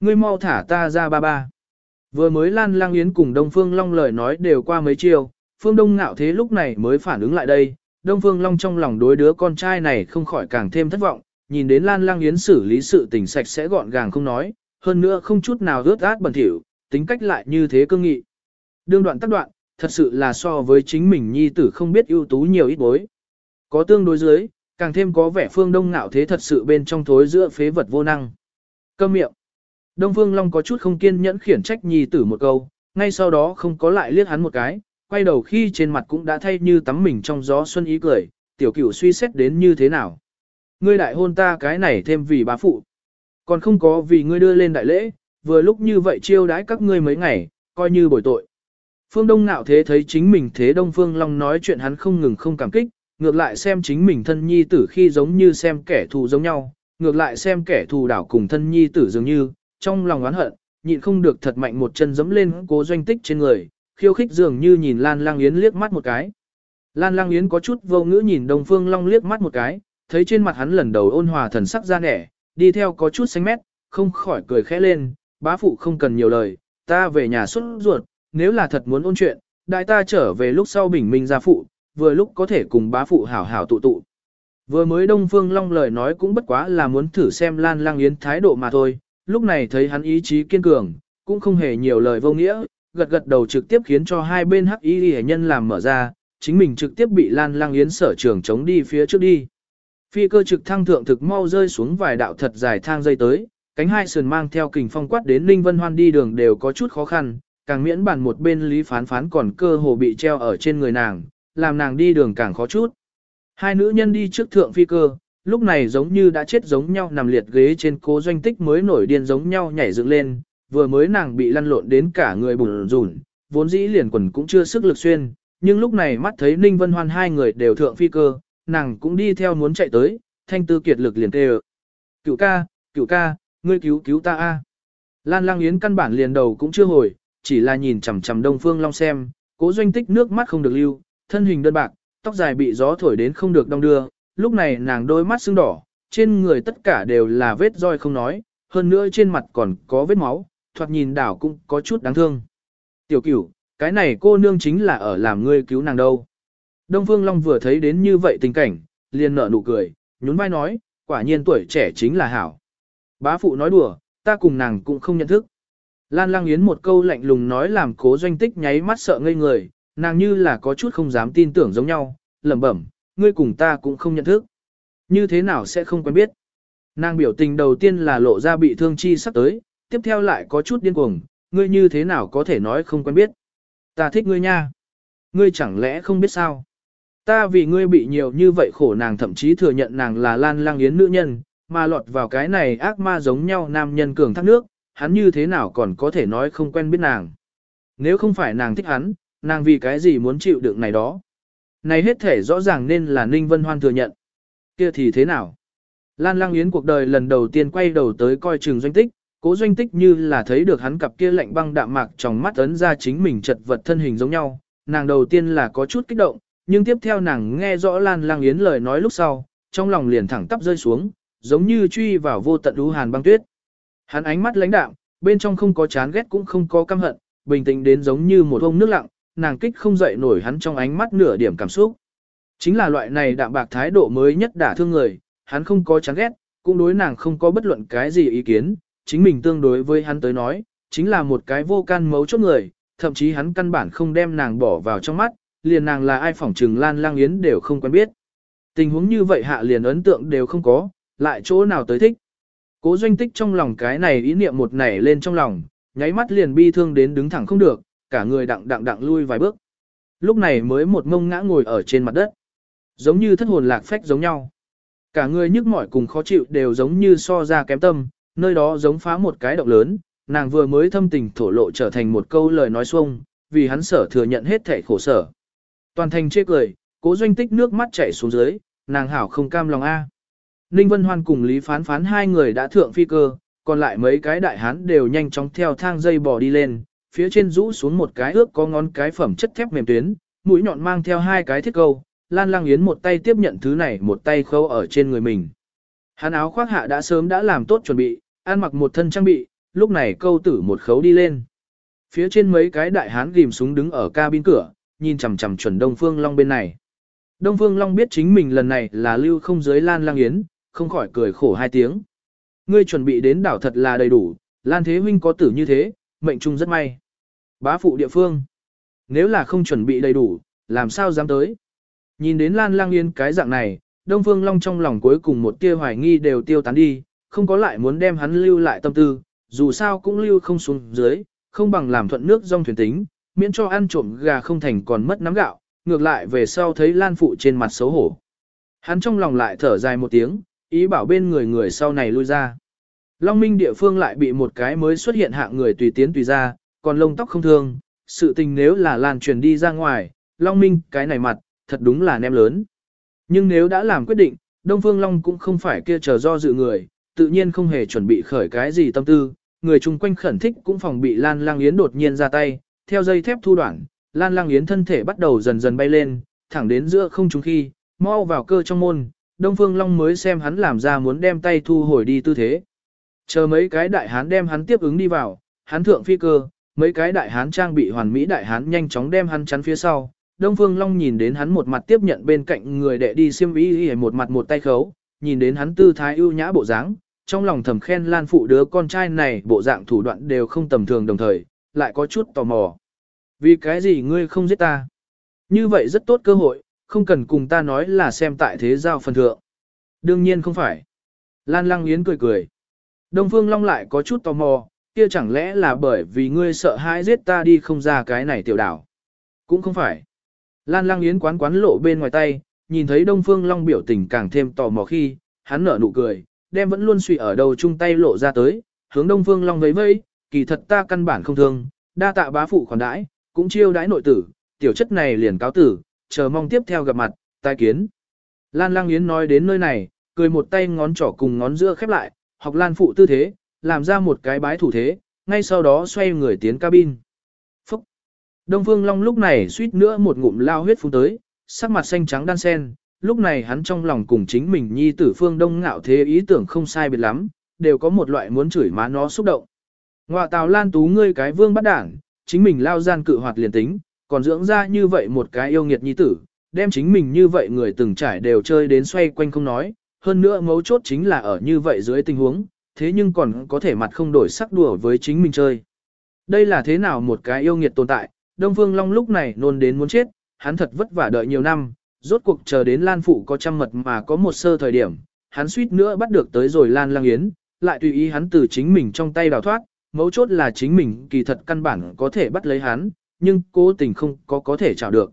Ngươi mau thả ta ra ba ba. Vừa mới Lan Lang Yến cùng Đông Phương Long lời nói đều qua mấy chiều, Phương Đông Nạo Thế lúc này mới phản ứng lại đây, Đông Phương Long trong lòng đối đứa con trai này không khỏi càng thêm thất vọng, nhìn đến Lan Lang Yến xử lý sự tình sạch sẽ gọn gàng không nói, hơn nữa không chút nào rớt át bẩn thỉu, tính cách lại như thế cương nghị. Đương đoạn tắt đoạn, thật sự là so với chính mình nhi tử không biết ưu tú nhiều ít bối. Có tương đối dưới, càng thêm có vẻ Phương Đông ngạo Thế thật sự bên trong thối giữa phế vật vô năng. Câm miệng. Đông Phương Long có chút không kiên nhẫn khiển trách nhi tử một câu, ngay sau đó không có lại liếc hắn một cái, quay đầu khi trên mặt cũng đã thay như tắm mình trong gió xuân ý cười, tiểu cửu suy xét đến như thế nào. Ngươi đại hôn ta cái này thêm vì bá phụ. Còn không có vì ngươi đưa lên đại lễ, vừa lúc như vậy chiêu đãi các ngươi mấy ngày, coi như bồi tội. Phương Đông nạo thế thấy chính mình thế Đông Phương Long nói chuyện hắn không ngừng không cảm kích, ngược lại xem chính mình thân nhi tử khi giống như xem kẻ thù giống nhau, ngược lại xem kẻ thù đảo cùng thân nhi tử dường như, trong lòng oán hận, nhịn không được thật mạnh một chân giẫm lên cố doanh tích trên người, khiêu khích dường như nhìn Lan Lang Yến liếc mắt một cái. Lan Lang Yến có chút vô ngữ nhìn Đông Phương Long liếc mắt một cái, thấy trên mặt hắn lần đầu ôn hòa thần sắc ra nẻ, đi theo có chút xanh mét, không khỏi cười khẽ lên, bá phụ không cần nhiều lời, ta về nhà xuất ruột, nếu là thật muốn ôn chuyện, đại ta trở về lúc sau bình minh ra phụ, vừa lúc có thể cùng bá phụ hảo hảo tụ tụ. Vừa mới Đông Phương Long lời nói cũng bất quá là muốn thử xem Lan Lang Yến thái độ mà thôi, lúc này thấy hắn ý chí kiên cường, cũng không hề nhiều lời vô nghĩa, gật gật đầu trực tiếp khiến cho hai bên hắc y hệ nhân làm mở ra, chính mình trực tiếp bị Lan Lang Yến sở trường chống đi phía trước đi. Phi cơ trực thăng thượng thực mau rơi xuống vài đạo thật dài thang dây tới, cánh hai sườn mang theo kình phong quát đến Ninh Vân Hoan đi đường đều có chút khó khăn, càng miễn bản một bên Lý Phán Phán còn cơ hồ bị treo ở trên người nàng, làm nàng đi đường càng khó chút. Hai nữ nhân đi trước thượng phi cơ, lúc này giống như đã chết giống nhau nằm liệt ghế trên cố doanh tích mới nổi điên giống nhau nhảy dựng lên, vừa mới nàng bị lăn lộn đến cả người bùn rùn, vốn dĩ liền quần cũng chưa sức lực xuyên, nhưng lúc này mắt thấy Ninh Vân Hoan hai người đều thượng phi cơ, nàng cũng đi theo muốn chạy tới, thanh tư kiệt lực liền tê Cựu ca, cựu ca, ngươi cứu cứu ta a. Lan Lang Yến căn bản liền đầu cũng chưa hồi, chỉ là nhìn chằm chằm Đông Phương Long xem, cố doanh tích nước mắt không được lưu, thân hình đơn bạc, tóc dài bị gió thổi đến không được đong đưa, lúc này nàng đôi mắt sưng đỏ, trên người tất cả đều là vết roi không nói, hơn nữa trên mặt còn có vết máu, thoạt nhìn đảo cũng có chút đáng thương. Tiểu cửu, cái này cô nương chính là ở làm ngươi cứu nàng đâu. Đông Phương Long vừa thấy đến như vậy tình cảnh, liền nở nụ cười, nhún vai nói, quả nhiên tuổi trẻ chính là hảo. Bá phụ nói đùa, ta cùng nàng cũng không nhận thức. Lan Lang Yến một câu lạnh lùng nói làm cố doanh tích nháy mắt sợ ngây người, nàng như là có chút không dám tin tưởng giống nhau, lẩm bẩm, ngươi cùng ta cũng không nhận thức. Như thế nào sẽ không quen biết. Nàng biểu tình đầu tiên là lộ ra bị thương chi sắp tới, tiếp theo lại có chút điên cuồng, ngươi như thế nào có thể nói không quen biết. Ta thích ngươi nha. Ngươi chẳng lẽ không biết sao. Ta vì ngươi bị nhiều như vậy khổ nàng thậm chí thừa nhận nàng là lan lang yến nữ nhân, mà lọt vào cái này ác ma giống nhau nam nhân cường thác nước, hắn như thế nào còn có thể nói không quen biết nàng. Nếu không phải nàng thích hắn, nàng vì cái gì muốn chịu đựng này đó. Này hết thể rõ ràng nên là Ninh Vân Hoan thừa nhận. Kia thì thế nào? Lan Lang Yến cuộc đời lần đầu tiên quay đầu tới coi trường doanh tích, cố doanh tích như là thấy được hắn cặp kia lạnh băng đạm mạc trong mắt ấn ra chính mình chật vật thân hình giống nhau. Nàng đầu tiên là có chút kích động, nhưng tiếp theo nàng nghe rõ Lan Lang Yến lời nói lúc sau, trong lòng liền thẳng tắp rơi xuống, giống như truy vào vô tận đú hàn băng tuyết. Hắn ánh mắt lãnh đạm, bên trong không có chán ghét cũng không có căm hận, bình tĩnh đến giống như một ông nước lặng, nàng kích không dậy nổi hắn trong ánh mắt nửa điểm cảm xúc. Chính là loại này đạm bạc thái độ mới nhất đả thương người, hắn không có chán ghét, cũng đối nàng không có bất luận cái gì ý kiến, chính mình tương đối với hắn tới nói, chính là một cái vô can mấu chốt người, thậm chí hắn căn bản không đem nàng bỏ vào trong mắt, liền nàng là ai phỏng trừng lan lang yến đều không quen biết. Tình huống như vậy hạ liền ấn tượng đều không có, lại chỗ nào tới thích. Cố doanh tích trong lòng cái này ý niệm một nảy lên trong lòng, nháy mắt liền bi thương đến đứng thẳng không được, cả người đặng đặng đặng lui vài bước. Lúc này mới một mông ngã ngồi ở trên mặt đất. Giống như thất hồn lạc phách giống nhau. Cả người nhức mỏi cùng khó chịu đều giống như so ra kém tâm, nơi đó giống phá một cái động lớn, nàng vừa mới thâm tình thổ lộ trở thành một câu lời nói xuông, vì hắn sở thừa nhận hết thể khổ sở. Toàn thành chê cười, cố doanh tích nước mắt chảy xuống dưới, nàng hảo không cam lòng A. Ninh Vân Hoan cùng Lý Phán Phán hai người đã thượng phi cơ, còn lại mấy cái đại hán đều nhanh chóng theo thang dây bò đi lên, phía trên rũ xuống một cái ước có ngón cái phẩm chất thép mềm tuyến, mũi nhọn mang theo hai cái thiết câu, Lan Lang Yến một tay tiếp nhận thứ này một tay khâu ở trên người mình. Hán áo khoác hạ đã sớm đã làm tốt chuẩn bị, ăn mặc một thân trang bị, lúc này câu tử một khấu đi lên. Phía trên mấy cái đại hán ghim súng đứng ở cabin cửa, nhìn chằm chằm chuẩn Đông Phương Long bên này. Đông Phương Long biết chính mình lần này là lưu không dưới Lan Lang Yến, không khỏi cười khổ hai tiếng. Ngươi chuẩn bị đến đảo thật là đầy đủ, Lan Thế Huynh có tử như thế, mệnh trung rất may. Bá phụ địa phương. Nếu là không chuẩn bị đầy đủ, làm sao dám tới. Nhìn đến Lan Lang Yên cái dạng này, Đông Phương Long trong lòng cuối cùng một tia hoài nghi đều tiêu tán đi, không có lại muốn đem hắn lưu lại tâm tư, dù sao cũng lưu không xuống dưới, không bằng làm thuận nước dòng thuyền tính, miễn cho ăn trộm gà không thành còn mất nắm gạo, ngược lại về sau thấy Lan Phụ trên mặt xấu hổ. Hắn trong lòng lại thở dài một tiếng, ý bảo bên người người sau này lui ra. Long Minh địa phương lại bị một cái mới xuất hiện hạng người tùy tiến tùy ra, còn lông tóc không thương, sự tình nếu là lan truyền đi ra ngoài, Long Minh cái này mặt, thật đúng là nem lớn. Nhưng nếu đã làm quyết định, Đông Phương Long cũng không phải kia chờ do dự người, tự nhiên không hề chuẩn bị khởi cái gì tâm tư, người chung quanh khẩn thích cũng phòng bị Lan Lang Yến đột nhiên ra tay, theo dây thép thu đoạn, Lan Lang Yến thân thể bắt đầu dần dần bay lên, thẳng đến giữa không trung khi, mau vào cơ trong môn, Đông Phương Long mới xem hắn làm ra muốn đem tay thu hồi đi tư thế. Chờ mấy cái đại hán đem hắn tiếp ứng đi vào, hắn thượng phi cơ, mấy cái đại hán trang bị hoàn mỹ đại hán nhanh chóng đem hắn chắn phía sau. Đông Phương Long nhìn đến hắn một mặt tiếp nhận bên cạnh người đệ đi xiêm y một mặt một tay khấu, nhìn đến hắn tư thái ưu nhã bộ dáng, trong lòng thầm khen Lan phụ đứa con trai này bộ dạng thủ đoạn đều không tầm thường đồng thời, lại có chút tò mò. Vì cái gì ngươi không giết ta? Như vậy rất tốt cơ hội, không cần cùng ta nói là xem tại thế giao phần thượng. Đương nhiên không phải. Lan Lăng Yến cười cười. Đông Phương Long lại có chút tò mò, kia chẳng lẽ là bởi vì ngươi sợ hãi giết ta đi không ra cái này tiểu đảo. Cũng không phải. Lan Lăng Yến quán quán lộ bên ngoài tay, nhìn thấy Đông Phương Long biểu tình càng thêm tò mò khi, hắn nở nụ cười, đem vẫn luôn suy ở đầu chung tay lộ ra tới, hướng Đông Phương Long vẫy vẫy, kỳ thật ta căn bản không thương, đa tạ bá phụ khoản đãi, cũng chiêu đãi nội tử, tiểu chất này liền cáo tử, chờ mong tiếp theo gặp mặt, tai kiến. Lan Lang Yến nói đến nơi này, cười một tay ngón trỏ cùng ngón giữa khép lại, học Lan phụ tư thế, làm ra một cái bái thủ thế, ngay sau đó xoay người tiến cabin. Phúc! Đông Phương Long lúc này suýt nữa một ngụm lao huyết phun tới, sắc mặt xanh trắng đan sen, lúc này hắn trong lòng cùng chính mình nhi tử Phương Đông ngạo thế ý tưởng không sai biệt lắm, đều có một loại muốn chửi má nó xúc động. Ngoại tào Lan Tú ngươi cái vương bắt đảng, chính mình lao gian cự hoạt liền tính, còn dưỡng ra như vậy một cái yêu nghiệt nhi tử, đem chính mình như vậy người từng trải đều chơi đến xoay quanh không nói, hơn nữa mấu chốt chính là ở như vậy dưới tình huống, thế nhưng còn có thể mặt không đổi sắc đùa với chính mình chơi. Đây là thế nào một cái yêu nghiệt tồn tại, Đông Phương Long lúc này nôn đến muốn chết, hắn thật vất vả đợi nhiều năm, rốt cuộc chờ đến Lan Phụ có trăm mật mà có một sơ thời điểm, hắn suýt nữa bắt được tới rồi Lan Lang Yến, lại tùy ý hắn từ chính mình trong tay đào thoát, mấu chốt là chính mình kỳ thật căn bản có thể bắt lấy hắn, nhưng cố tình không có có thể chảo được.